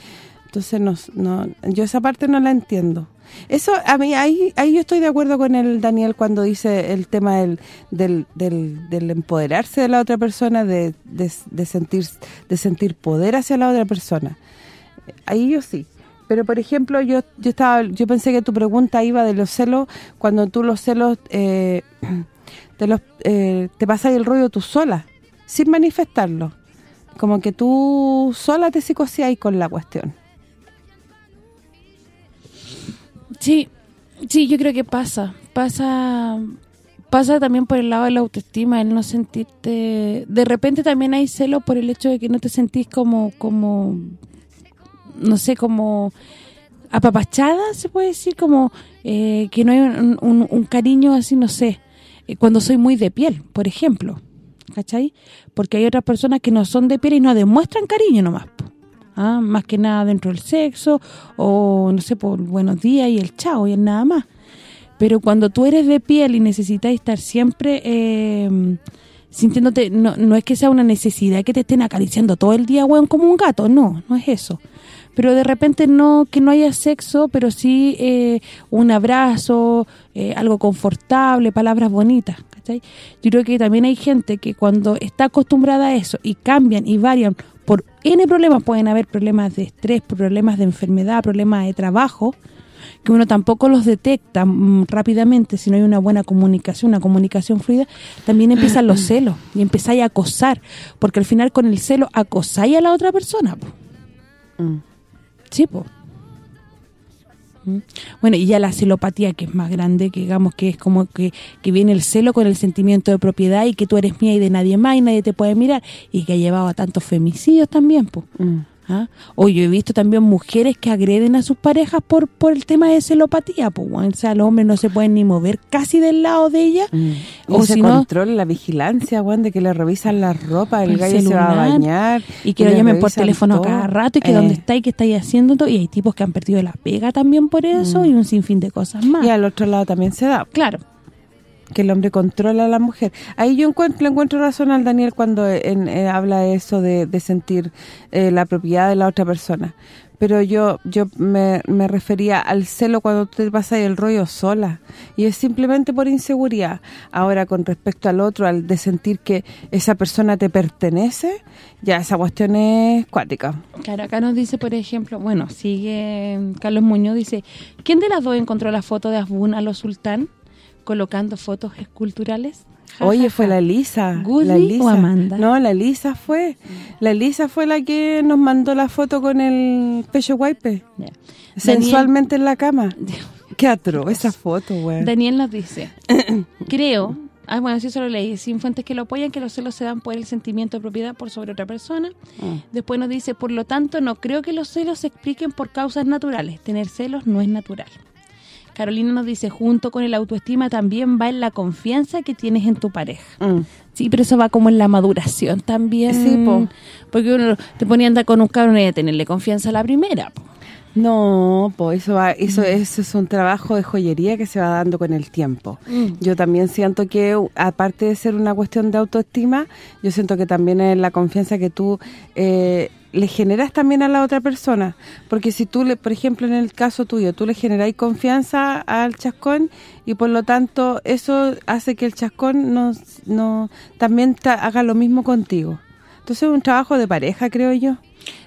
Entonces no, no yo esa parte no la entiendo. Eso a mí ahí ahí yo estoy de acuerdo con el Daniel cuando dice el tema del del, del, empoderarse de la otra persona, de, de, de sentir de sentir poder hacia la otra persona. Ahí yo sí. Pero por ejemplo, yo yo estaba yo pensé que tu pregunta iba de los celos cuando tú los celos eh, te los eh, te pasas el rollo tú sola, sin manifestarlo. Como que tú sola te psicoseas con la cuestión. Sí, sí, yo creo que pasa. Pasa pasa también por el lado de la autoestima, el no sentirte... De repente también hay celo por el hecho de que no te sentís como como no sé, como apapachada, se puede decir, como eh, que no hay un, cariño así, no sé, eh, cuando soy muy de piel, por ejemplo, ¿cachai? Porque hay otras personas que no son de piel y no demuestran cariño nomás, ¿ah? más que nada dentro del sexo, o no sé, por buenos días y el chao y el nada más. Pero cuando tú eres de piel y necesitas estar siempre... Eh, sintiéndote, no, no es que sea una necesidad que te estén acariciando todo el día, weón, como un gato, no, no es eso pero de repente no que no haya sexo, pero sí eh, un abrazo, eh, algo confortable, palabras bonitas, ¿cachai? Yo creo que también hay gente que cuando está acostumbrada a eso y cambian y varian por N problemas, pueden haber problemas de estrés, problemas de enfermedad, problemas de trabajo, que uno tampoco los detecta mm, rápidamente si no hay una buena comunicación, una comunicación fluida, también empiezan los celos y empezáis a acosar, porque al final con el celo acosáis a la otra persona. Mm. Sí, ¿Mm? Bueno, y ya la celopatía, que es más grande, que digamos que es como que, que viene el celo con el sentimiento de propiedad y que tú eres mía y de nadie más y nadie te puede mirar, y que ha llevado a tantos femicidios también, pues. ¿Ah? O yo he visto también mujeres que agreden a sus parejas por por el tema de celopatía, pues, o sea, los hombres no se pueden ni mover casi del lado de ella. Mm. O si control, la vigilancia, Juan, de que le revisan la ropa, el, gallo se va a bañar. Y que lo llamen por teléfono cada rato y que dónde está y qué estáis haciendo todo. Y hay tipos que han perdido la pega también por eso mm. y un sinfín de cosas más. Y al otro lado también se da. Claro que el hombre controla a la mujer. Ahí yo encuentro, encuentro razón al Daniel cuando en, eh, habla de eso de, sentir eh, la propiedad de la otra persona. Pero yo yo me, refería al celo cuando te pasa el rollo sola. Y es simplemente por inseguridad. Ahora, con respecto al otro, al de sentir que esa persona te pertenece, ya esa cuestión es cuática. Claro, acá nos dice, por ejemplo, bueno, sigue Carlos Muñoz, dice, ¿quién de las dos encontró la foto de Asbun a sultán? Colocando fotos esculturales. Oye, fue la Lisa. la Lisa. o Amanda? No, la Lisa fue. La Lisa fue la que nos mandó la foto con el pecho guaype. Sensualmente en la cama. Qué atro esa foto, güey. Daniel nos dice, creo, ah bueno, sí eso lo leí, sin fuentes que lo apoyan, que los celos se dan por el sentimiento de propiedad por sobre otra persona. Ah. Después nos dice, por lo tanto, no creo que los celos se expliquen por causas naturales. Tener celos no es natural. Carolina nos dice, junto con el autoestima también va en la confianza que tienes en tu pareja. Mm. Sí, pero eso va como en la maduración también. Sí, porque uno te ponía a andar con un cabrón y tenerle confianza a la primera, No, pues eso va, eso, mm. eso es un trabajo de joyería que se va dando con el tiempo. Mm. Yo también siento que, aparte de ser una cuestión de autoestima, yo siento que también es la confianza que tú eh, le generas también a la otra persona. Porque si tú, le por ejemplo, en el caso tuyo, tú le generáis confianza al chascón y por lo tanto eso hace que el chascón no, no también haga lo mismo contigo. Entonces es un trabajo de pareja, creo yo.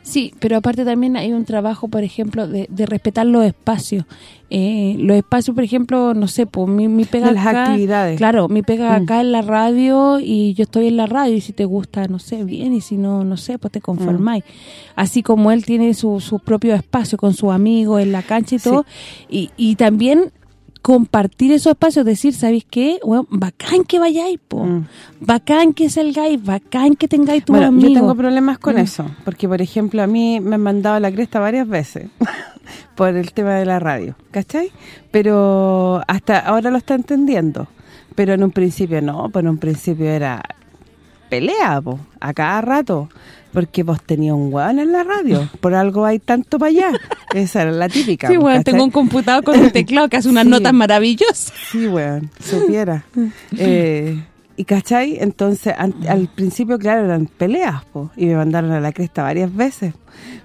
Sí, pero aparte también hay un trabajo, por ejemplo, de, respetar los espacios. Eh, los espacios, por ejemplo, no sé, pues mi, mi pega las actividades. Claro, mi pega mm. acá en la radio y yo estoy en la radio y si te gusta, no sé, bien, y si no, no sé, pues te conformáis. Mm. Así como él tiene su, su propio espacio con sus amigos en la cancha y todo. Y, y también compartir esos espacios, decir, ¿sabéis qué? Bueno, bacán que vayáis, po. Mm. Bacán que salgáis, bacán que tengáis tu bueno, yo tengo problemas con mm. eso, porque por ejemplo a mí me han mandado la cresta varias veces por el tema de la radio, ¿cachai? Pero hasta ahora lo está entendiendo, pero en un principio no, pues en un principio era pelea, po, a cada rato porque vos tenías un weón en la radio. Por algo hay tanto para allá. Esa era la típica. Sí, weón, tengo un computador con un teclado que hace unas notas maravillosas. Sí, weón, supiera. Eh, y ¿cachai? Entonces, al principio, claro, eran peleas, po, y me mandaron a la cresta varias veces.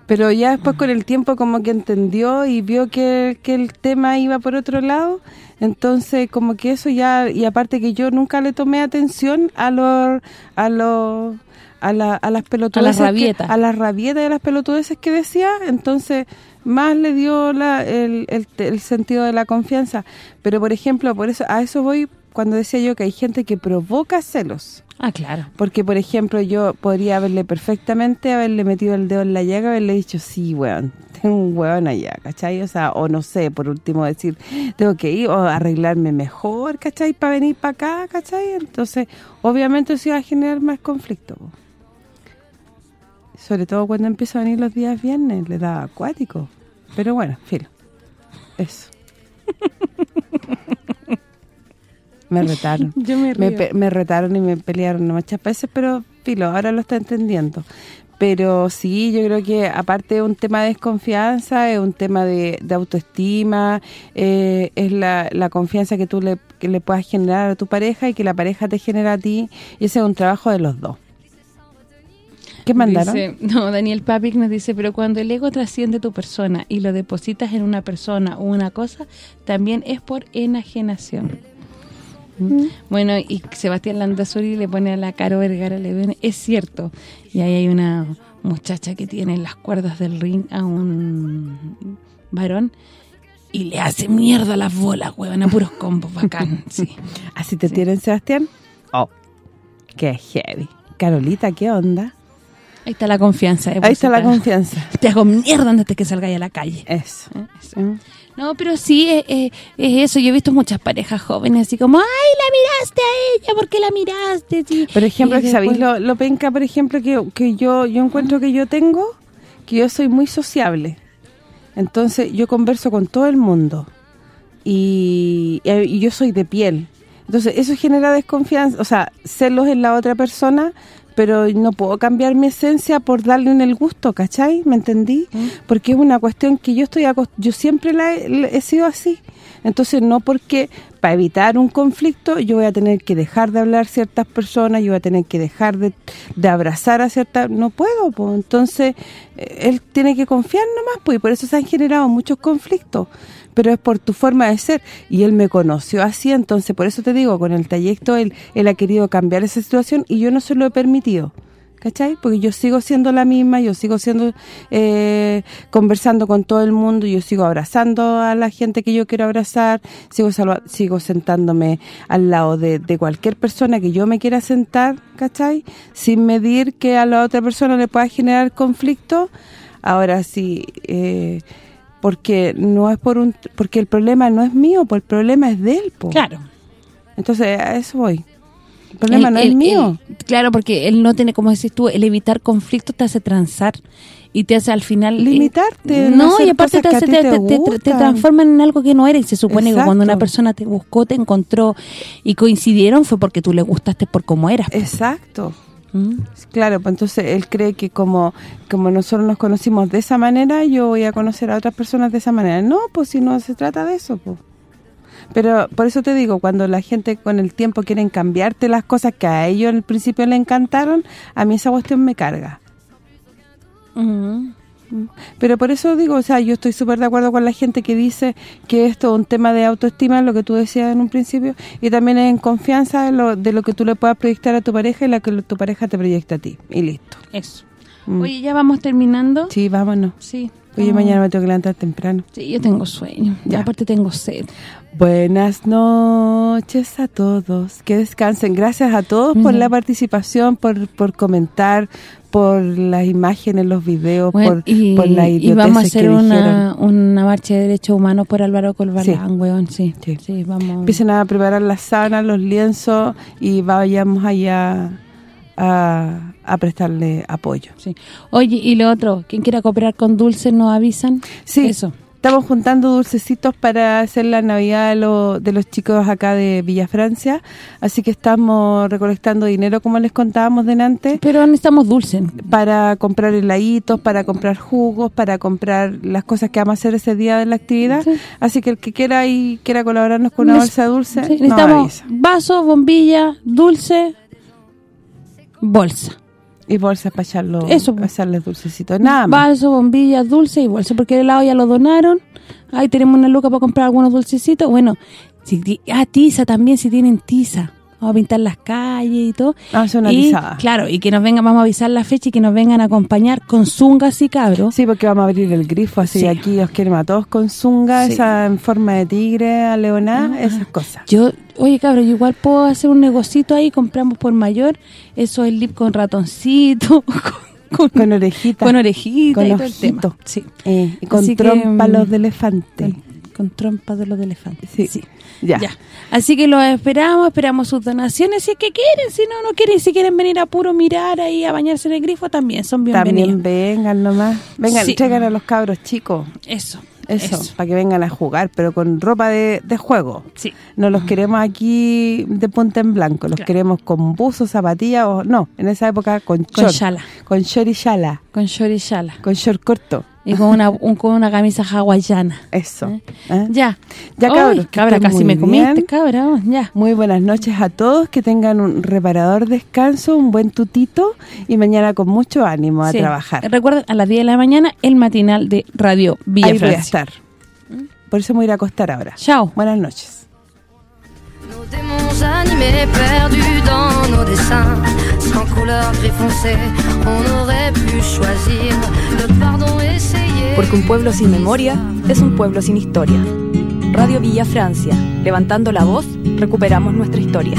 Pero ya después con el tiempo como que entendió y vio que, que el tema iba por otro lado, entonces como que eso ya, y aparte que yo nunca le tomé atención a los... A los a, la, a las pelotudeces. A las rabietas. A las rabietas de las pelotudeces que decía, entonces más le dio la, el, el, sentido de la confianza. Pero, por ejemplo, por eso a eso voy cuando decía yo que hay gente que provoca celos. Ah, claro. Porque, por ejemplo, yo podría haberle perfectamente, haberle metido el dedo en la llaga, haberle dicho, sí, weón, tengo un weón allá, ¿cachai? O sea, o no sé, por último decir, tengo que ir o arreglarme mejor, ¿cachai? Para venir para acá, ¿cachai? Entonces, obviamente eso iba a generar más conflicto sobre todo cuando empieza a venir los días viernes, le da acuático. Pero bueno, filo. Eso. me retaron. Yo me río. retaron y me pelearon muchas veces, pero filo, ahora lo está entendiendo. Pero sí, yo creo que aparte de un tema de desconfianza, es un tema de, de autoestima, eh, es la, la confianza que tú le, que le puedas generar a tu pareja y que la pareja te genera a ti, y ese es un trabajo de los dos. ¿Qué mandaron? Dice- no, Daniel Papic nos dice, pero cuando el ego trasciende tu persona y lo depositas en una persona o una cosa, también es por enajenación. ¿Mm? Bueno, y Sebastián Landazuri le pone a la Caro Vergara, le ven, es cierto. Y ahí hay una muchacha que tiene en las cuerdas del ring a un varón y le hace mierda las bolas, huevón, a puros combos, bacán, sí. ¿Así te Sí. tienen, Sebastián? Oh, qué heavy. Carolita, ¿qué onda? Ahí está la confianza. Ahí está la confianza. Te hago mierda antes de que salgáis a la calle. Eso. ¿eh? Eso. Mm. No, pero sí, eh, eh, es eso. Yo he visto muchas parejas jóvenes así como, ¡ay, la miraste a ella! ¿Por qué la miraste? Sí. Por ejemplo, Y ¿sabéis después- lo, lo penca, por ejemplo, que, que yo yo encuentro que yo tengo? Que yo soy muy sociable. Entonces, yo converso con todo el mundo. Y, y yo soy de piel. Entonces, eso genera desconfianza, o sea, celos en la otra persona, pero no puedo cambiar mi esencia por darle en el gusto, ¿cachai? ¿Me entendí? Porque es una cuestión que yo estoy acost- yo siempre la he, la he sido así. Entonces, no porque para evitar un conflicto yo voy a tener que dejar de hablar ciertas personas, yo voy a tener que dejar de, de abrazar a ciertas... No puedo, pues. Entonces, eh, él tiene que confiar nomás, pues, y por eso se han generado muchos conflictos. Pero es por tu forma de ser. Y él me conoció así, entonces, por eso te digo, con el trayecto él, él ha querido cambiar esa situación y yo no se lo he permitido. ¿Cachai? Porque yo sigo siendo la misma, yo sigo siendo eh, conversando con todo el mundo, yo sigo abrazando a la gente que yo quiero abrazar, sigo salva- sigo sentándome al lado de, de cualquier persona que yo me quiera sentar, ¿cachai? Sin medir que a la otra persona le pueda generar conflicto. Ahora sí, eh, porque no es por un porque el problema no es mío, pues el problema es de él, po. Claro. Entonces, a eso voy. El problema El- no el- es mío. el- claro, porque él no tiene, como decís tú, el evitar conflictos te hace transar y te hace al final... eh, Limitarte, no y aparte te, hace, te, te te- te- en algo que no eres. Y se supone que cuando una persona te buscó, te encontró y coincidieron fue porque tú le gustaste por cómo eras. Exacto. ¿Mm? Claro, pues entonces él cree que como como nosotros nos conocimos de esa manera, yo voy a conocer a otras personas de esa manera. No, pues si no se trata de eso, pues. Pero por eso te digo, cuando la gente con el tiempo quieren cambiarte las cosas que a ellos al principio le encantaron, a mí esa cuestión me carga. Mm. Pero por eso digo, o sea, yo estoy súper de acuerdo con la gente que dice que esto es un tema de autoestima, lo que tú decías en un principio, y también en confianza de lo, de lo que tú le puedas proyectar a tu pareja y la que tu pareja te proyecta a ti, y listo. Eso. Mm. Oye, ya vamos terminando. Sí, vámonos. Sí. Oye, mañana me tengo que levantar temprano. Sí, yo tengo sueño. Ya. Aparte tengo sed. Buenas noches a todos. Que descansen. Gracias a todos por Ujú. la participación, por, por comentar, por las imágenes, los videos, Bueno, por, y, por las y vamos a hacer una, una marcha de derechos humanos por Álvaro Colbalán, Sí. weón, sí. Sí. Sí, vamos. Empiecen a preparar las sábanas, los lienzos y vayamos allá a, a prestarle apoyo. Sí. Oye, y lo otro, quien quiera cooperar con Dulce nos avisan. Sí, Eso. estamos juntando dulcecitos para hacer la Navidad de, lo- de los chicos acá de Villa Francia, así que estamos recolectando dinero, como les contábamos delante, Pero necesitamos Dulce. para comprar heladitos, para comprar jugos, para comprar las cosas que vamos a hacer ese día de la actividad. Sí. Así que el que quiera y quiera colaborarnos con una Neces- bolsa dulce, Sí, nos necesitamos avisa. vaso, bombilla, dulce, bolsa. Y bolsas para echarlo, Eso, para echarles dulcecitos. Nada más. Vaso, bombilla, dulce y bolsa, porque el helado ya lo donaron. Ahí tenemos una luca para comprar algunos dulcecitos. Bueno, si ah, tiza también, si tienen tiza. Vamos a pintar las calles y todo. Vamos a hacer una y. Claro, y que nos vengan, vamos a avisar la fecha y que nos vengan a acompañar con zungas y cabros. Sí, porque vamos a abrir el grifo, así Sí. aquí os queremos a todos con zunga, Sí. esa en forma de tigre, a leoná, Ah. esas cosas. Yo, oye cabros, yo igual puedo hacer un negocito ahí, compramos por mayor, eso es lip con ratoncito, con, con, Con orejitas. con orejita con y todo el tema. ojito. Sí. Eh, y con Así que, trompas mm, los de elefante. Con trompa de los de elefante. Sí. Ya. Ya. Así que los esperamos, esperamos sus donaciones. Si es que quieren, si no, no quieren. Si quieren venir a puro mirar ahí, a bañarse en el grifo, también son bienvenidos. También vengan nomás. Vengan, Sí. a los cabros chicos. Eso. Eso, para que vengan a jugar, pero con ropa de, de juego. Sí. No los queremos aquí de punta en blanco, los Claro. queremos con buzo, zapatilla o... No, en esa época con Con short. shala. Con short y shala, Con short y shala. con short corto. Y con una, un- con una camisa hawaiana. Eso. ¿Eh? ¿eh? Ya. Ya, Uy, cabros, que cabra, casi me comiste, cabra. oh, ya. Muy buenas noches a todos, que tengan un reparador descanso, un buen tutito y mañana con mucho ánimo a trabajar. Recuerden, a las 10 de la mañana, el matinal de Radio Villa Ahí voy a Francia. estar. Por eso me voy a ir a acostar ahora. Chao. Buenas noches. Porque un pueblo sin memoria es un pueblo sin historia. Radio Villa Francia, levantando la voz, recuperamos nuestra historia.